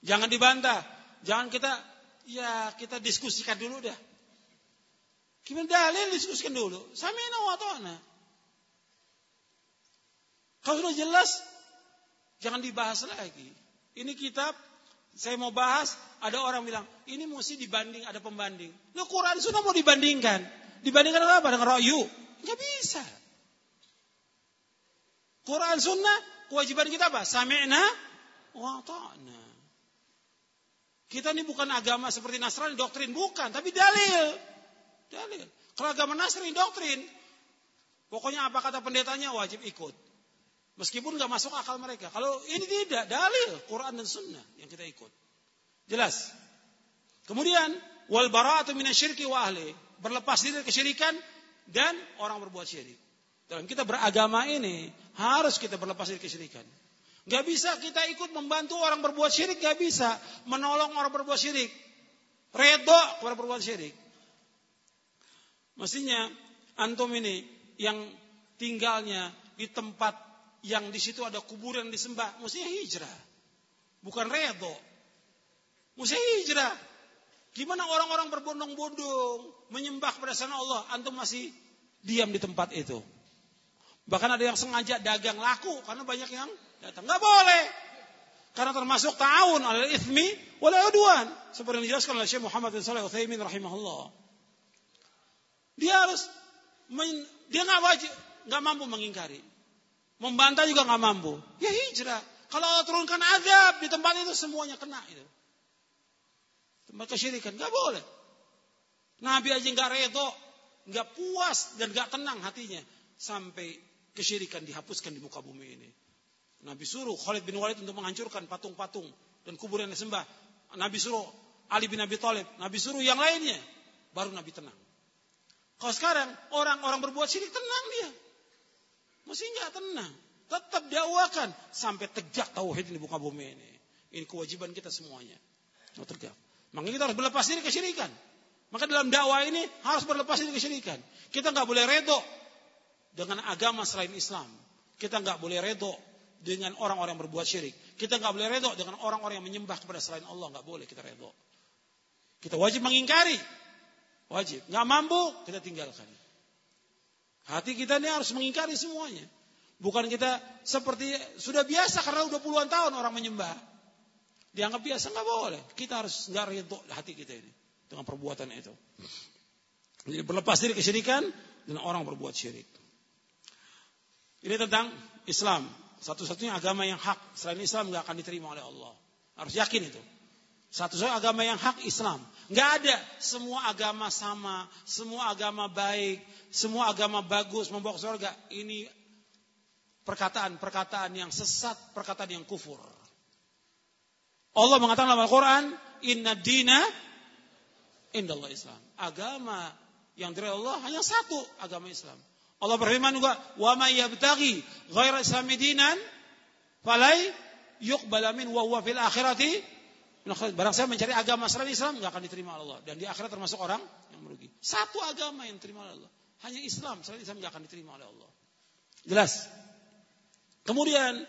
Jangan dibantah. Jangan kita ya kita diskusikan dulu dah. Gimana dalil diskusikan dulu. Sami'na wa ta'na. Kalau sudah jelas, jangan dibahas lagi. Ini kitab, saya mau bahas, ada orang bilang, ini mesti dibanding, ada pembanding. Nah Quran sudah mau dibandingkan. Dibandingkan dengan apa? Dengan royu. Nggak bisa. Quran sunnah, kewajiban kita apa? Sami'na wa ta'na. Kita ini bukan agama seperti Nasrani, doktrin. Bukan, tapi dalil. Dalil. Kalau agama Nasrani, doktrin. Pokoknya apa kata pendetanya wajib ikut. Meskipun nggak masuk akal mereka. Kalau ini tidak, dalil Quran dan Sunnah yang kita ikut. Jelas. Kemudian wal bara'atu minasyirki wa ahli. Berlepas diri dari kesyirikan dan orang berbuat syirik. Dalam kita beragama ini harus kita berlepas dari kesyirikan. Gak bisa kita ikut membantu orang berbuat syirik, gak bisa menolong orang berbuat syirik. Redo kepada berbuat syirik. Mestinya antum ini yang tinggalnya di tempat yang di situ ada kuburan disembah, mestinya hijrah. Bukan redo. Mestinya hijrah. Gimana orang-orang berbondong-bondong menyembah kepada sana Allah, antum masih diam di tempat itu. Bahkan ada yang sengaja dagang laku karena banyak yang datang. Nggak boleh. Karena termasuk ta'awun al ithmi wal udwan. Seperti yang dijelaskan oleh Syekh Muhammad bin Saleh Utsaimin rahimahullah. Dia harus dia nggak wajib, nggak mampu mengingkari. Membantah juga nggak mampu. Ya hijrah. Kalau Allah turunkan azab di tempat itu semuanya kena itu. Tempat kesyirikan nggak boleh. Nabi aja nggak redo, nggak puas dan nggak tenang hatinya sampai kesyirikan dihapuskan di muka bumi ini. Nabi suruh Khalid bin Walid untuk menghancurkan patung-patung dan kuburan yang sembah. Nabi suruh Ali bin Abi Thalib, Nabi suruh yang lainnya, baru Nabi tenang. Kalau sekarang orang-orang berbuat syirik tenang dia. Mesti nggak tenang. Tetap dakwakan sampai tegak tauhid di muka bumi ini. Ini kewajiban kita semuanya. Oh, tegak. Makanya kita harus berlepas diri kesyirikan. Maka dalam dakwah ini harus berlepas diri kesyirikan. Kita nggak boleh redo dengan agama selain Islam. Kita nggak boleh redo dengan orang-orang berbuat syirik. Kita nggak boleh redo dengan orang-orang yang menyembah kepada selain Allah. Nggak boleh kita redo. Kita wajib mengingkari. Wajib. Nggak mampu, kita tinggalkan. Hati kita ini harus mengingkari semuanya. Bukan kita seperti sudah biasa karena udah puluhan tahun orang menyembah. Dianggap biasa nggak boleh. Kita harus nggak redo hati kita ini dengan perbuatan itu. Jadi berlepas diri kesyirikan dan orang berbuat syirik. Ini tentang Islam. Satu-satunya agama yang hak. Selain Islam nggak akan diterima oleh Allah. Harus yakin itu. Satu-satunya agama yang hak Islam. Nggak ada. Semua agama sama. Semua agama baik. Semua agama bagus. Membawa ke surga. Ini perkataan-perkataan yang sesat. Perkataan yang kufur. Allah mengatakan dalam Al-Quran. Inna dina indallah Islam. Agama yang dari Allah hanya satu agama Islam. Allah berfirman juga, "Wa may yabtaghi ghaira islami dinan falai yuqbal min wa huwa fil akhirati Barang saya mencari agama selain Islam nggak akan diterima Allah dan di akhirat termasuk orang yang merugi. Satu agama yang diterima oleh Allah. Hanya Islam, selain Islam nggak akan diterima oleh Allah. Jelas. Kemudian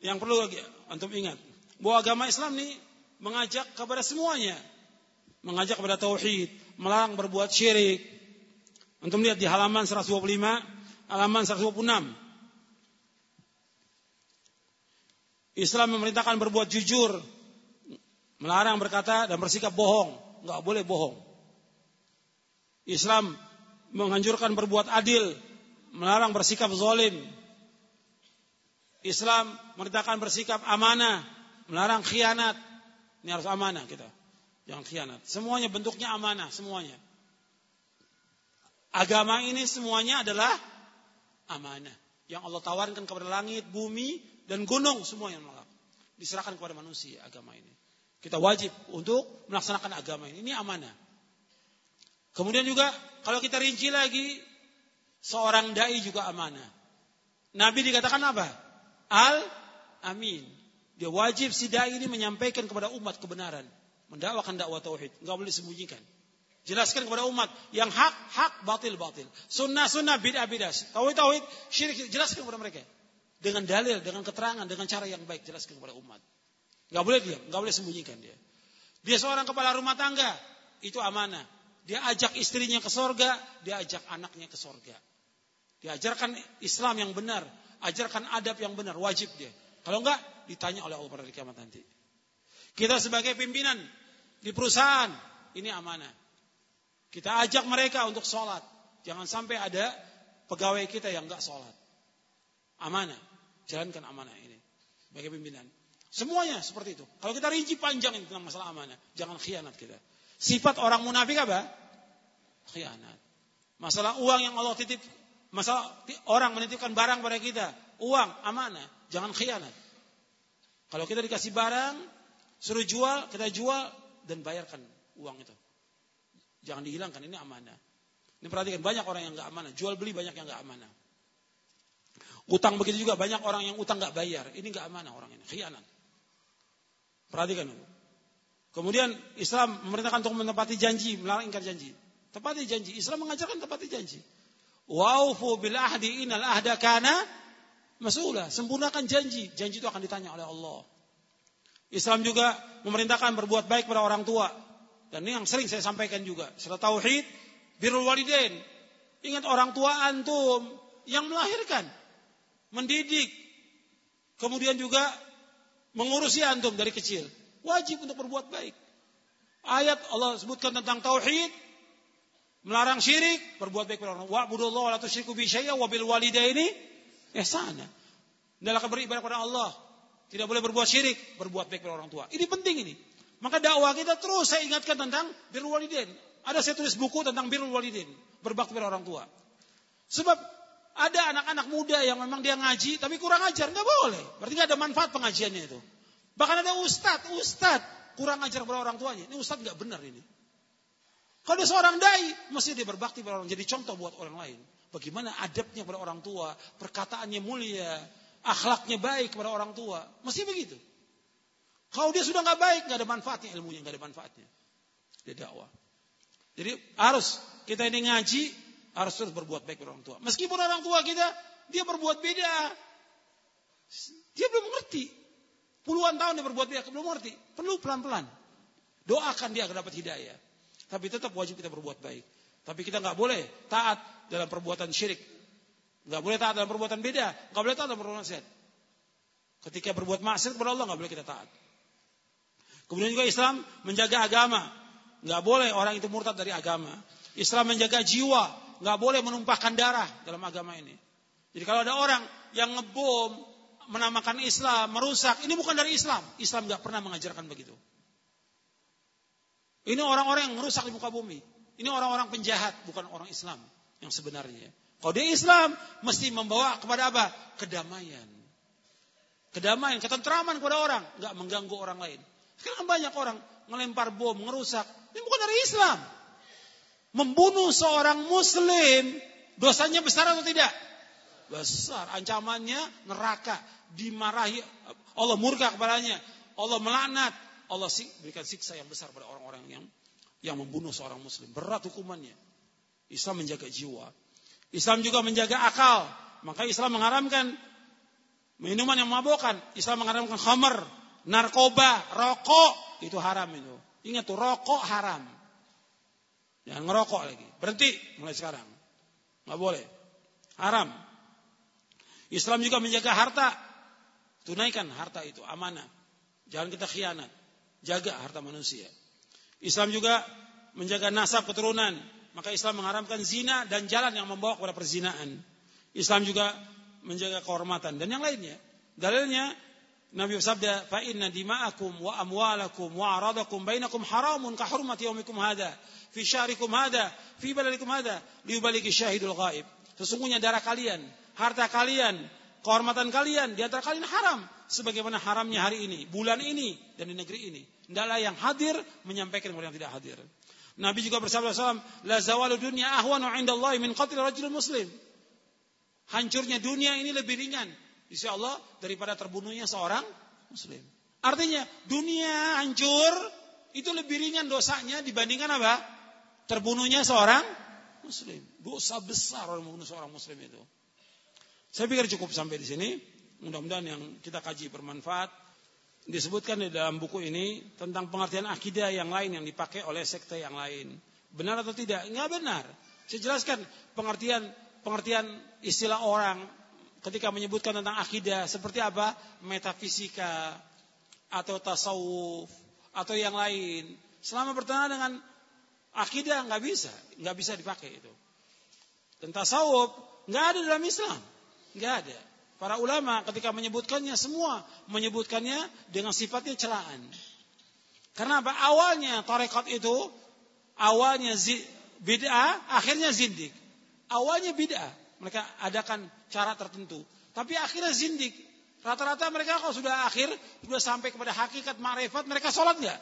yang perlu lagi antum ingat bahwa agama Islam ini mengajak kepada semuanya. Mengajak kepada tauhid, melarang berbuat syirik, Antum lihat di halaman 125, halaman 126. Islam memerintahkan berbuat jujur, melarang berkata dan bersikap bohong, nggak boleh bohong. Islam menganjurkan berbuat adil, melarang bersikap zalim. Islam memerintahkan bersikap amanah, melarang khianat. Ini harus amanah kita. Jangan khianat. Semuanya bentuknya amanah, semuanya. Agama ini semuanya adalah amanah. Yang Allah tawarkan kepada langit, bumi, dan gunung semua yang melengkap. Diserahkan kepada manusia agama ini. Kita wajib untuk melaksanakan agama ini. Ini amanah. Kemudian juga kalau kita rinci lagi, seorang dai juga amanah. Nabi dikatakan apa? Al Amin. Dia wajib si dai ini menyampaikan kepada umat kebenaran, mendakwakan dakwah tauhid, nggak boleh sembunyikan. Jelaskan kepada umat yang hak, hak, batil, batil. Sunnah, sunnah, bid'ah, bid'ah. Tauhid, tauhid, syirik, jelaskan kepada mereka. Dengan dalil, dengan keterangan, dengan cara yang baik, jelaskan kepada umat. Gak boleh dia, gak boleh sembunyikan dia. Dia seorang kepala rumah tangga, itu amanah. Dia ajak istrinya ke sorga, dia ajak anaknya ke sorga. Diajarkan Islam yang benar, ajarkan adab yang benar, wajib dia. Kalau enggak, ditanya oleh Allah pada kiamat nanti. Kita sebagai pimpinan di perusahaan, ini amanah. Kita ajak mereka untuk sholat. Jangan sampai ada pegawai kita yang nggak sholat. Amanah. Jalankan amanah ini. Bagi pimpinan. Semuanya seperti itu. Kalau kita rinci panjang tentang masalah amanah. Jangan khianat kita. Sifat orang munafik apa? Khianat. Masalah uang yang Allah titip. Masalah orang menitipkan barang pada kita. Uang, amanah. Jangan khianat. Kalau kita dikasih barang, suruh jual, kita jual dan bayarkan uang itu. Jangan dihilangkan, ini amanah. Ini perhatikan, banyak orang yang nggak amanah. Jual beli banyak yang nggak amanah. Utang begitu juga, banyak orang yang utang nggak bayar. Ini nggak amanah orang ini, khianat. Perhatikan. Kemudian Islam memerintahkan untuk menepati janji, melarang ingkar janji. Tepati janji. Islam mengajarkan tepati janji. Waufu bil ahdi inal ahda kana masulah. Sempurnakan janji. Janji itu akan ditanya oleh Allah. Islam juga memerintahkan berbuat baik pada orang tua. Dan ini yang sering saya sampaikan juga. Setelah tauhid, birrul walidain. Ingat orang tua antum yang melahirkan, mendidik, kemudian juga mengurusi antum dari kecil. Wajib untuk berbuat baik. Ayat Allah sebutkan tentang tauhid, melarang syirik, berbuat baik kepada orang. Wa la tusyriku bi syai'a wa bil walidaini ihsana. Adalah beribadah kepada Allah. Tidak boleh berbuat syirik, berbuat baik kepada orang tua. Ini penting ini. Maka dakwah kita terus saya ingatkan tentang birrul walidain. Ada saya tulis buku tentang birrul walidain, berbakti kepada orang tua. Sebab ada anak-anak muda yang memang dia ngaji tapi kurang ajar, nggak boleh. Berarti nggak ada manfaat pengajiannya itu. Bahkan ada ustadz, ustadz kurang ajar kepada orang tuanya. Ini ustadz nggak benar ini. Kalau dia seorang dai, mesti dia berbakti pada orang, jadi contoh buat orang lain. Bagaimana adabnya pada orang tua, perkataannya mulia, akhlaknya baik kepada orang tua. Mesti begitu. Kalau dia sudah nggak baik, nggak ada manfaatnya ilmunya, nggak ada manfaatnya. Dia dakwah. Jadi harus kita ini ngaji, harus terus berbuat baik orang tua. Meskipun orang tua kita, dia berbuat beda. Dia belum mengerti. Puluhan tahun dia berbuat beda, belum mengerti. Perlu pelan-pelan. Doakan dia agar dapat hidayah. Tapi tetap wajib kita berbuat baik. Tapi kita nggak boleh taat dalam perbuatan syirik. Nggak boleh taat dalam perbuatan beda. Nggak boleh taat dalam perbuatan maksiat. Ketika berbuat maksiat kepada Allah nggak boleh kita taat. Kemudian juga Islam menjaga agama. Nggak boleh orang itu murtad dari agama. Islam menjaga jiwa. Nggak boleh menumpahkan darah dalam agama ini. Jadi kalau ada orang yang ngebom, menamakan Islam, merusak, ini bukan dari Islam. Islam nggak pernah mengajarkan begitu. Ini orang-orang yang merusak di muka bumi. Ini orang-orang penjahat, bukan orang Islam yang sebenarnya. Kalau dia Islam, mesti membawa kepada apa? Kedamaian. Kedamaian, ketentraman kepada orang. Nggak mengganggu orang lain. Sekarang banyak orang melempar bom, merusak. Ini bukan dari Islam. Membunuh seorang muslim, dosanya besar atau tidak? Besar. Ancamannya neraka. Dimarahi. Allah murka kepadanya. Allah melaknat. Allah berikan siksa yang besar pada orang-orang yang yang membunuh seorang muslim. Berat hukumannya. Islam menjaga jiwa. Islam juga menjaga akal. Maka Islam mengharamkan minuman yang memabukkan. Islam mengharamkan khamar, narkoba, rokok. Itu haram itu. Ingat tuh, rokok haram. Jangan ngerokok lagi. Berhenti mulai sekarang. Nggak boleh. Haram. Islam juga menjaga harta. Tunaikan harta itu, amanah. Jangan kita khianat. Jaga harta manusia. Islam juga menjaga nasab keturunan. Maka Islam mengharamkan zina dan jalan yang membawa kepada perzinaan. Islam juga menjaga kehormatan dan yang lainnya. Dalilnya Nabi bersabda, "Fa inna dima'akum wa amwalakum wa aradakum bainakum haramun ka hurmati yaumikum hadha fi syahrikum hadha fi baladikum hadha liyuballighi syahidul ghaib." Sesungguhnya darah kalian, harta kalian, kehormatan kalian di antara kalian haram sebagaimana haramnya hari ini, bulan ini dan di negeri ini. Hendaklah yang hadir menyampaikan kepada yang tidak hadir. Nabi juga bersabda SAW, La zawalu dunya ahwanu indallahi min qatl rajul muslim. Hancurnya dunia ini lebih ringan. Insya Allah daripada terbunuhnya seorang muslim. Artinya dunia hancur itu lebih ringan dosanya dibandingkan apa? Terbunuhnya seorang muslim. Dosa besar orang membunuh seorang muslim itu. Saya pikir cukup sampai di sini. Mudah-mudahan yang kita kaji bermanfaat. Disebutkan di dalam buku ini tentang pengertian akidah yang lain yang dipakai oleh sekte yang lain. Benar atau tidak? Enggak benar. Saya jelaskan pengertian pengertian istilah orang ketika menyebutkan tentang akidah seperti apa? Metafisika atau tasawuf atau yang lain. Selama bertentangan dengan akidah nggak bisa, nggak bisa dipakai itu. Dan tasawuf nggak ada dalam Islam, nggak ada. Para ulama ketika menyebutkannya semua menyebutkannya dengan sifatnya celaan. Karena apa? Awalnya tarekat itu awalnya bid'ah, akhirnya zindik. Awalnya bid'ah, mereka adakan cara tertentu. Tapi akhirnya zindik. Rata-rata mereka kalau sudah akhir, sudah sampai kepada hakikat ma'rifat, mereka sholat nggak?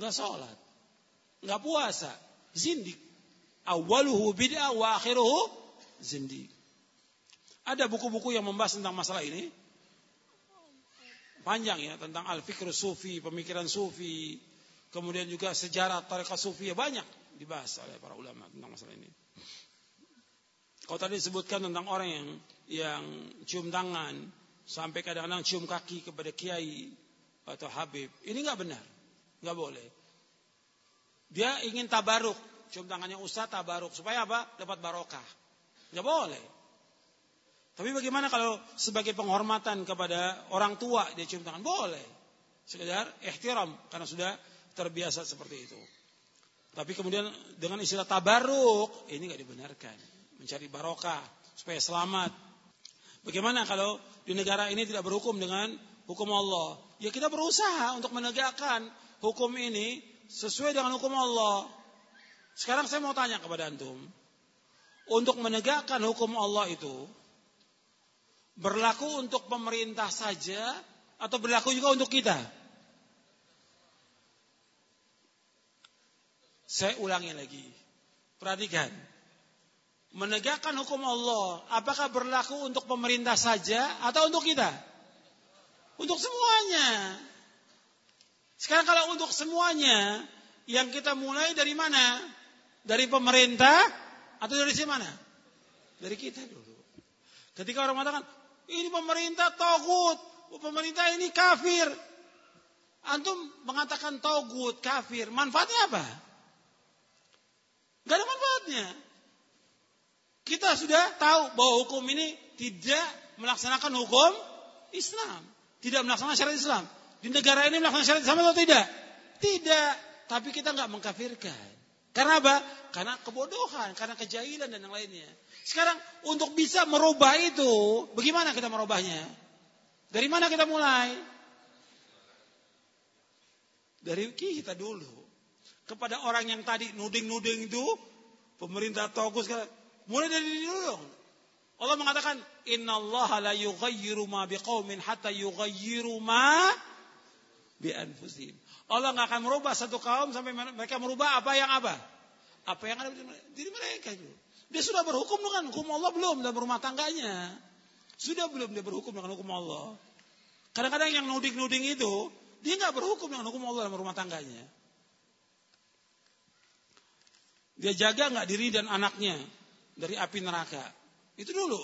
Nggak sholat. Nggak puasa. zindik. Awaluhu bid'ah wa akhiruhu zindik. Ada buku-buku yang membahas tentang masalah ini. Panjang ya, tentang al-fikr sufi, pemikiran sufi. Kemudian juga sejarah tarekat sufi, ya banyak dibahas oleh para ulama tentang masalah ini. Kalau tadi disebutkan tentang orang yang yang cium tangan, sampai kadang-kadang cium kaki kepada kiai atau habib, ini nggak benar, nggak boleh. Dia ingin tabaruk, cium tangannya ustaz tabaruk supaya apa? Dapat barokah. Nggak boleh. Tapi bagaimana kalau sebagai penghormatan kepada orang tua dia cium tangan? Boleh. Sekedar ihtiram karena sudah terbiasa seperti itu. Tapi kemudian dengan istilah tabaruk ini nggak dibenarkan. Mencari barokah supaya selamat. Bagaimana kalau di negara ini tidak berhukum dengan hukum Allah? Ya kita berusaha untuk menegakkan hukum ini sesuai dengan hukum Allah. Sekarang saya mau tanya kepada antum. Untuk menegakkan hukum Allah itu berlaku untuk pemerintah saja atau berlaku juga untuk kita? Saya ulangi lagi. Perhatikan. Menegakkan hukum Allah, apakah berlaku untuk pemerintah saja atau untuk kita? Untuk semuanya. Sekarang kalau untuk semuanya, yang kita mulai dari mana? Dari pemerintah atau dari si mana? Dari kita dulu. Ketika orang mengatakan, ini pemerintah togut. Pemerintah ini kafir. Antum mengatakan togut, kafir. Manfaatnya apa? Gak ada manfaatnya. Kita sudah tahu bahwa hukum ini tidak melaksanakan hukum Islam. Tidak melaksanakan syariat Islam. Di negara ini melaksanakan syariat Islam atau tidak? Tidak. Tapi kita nggak mengkafirkan. Karena apa? Karena kebodohan, karena kejahilan dan yang lainnya. Sekarang untuk bisa merubah itu, bagaimana kita merubahnya? Dari mana kita mulai? Dari kita dulu. Kepada orang yang tadi nuding-nuding itu, pemerintah tokus, mulai dari dulu Allah mengatakan, Inna Allah la yughayyiru ma biqaumin hatta yughayyiru ma bi anfusihim. Allah nggak akan merubah satu kaum sampai mereka merubah apa yang apa? Apa yang ada di diri mereka itu. Dia sudah berhukum dengan hukum Allah belum dalam rumah tangganya? Sudah belum dia berhukum dengan hukum Allah? Kadang-kadang yang nuding-nuding itu, dia nggak berhukum dengan hukum Allah dalam rumah tangganya. Dia jaga nggak diri dan anaknya dari api neraka. Itu dulu.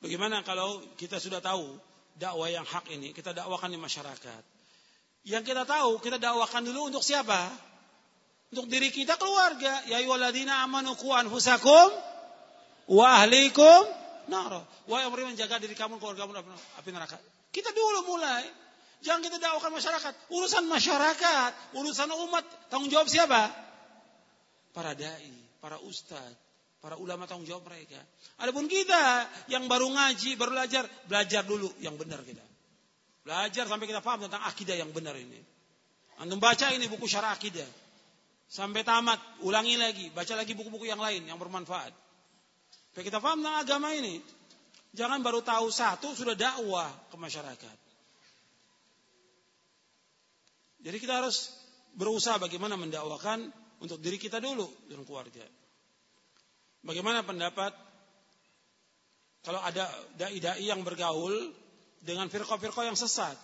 Bagaimana kalau kita sudah tahu dakwah yang hak ini, kita dakwakan di masyarakat. Yang kita tahu, kita dakwakan dulu untuk siapa? Untuk diri kita keluarga. Ya ayyuhalladzina amanu qu anfusakum wa ahlikum nar. Wahai yang beriman jaga diri kamu keluarga kamu api neraka. Kita dulu mulai. Jangan kita dakwakan masyarakat. Urusan masyarakat, urusan umat, tanggung jawab siapa? Para dai, para ustadz, para ulama tanggung jawab mereka. Adapun kita yang baru ngaji, baru belajar, belajar dulu yang benar kita. Belajar sampai kita paham tentang akidah yang benar ini. Antum baca ini buku syarah akidah. Sampai tamat, ulangi lagi, baca lagi buku-buku yang lain yang bermanfaat. Supaya kita paham tentang agama ini. Jangan baru tahu satu sudah dakwah ke masyarakat. Jadi kita harus berusaha bagaimana mendakwakan untuk diri kita dulu dan keluarga. Bagaimana pendapat kalau ada dai-dai yang bergaul dengan firqa-firqa yang sesat?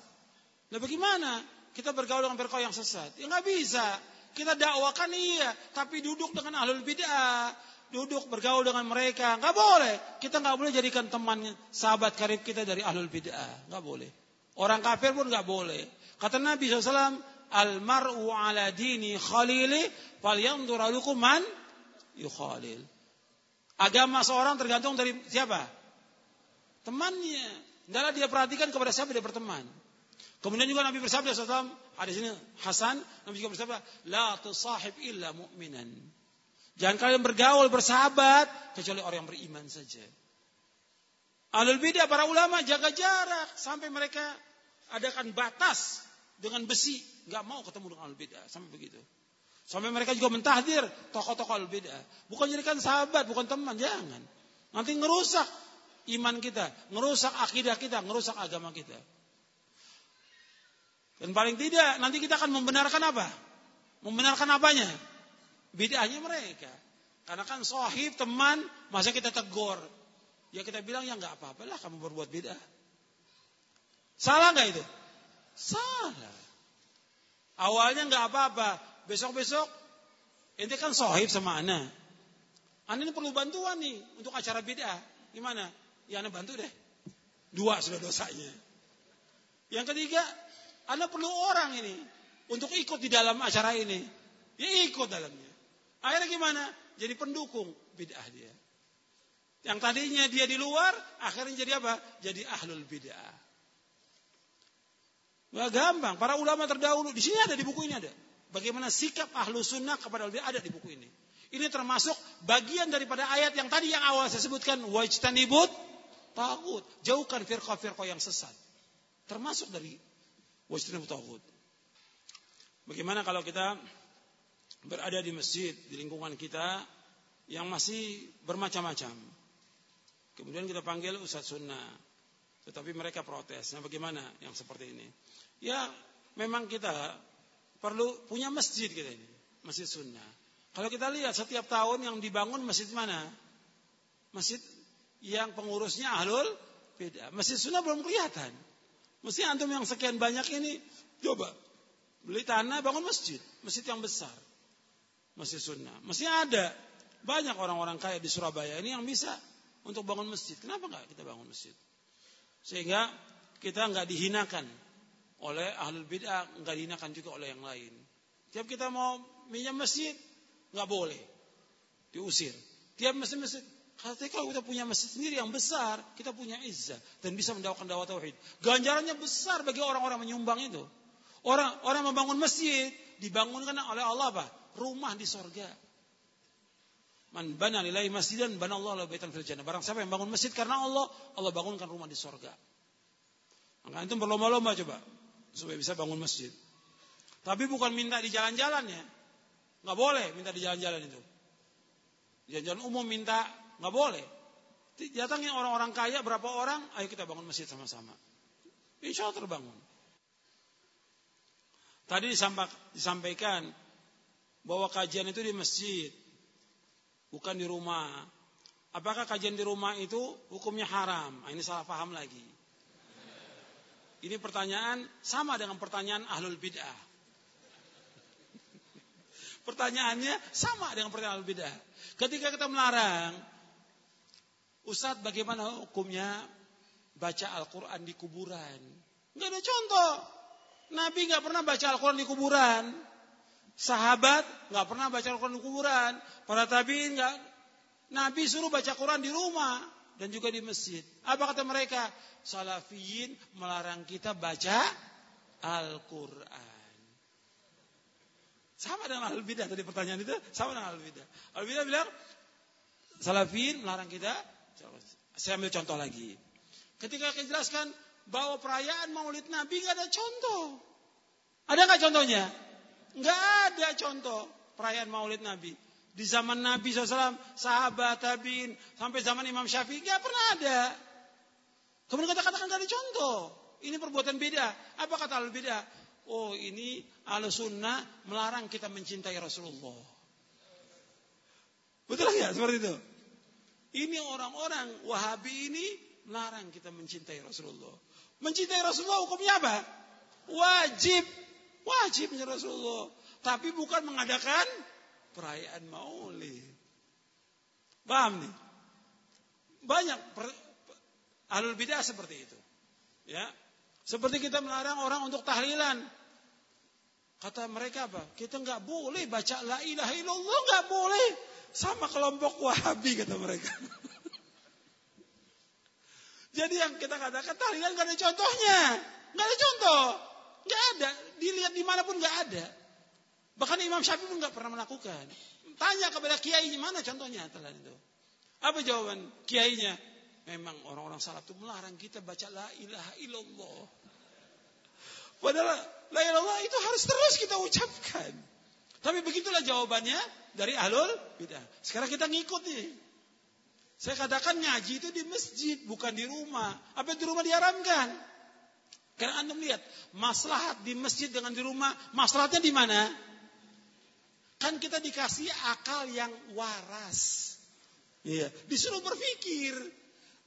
Nah bagaimana kita bergaul dengan firqa yang sesat? Ya nggak bisa. Kita dakwakan iya, tapi duduk dengan ahlul bid'ah, duduk bergaul dengan mereka, nggak boleh. Kita nggak boleh jadikan teman sahabat karib kita dari ahlul bid'ah, nggak boleh. Orang kafir pun nggak boleh. Kata Nabi SAW, al mar'u ala dini khalili, fal yandur man yukhalil. Agama seorang tergantung dari siapa? Temannya. Hendaklah dia perhatikan kepada siapa dia berteman. Kemudian juga Nabi bersabda SAW, hadis ini Hasan, Nabi juga bersabda, la tusahib illa mu'minan. Jangan kalian bergaul bersahabat kecuali orang yang beriman saja. Alul bidah para ulama jaga jarak sampai mereka adakan batas dengan besi, nggak mau ketemu dengan alul bidah sampai begitu. Sampai mereka juga mentahdir tokoh-tokoh alul bidah. Bukan jadikan sahabat, bukan teman, jangan. Nanti ngerusak iman kita, ngerusak akidah kita, ngerusak agama kita. Dan paling tidak nanti kita akan membenarkan apa? Membenarkan apanya? Bid'ahnya mereka. Karena kan sohib, teman, masa kita tegur. Ya kita bilang ya nggak apa-apa lah kamu berbuat bid'ah. Salah nggak itu? Salah. Awalnya nggak apa-apa. Besok-besok, ini kan sohib sama Ana. Ana ini perlu bantuan nih untuk acara bid'ah. Gimana? Ya Ana bantu deh. Dua sudah dosanya. Yang ketiga, Anda perlu orang ini untuk ikut di dalam acara ini. Ya ikut dalamnya. Akhirnya gimana? Jadi pendukung bid'ah dia. Yang tadinya dia di luar, akhirnya jadi apa? Jadi ahlul bid'ah. Gak gampang. Para ulama terdahulu di sini ada di buku ini ada. Bagaimana sikap ahlu sunnah kepada bid'ah ada di buku ini. Ini termasuk bagian daripada ayat yang tadi yang awal saya sebutkan wajtanibut tagut. Jauhkan firqah-firqah yang sesat. Termasuk dari wajtanibut tagut. Bagaimana kalau kita berada di masjid, di lingkungan kita yang masih bermacam-macam. Kemudian kita panggil Ustaz Sunnah. Tetapi mereka protes. Nah bagaimana yang seperti ini? Ya memang kita perlu punya masjid kita ini. Masjid Sunnah. Kalau kita lihat setiap tahun yang dibangun masjid mana? Masjid yang pengurusnya ahlul beda. Masjid Sunnah belum kelihatan. Mesti antum yang sekian banyak ini coba Beli tanah, bangun masjid. Masjid yang besar. Masjid sunnah. Mesti ada. Banyak orang-orang kaya di Surabaya ini yang bisa untuk bangun masjid. Kenapa nggak kita bangun masjid? Sehingga kita nggak dihinakan oleh ahlul bid'ah, nggak dihinakan juga oleh yang lain. Tiap kita mau minyak masjid, nggak boleh. Diusir. Tiap masjid-masjid, Katanya kalau kita punya masjid sendiri yang besar, kita punya izzah dan bisa mendakwakan dakwah tauhid. Ganjarannya besar bagi orang-orang menyumbang itu. Orang orang membangun masjid dibangunkan oleh Allah apa? Rumah di sorga. Man bana lillahi masjidan bana Allah lahu baitan fil jannah. Barang siapa yang bangun masjid karena Allah, Allah bangunkan rumah di sorga. Maka itu berlomba-lomba coba supaya bisa bangun masjid. Tapi bukan minta di jalan-jalan ya. Nggak boleh minta di jalan-jalan itu. Jalan-jalan umum minta nggak boleh. Datangin orang-orang kaya berapa orang, ayo kita bangun masjid sama-sama. Insya Allah terbangun. Tadi disampaikan bahwa kajian itu di masjid, bukan di rumah. Apakah kajian di rumah itu hukumnya haram? Nah, ini salah paham lagi. Ini pertanyaan sama dengan pertanyaan ahlul bid'ah. Pertanyaannya sama dengan pertanyaan ahlul bid'ah. Ketika kita melarang, Ustadz bagaimana hukumnya baca Al-Quran di kuburan? Enggak ada contoh. Nabi nggak pernah baca Al-Quran di kuburan. Sahabat nggak pernah baca Al-Quran di kuburan. Para tabiin nggak. Nabi suruh baca Quran di rumah dan juga di masjid. Apa kata mereka? Salafiyin melarang kita baca Al-Quran. Sama dengan al bidah tadi pertanyaan itu sama dengan al bidah. Al bidah bilang Salafiyin melarang kita. Saya ambil contoh lagi. Ketika kita jelaskan bahwa perayaan maulid Nabi nggak ada contoh. Ada nggak contohnya? Nggak ada contoh perayaan maulid Nabi. Di zaman Nabi SAW, sahabat, tabiin, sampai zaman Imam Syafi'i nggak pernah ada. Kemudian kita katakan ada contoh. Ini perbuatan beda. Apa kata al beda? Oh ini al sunnah melarang kita mencintai Rasulullah. Betul ya seperti itu? Ini orang-orang Wahabi ini melarang kita mencintai Rasulullah. Mencintai Rasulullah hukumnya apa? Wajib. Wajib Rasulullah. Tapi bukan mengadakan perayaan maulid. Paham nih? Banyak per, alul bidah seperti itu. Ya. Seperti kita melarang orang untuk tahlilan. Kata mereka apa? Kita nggak boleh baca la ilaha illallah nggak boleh sama kelompok Wahabi kata mereka. Jadi yang kita katakan tahlilan gak ada contohnya. Gak ada contoh. Gak ada. Dilihat di mana pun gak ada. Bahkan Imam Syafi'i pun gak pernah melakukan. Tanya kepada kiai mana contohnya tahlilan itu. Apa jawaban kiainya? Memang orang-orang salaf itu melarang kita baca la ilaha illallah. Padahal la ilaha itu harus terus kita ucapkan. Tapi begitulah jawabannya dari ahlul bidah. Sekarang kita ngikut nih. Saya katakan ngaji itu di masjid, bukan di rumah. Apa di rumah diharamkan? Karena anda lihat, maslahat di masjid dengan di rumah, maslahatnya di mana? Kan kita dikasih akal yang waras. Iya, disuruh berpikir.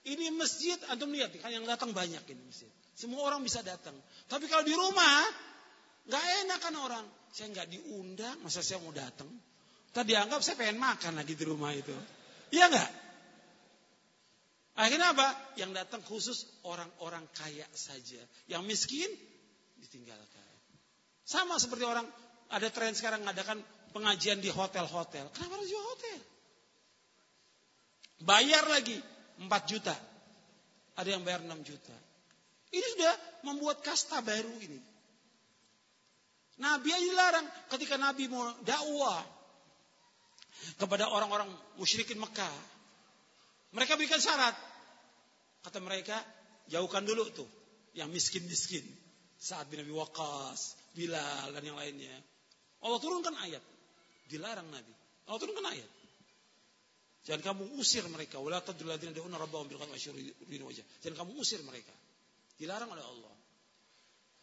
Ini masjid, antum lihat kan yang datang banyak ini masjid. Semua orang bisa datang. Tapi kalau di rumah, nggak enak kan orang. Saya nggak diundang, masa saya mau datang? Tadi dianggap saya pengen makan lagi di rumah itu. Iya nggak? Akhirnya apa? Yang datang khusus orang-orang kaya saja. Yang miskin ditinggalkan. Sama seperti orang ada tren sekarang mengadakan pengajian di hotel-hotel. Kenapa harus di hotel? Bayar lagi 4 juta. Ada yang bayar 6 juta. Ini sudah membuat kasta baru ini. Nabi aja dilarang ketika Nabi mau dakwah kepada orang-orang musyrikin Mekah. Mereka berikan syarat. Kata mereka, jauhkan dulu tuh yang miskin-miskin. Saat bin Nabi Waqas, Bilal dan yang lainnya. Allah turunkan ayat. Dilarang Nabi. Allah turunkan ayat. Jangan kamu usir mereka. Wala tadulladina da'una rabbahum bil wajah. Jangan kamu usir mereka. Dilarang oleh Allah.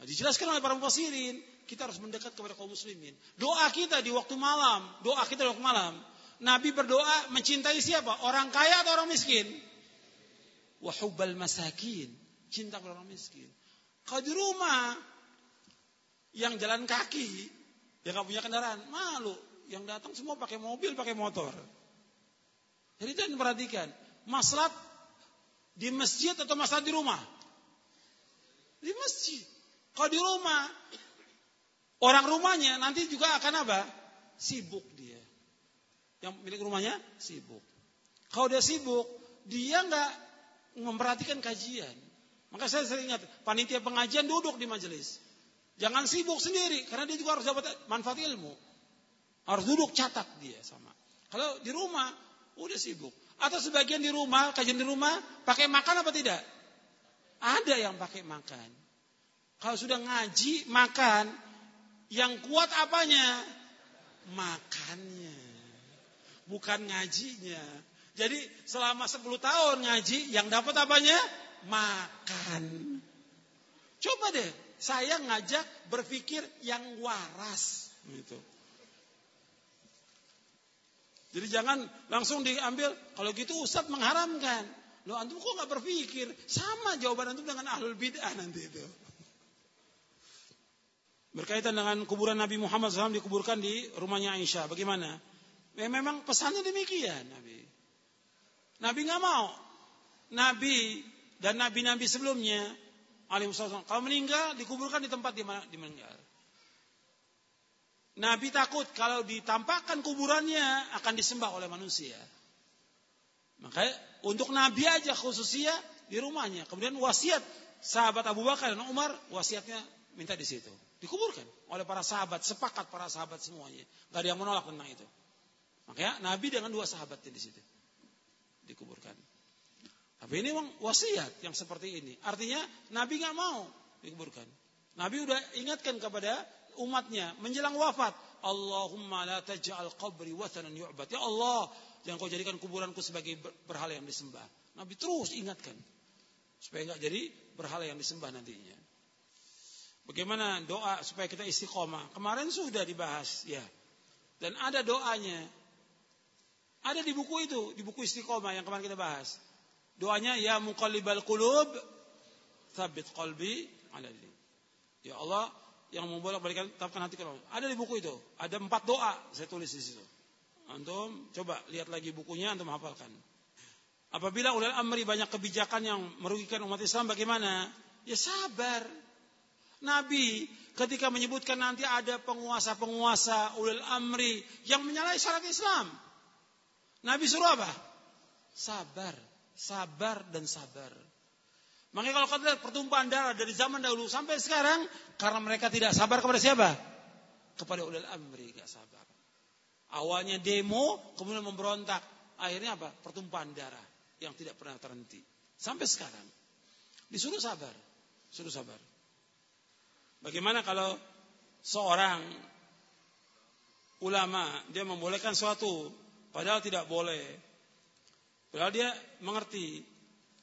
Nah, dijelaskan oleh para mufassirin, kita harus mendekat kepada kaum muslimin. Doa kita di waktu malam, doa kita di waktu malam. Nabi berdoa mencintai siapa? Orang kaya atau orang miskin? Wahubal masakin. Cinta kepada orang miskin. Kalau di rumah, yang jalan kaki, yang gak punya kendaraan, malu. Yang datang semua pakai mobil, pakai motor. Jadi jangan perhatikan. Maslat di masjid atau maslat di rumah? Di masjid. Kalau di rumah, orang rumahnya nanti juga akan apa? Sibuk dia. Yang milik rumahnya sibuk. Kalau dia sibuk, dia nggak memperhatikan kajian. Maka saya sering ingat, panitia pengajian duduk di majelis. Jangan sibuk sendiri, karena dia juga harus dapat manfaat ilmu. Harus duduk catat dia sama. Kalau di rumah, udah sibuk. Atau sebagian di rumah, kajian di rumah, pakai makan apa tidak? Ada yang pakai makan. Kalau sudah ngaji, makan. Yang kuat apanya? Makannya. Bukan ngajinya. Jadi selama 10 tahun ngaji, yang dapat apanya? Makan. Coba deh, saya ngajak berpikir yang waras. Gitu. Jadi jangan langsung diambil, kalau gitu Ustadz mengharamkan. Loh antum kok nggak berpikir? Sama jawaban antum dengan ahlul bid'ah nanti itu. Berkaitan dengan kuburan Nabi Muhammad SAW dikuburkan di rumahnya Aisyah. Bagaimana? Ya, memang pesannya demikian Nabi. Nabi nggak mau. Nabi dan nabi-nabi sebelumnya alaihissalam kalau meninggal dikuburkan di tempat di mana di meninggal. Nabi takut kalau ditampakkan kuburannya akan disembah oleh manusia. Makanya untuk Nabi aja khususnya di rumahnya. Kemudian wasiat sahabat Abu Bakar dan Umar wasiatnya minta di situ. Dikuburkan oleh para sahabat, sepakat para sahabat semuanya. Gak ada yang menolak tentang itu. Makanya Nabi dengan dua sahabatnya di situ. Dikuburkan. Tapi ini memang wasiat yang seperti ini. Artinya Nabi nggak mau dikuburkan. Nabi udah ingatkan kepada umatnya menjelang wafat. Allahumma la taj'al qabri wathanan yu'bad. Ya Allah, Jangan kau jadikan kuburanku sebagai berhala yang disembah. Nabi terus ingatkan. Supaya enggak jadi berhala yang disembah nantinya. Bagaimana doa supaya kita istiqomah? Kemarin sudah dibahas, ya. Dan ada doanya. Ada di buku itu, di buku istiqomah yang kemarin kita bahas. Doanya ya muqallibal qulub tsabbit qalbi ala Ya Allah yang membolak-balikan tetapkan hati kalau ada di buku itu. Ada empat doa saya tulis di situ. Antum coba lihat lagi bukunya antum hafalkan. Apabila ulil amri banyak kebijakan yang merugikan umat Islam bagaimana? Ya sabar. Nabi ketika menyebutkan nanti ada penguasa-penguasa ulil amri yang menyalahi syarat Islam. Nabi suruh apa? Sabar, sabar dan sabar. Makanya kalau kata pertumpahan darah dari zaman dahulu sampai sekarang karena mereka tidak sabar kepada siapa? Kepada ulil amri, gak sabar. Awalnya demo, kemudian memberontak. Akhirnya apa? Pertumpahan darah yang tidak pernah terhenti. Sampai sekarang. Disuruh sabar. Suruh sabar. Bagaimana kalau seorang ulama dia membolehkan suatu padahal tidak boleh. Padahal dia mengerti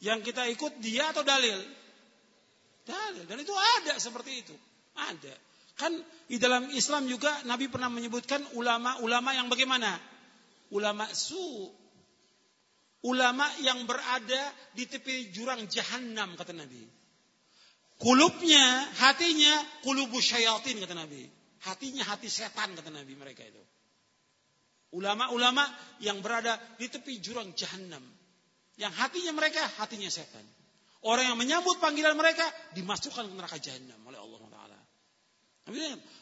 yang kita ikut dia atau dalil? Dalil. Dan itu ada seperti itu. Ada. Kan di dalam Islam juga Nabi pernah menyebutkan ulama-ulama yang bagaimana? Ulama su. Ulama yang berada di tepi jurang jahanam kata Nabi. Kulubnya, hatinya kulubu syayatin kata Nabi. Hatinya hati setan kata Nabi mereka itu. Ulama-ulama yang berada di tepi jurang jahanam. Yang hatinya mereka hatinya setan. Orang yang menyambut panggilan mereka dimasukkan ke neraka jahanam oleh Allah Taala.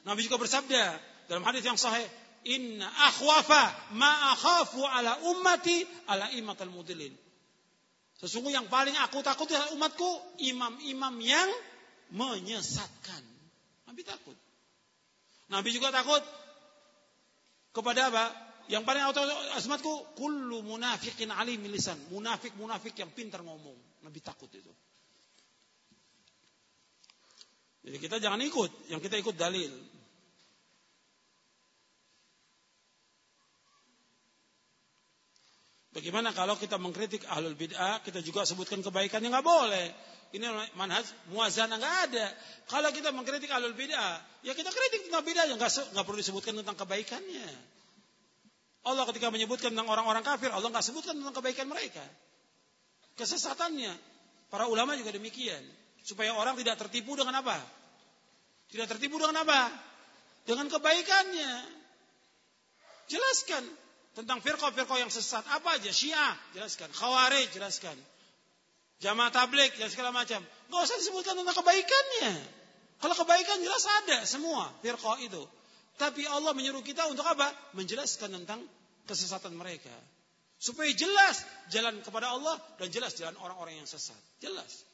Nabi juga bersabda dalam hadis yang sahih, Inna akhwafa ma akhafu ala ummati ala imatal mudilin. Sesungguhnya yang paling aku takut adalah umatku imam-imam yang menyesatkan. Nabi takut. Nabi juga takut kepada apa? Yang paling asmatku kullu munafiqin alim lisan. Munafik-munafik yang pintar ngomong. Nabi takut itu. Jadi kita jangan ikut, yang kita ikut dalil. Bagaimana kalau kita mengkritik ahlul bid'ah, kita juga sebutkan kebaikannya nggak boleh. Ini manhaj muazana nggak ada. Kalau kita mengkritik ahlul bid'ah, ya kita kritik tentang bid'ah, yang nggak perlu disebutkan tentang kebaikannya. Allah ketika menyebutkan tentang orang-orang kafir, Allah nggak sebutkan tentang kebaikan mereka kesesatannya. Para ulama juga demikian. Supaya orang tidak tertipu dengan apa? Tidak tertipu dengan apa? Dengan kebaikannya. Jelaskan tentang firqa-firqa yang sesat. Apa aja? Syiah, jelaskan. Khawarij, jelaskan. Jamaah tablik, dan segala macam. Gak usah disebutkan tentang kebaikannya. Kalau kebaikan jelas ada semua firqa itu. Tapi Allah menyuruh kita untuk apa? Menjelaskan tentang kesesatan mereka. Supaya jelas jalan kepada Allah dan jelas jalan orang-orang yang sesat. Jelas.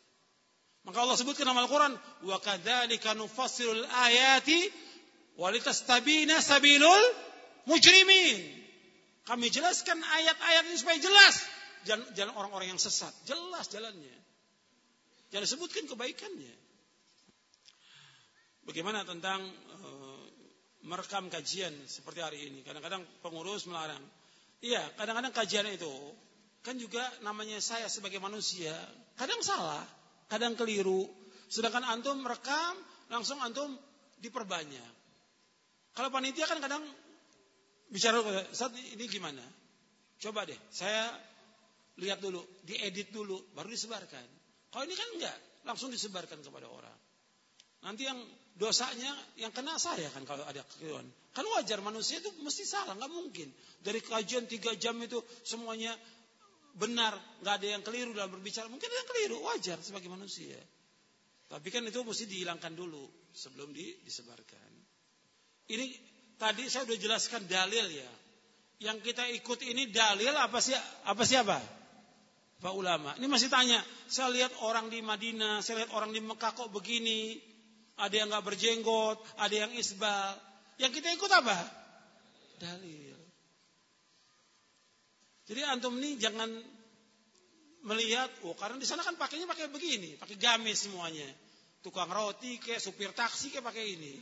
Maka Allah sebutkan dalam Al-Quran, kadzalika nufasilul ayati walitastabina sabilul mujrimin. Kami jelaskan ayat-ayat ini supaya jelas jalan, jalan orang-orang yang sesat. Jelas jalannya. Jangan sebutkan kebaikannya. Bagaimana tentang uh, merekam kajian seperti hari ini? Kadang-kadang pengurus melarang. Iya, kadang-kadang kajian itu kan juga namanya saya sebagai manusia, kadang salah, kadang keliru. Sedangkan antum rekam, langsung antum diperbanyak. Kalau panitia kan kadang bicara saat ini gimana? Coba deh, saya lihat dulu, diedit dulu, baru disebarkan. Kalau ini kan enggak, langsung disebarkan kepada orang. Nanti yang dosanya yang kena saya kan kalau ada kekeliruan. Kan wajar manusia itu mesti salah, nggak mungkin. Dari kajian tiga jam itu semuanya benar, nggak ada yang keliru dalam berbicara. Mungkin ada yang keliru, wajar sebagai manusia. Tapi kan itu mesti dihilangkan dulu sebelum di, disebarkan. Ini tadi saya sudah jelaskan dalil ya. Yang kita ikut ini dalil apa sih? Apa siapa? Pak ulama. Ini masih tanya. Saya lihat orang di Madinah, saya lihat orang di Mekah kok begini. Ada yang nggak berjenggot, ada yang isbal. Yang kita ikut apa? Dalil. Jadi antum ini jangan melihat, oh karena di sana kan pakainya pakai begini, pakai gamis semuanya. Tukang roti kayak supir taksi kayak pakai ini.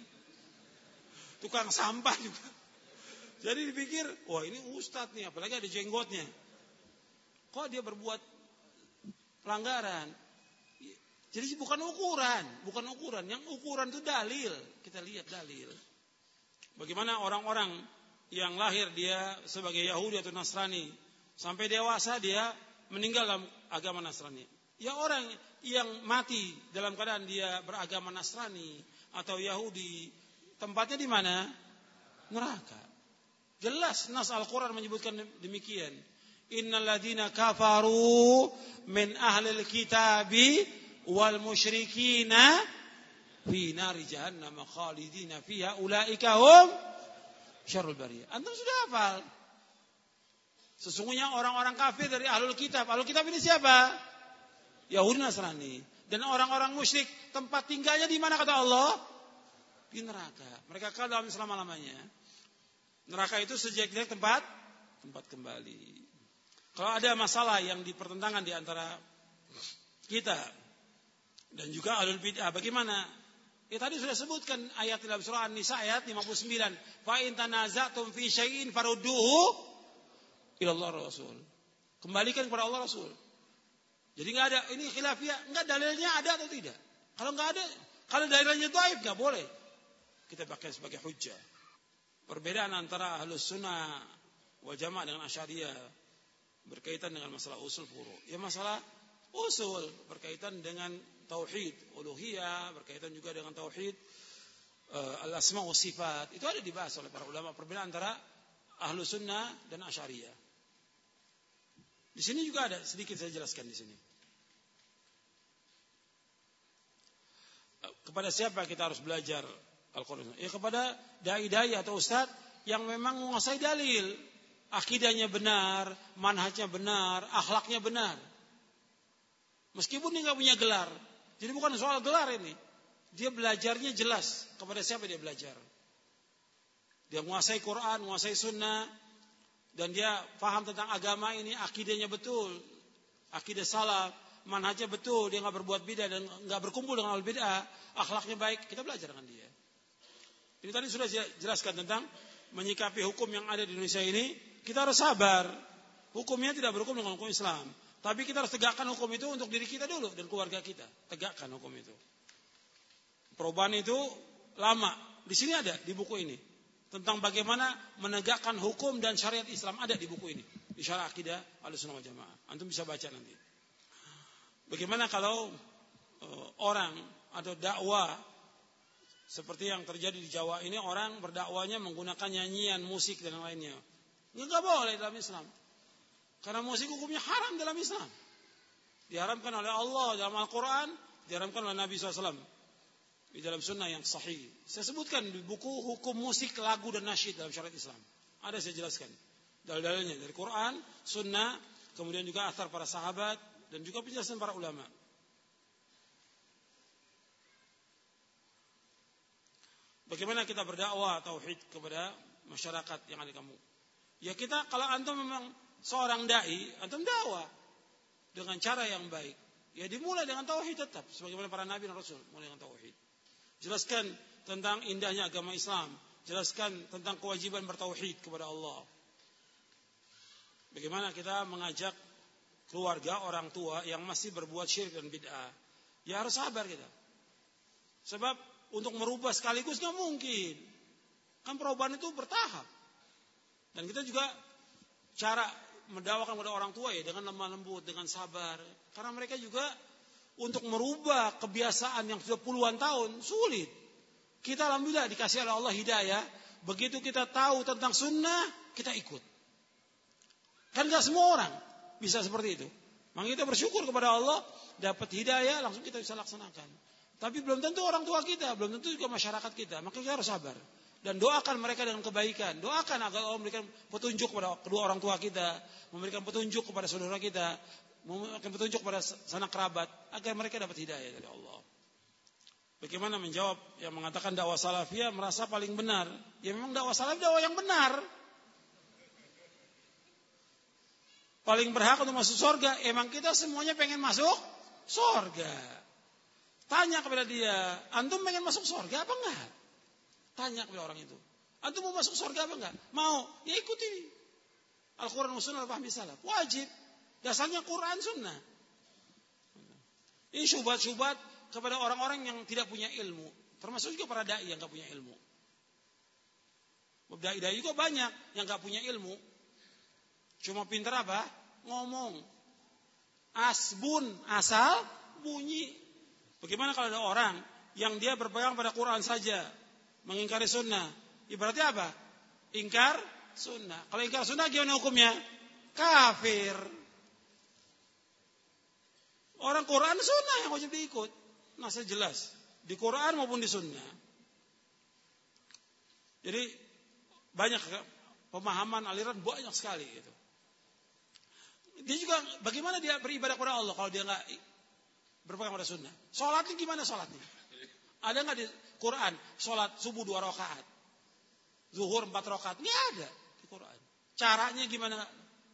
Tukang sampah juga. Jadi dipikir, wah ini ustadz nih, apalagi ada jenggotnya. Kok dia berbuat pelanggaran? Jadi bukan ukuran, bukan ukuran. Yang ukuran itu dalil. Kita lihat dalil. Bagaimana orang-orang yang lahir dia sebagai Yahudi atau Nasrani sampai dewasa dia meninggal dalam agama Nasrani. Ya orang yang mati dalam keadaan dia beragama Nasrani atau Yahudi tempatnya di mana? Neraka. Jelas nas Al-Qur'an menyebutkan demikian. Innal ladina kafaru min ahlil kitabi wal musyrikina fi nari jahannam khalidina fiha ulaika hum syarrul bariyah. Antum sudah hafal. Sesungguhnya orang-orang kafir dari ahlul kitab. Ahlul kitab ini siapa? Yahudi Nasrani. Dan orang-orang musyrik tempat tinggalnya di mana kata Allah? Di neraka. Mereka kekal dalam selama-lamanya. Neraka itu sejak tempat tempat kembali. Kalau ada masalah yang dipertentangkan di antara kita dan juga alul bid'ah, bagaimana Ya tadi sudah sebutkan ayat dalam surah An-Nisa ayat 59. Fa in tanazatum fi syai'in farudduhu ila Allah Rasul. Kembalikan kepada Allah Rasul. Jadi nggak ada ini khilafiyah, nggak dalilnya ada atau tidak? Kalau nggak ada, kalau dalilnya dhaif nggak boleh. kita pakai sebagai hujjah. Perbedaan antara ahlus sunnah wal jamaah dengan asyariah berkaitan dengan masalah usul furu. Ya masalah usul berkaitan dengan tauhid uluhiyah, berkaitan juga dengan tauhid uh, al-asma wa sifat. Itu ada dibahas oleh para ulama perbedaan antara ahlu sunnah dan asyariah. Di sini juga ada sedikit saya jelaskan di sini. Kepada siapa kita harus belajar Al-Quran? Ya kepada dai-dai atau ustadz yang memang menguasai dalil. Akidahnya benar, manhajnya benar, akhlaknya benar. Meskipun dia nggak punya gelar. Jadi bukan soal gelar ini. Dia belajarnya jelas. Kepada siapa dia belajar? Dia menguasai Quran, menguasai sunnah. Dan dia paham tentang agama ini, akidahnya betul. Akidah salaf manhajnya betul, dia nggak berbuat bid'ah dan nggak berkumpul dengan al bid'ah, akhlaknya baik, kita belajar dengan dia. Ini tadi sudah jelaskan tentang menyikapi hukum yang ada di Indonesia ini, kita harus sabar. Hukumnya tidak berhukum dengan hukum Islam. Tapi kita harus tegakkan hukum itu untuk diri kita dulu dan keluarga kita. Tegakkan hukum itu. Perubahan itu lama. Di sini ada di buku ini. Tentang bagaimana menegakkan hukum dan syariat Islam ada di buku ini. Di syarah akidah al-sunnah jamaah. Antum bisa baca nanti. Bagaimana kalau uh, orang atau dakwah seperti yang terjadi di Jawa ini orang berdakwanya menggunakan nyanyian, musik dan lainnya. Enggak boleh dalam Islam. Karena musik hukumnya haram dalam Islam. Diharamkan oleh Allah dalam Al-Quran, diharamkan oleh Nabi SAW. Di dalam sunnah yang sahih. Saya sebutkan di buku hukum musik, lagu dan nasyid dalam syariat Islam. Ada saya jelaskan. Dalil-dalilnya dari Quran, sunnah, kemudian juga asar para sahabat, dan juga penjelasan para ulama. Bagaimana kita berdakwah tauhid kepada masyarakat yang ada di kamu? Ya kita kalau antum memang seorang dai, antum dakwah dengan cara yang baik. Ya dimulai dengan tauhid tetap sebagaimana para nabi dan rasul mulai dengan tauhid. Jelaskan tentang indahnya agama Islam, jelaskan tentang kewajiban bertauhid kepada Allah. Bagaimana kita mengajak keluarga orang tua yang masih berbuat syirik dan bid'ah. Ya harus sabar kita. Sebab untuk merubah sekaligus nggak mungkin. Kan perubahan itu bertahap. Dan kita juga cara mendawakan kepada orang tua ya dengan lemah lembut, dengan sabar. Karena mereka juga untuk merubah kebiasaan yang sudah puluhan tahun sulit. Kita alhamdulillah dikasih oleh Allah hidayah. Begitu kita tahu tentang sunnah, kita ikut. Kan gak semua orang bisa seperti itu. Maka kita bersyukur kepada Allah, dapat hidayah, langsung kita bisa laksanakan. Tapi belum tentu orang tua kita, belum tentu juga masyarakat kita. Maka kita harus sabar. Dan doakan mereka dengan kebaikan. Doakan agar Allah memberikan petunjuk kepada kedua orang tua kita. Memberikan petunjuk kepada saudara kita. Memberikan petunjuk kepada sanak kerabat. Agar mereka dapat hidayah dari Allah. Bagaimana menjawab yang mengatakan dakwah salafiyah merasa paling benar? Ya memang dakwah salaf dakwah yang benar. paling berhak untuk masuk surga. Emang kita semuanya pengen masuk surga. Tanya kepada dia, antum pengen masuk surga apa enggak? Tanya kepada orang itu. Antum mau masuk surga apa enggak? Mau, ya ikuti. Al-Quran wa sunnah al-fahmi salaf. Wajib. Dasarnya Quran sunnah. Ini syubhat-syubhat kepada orang-orang yang tidak punya ilmu. Termasuk juga para da'i yang enggak punya ilmu. Da'i-da'i juga banyak yang enggak punya ilmu. Cuma pinter apa? ngomong. Asbun, asal bunyi. Bagaimana kalau ada orang yang dia berpegang pada Quran saja, mengingkari sunnah. Ibaratnya apa? Ingkar sunnah. Kalau ingkar sunnah gimana hukumnya? Kafir. Orang Quran sunnah yang wajib diikut. Nasa jelas. Di Quran maupun di sunnah. Jadi banyak pemahaman aliran banyak sekali gitu. Dia juga bagaimana dia beribadah kepada Allah kalau dia nggak berpegang pada sunnah. Sholatnya gimana sholatnya? Ada nggak di Quran sholat subuh dua rakaat, zuhur empat rakaat? Nggak ada di Quran. Caranya gimana?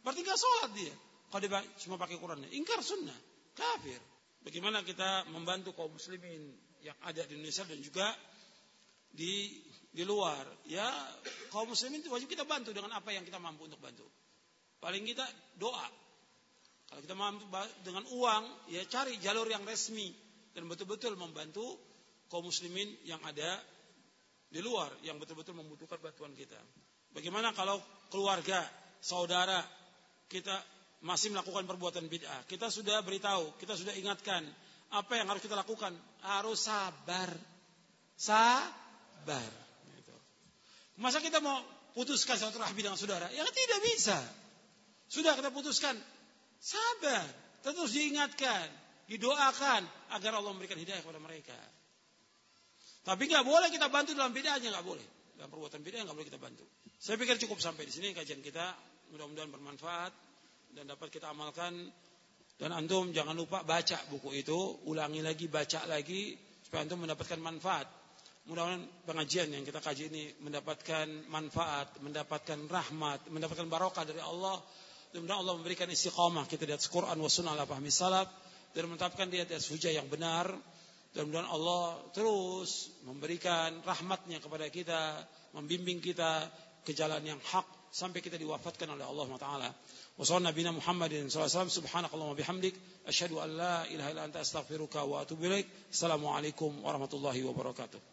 Berarti nggak sholat dia. Kalau dia cuma pakai Qurannya, ingkar sunnah, kafir. Bagaimana kita membantu kaum muslimin yang ada di Indonesia dan juga di di luar? Ya kaum muslimin itu wajib kita bantu dengan apa yang kita mampu untuk bantu. Paling kita doa, kalau kita mampu dengan uang, ya cari jalur yang resmi dan betul-betul membantu kaum muslimin yang ada di luar yang betul-betul membutuhkan bantuan kita. Bagaimana kalau keluarga, saudara kita masih melakukan perbuatan bid'ah? Kita sudah beritahu, kita sudah ingatkan apa yang harus kita lakukan? Harus sabar. Sabar. Gitu. Masa kita mau putuskan satu rahmi dengan saudara? Ya tidak bisa. Sudah kita putuskan. Sabar. Terus diingatkan. Didoakan agar Allah memberikan hidayah kepada mereka. Tapi nggak boleh kita bantu dalam bid'ahnya nggak boleh. Dalam perbuatan bid'ah nggak boleh kita bantu. Saya pikir cukup sampai di sini kajian kita. Mudah-mudahan bermanfaat dan dapat kita amalkan. Dan antum jangan lupa baca buku itu, ulangi lagi, baca lagi supaya antum mendapatkan manfaat. Mudah-mudahan pengajian yang kita kaji ini mendapatkan manfaat, mendapatkan rahmat, mendapatkan barokah dari Allah. Mudah-mudahan Allah memberikan istiqamah kita di atas Quran wa sunnah ala fahmi salaf dan menetapkan dia di atas hujah yang benar. Dan mudah Allah terus memberikan rahmatnya kepada kita, membimbing kita ke jalan yang hak sampai kita diwafatkan oleh Allah Taala. Wassallallahu nabiyana Muhammadin bihamdik an la ilaha anta astaghfiruka wa atubu ilaik. Assalamualaikum warahmatullahi wabarakatuh.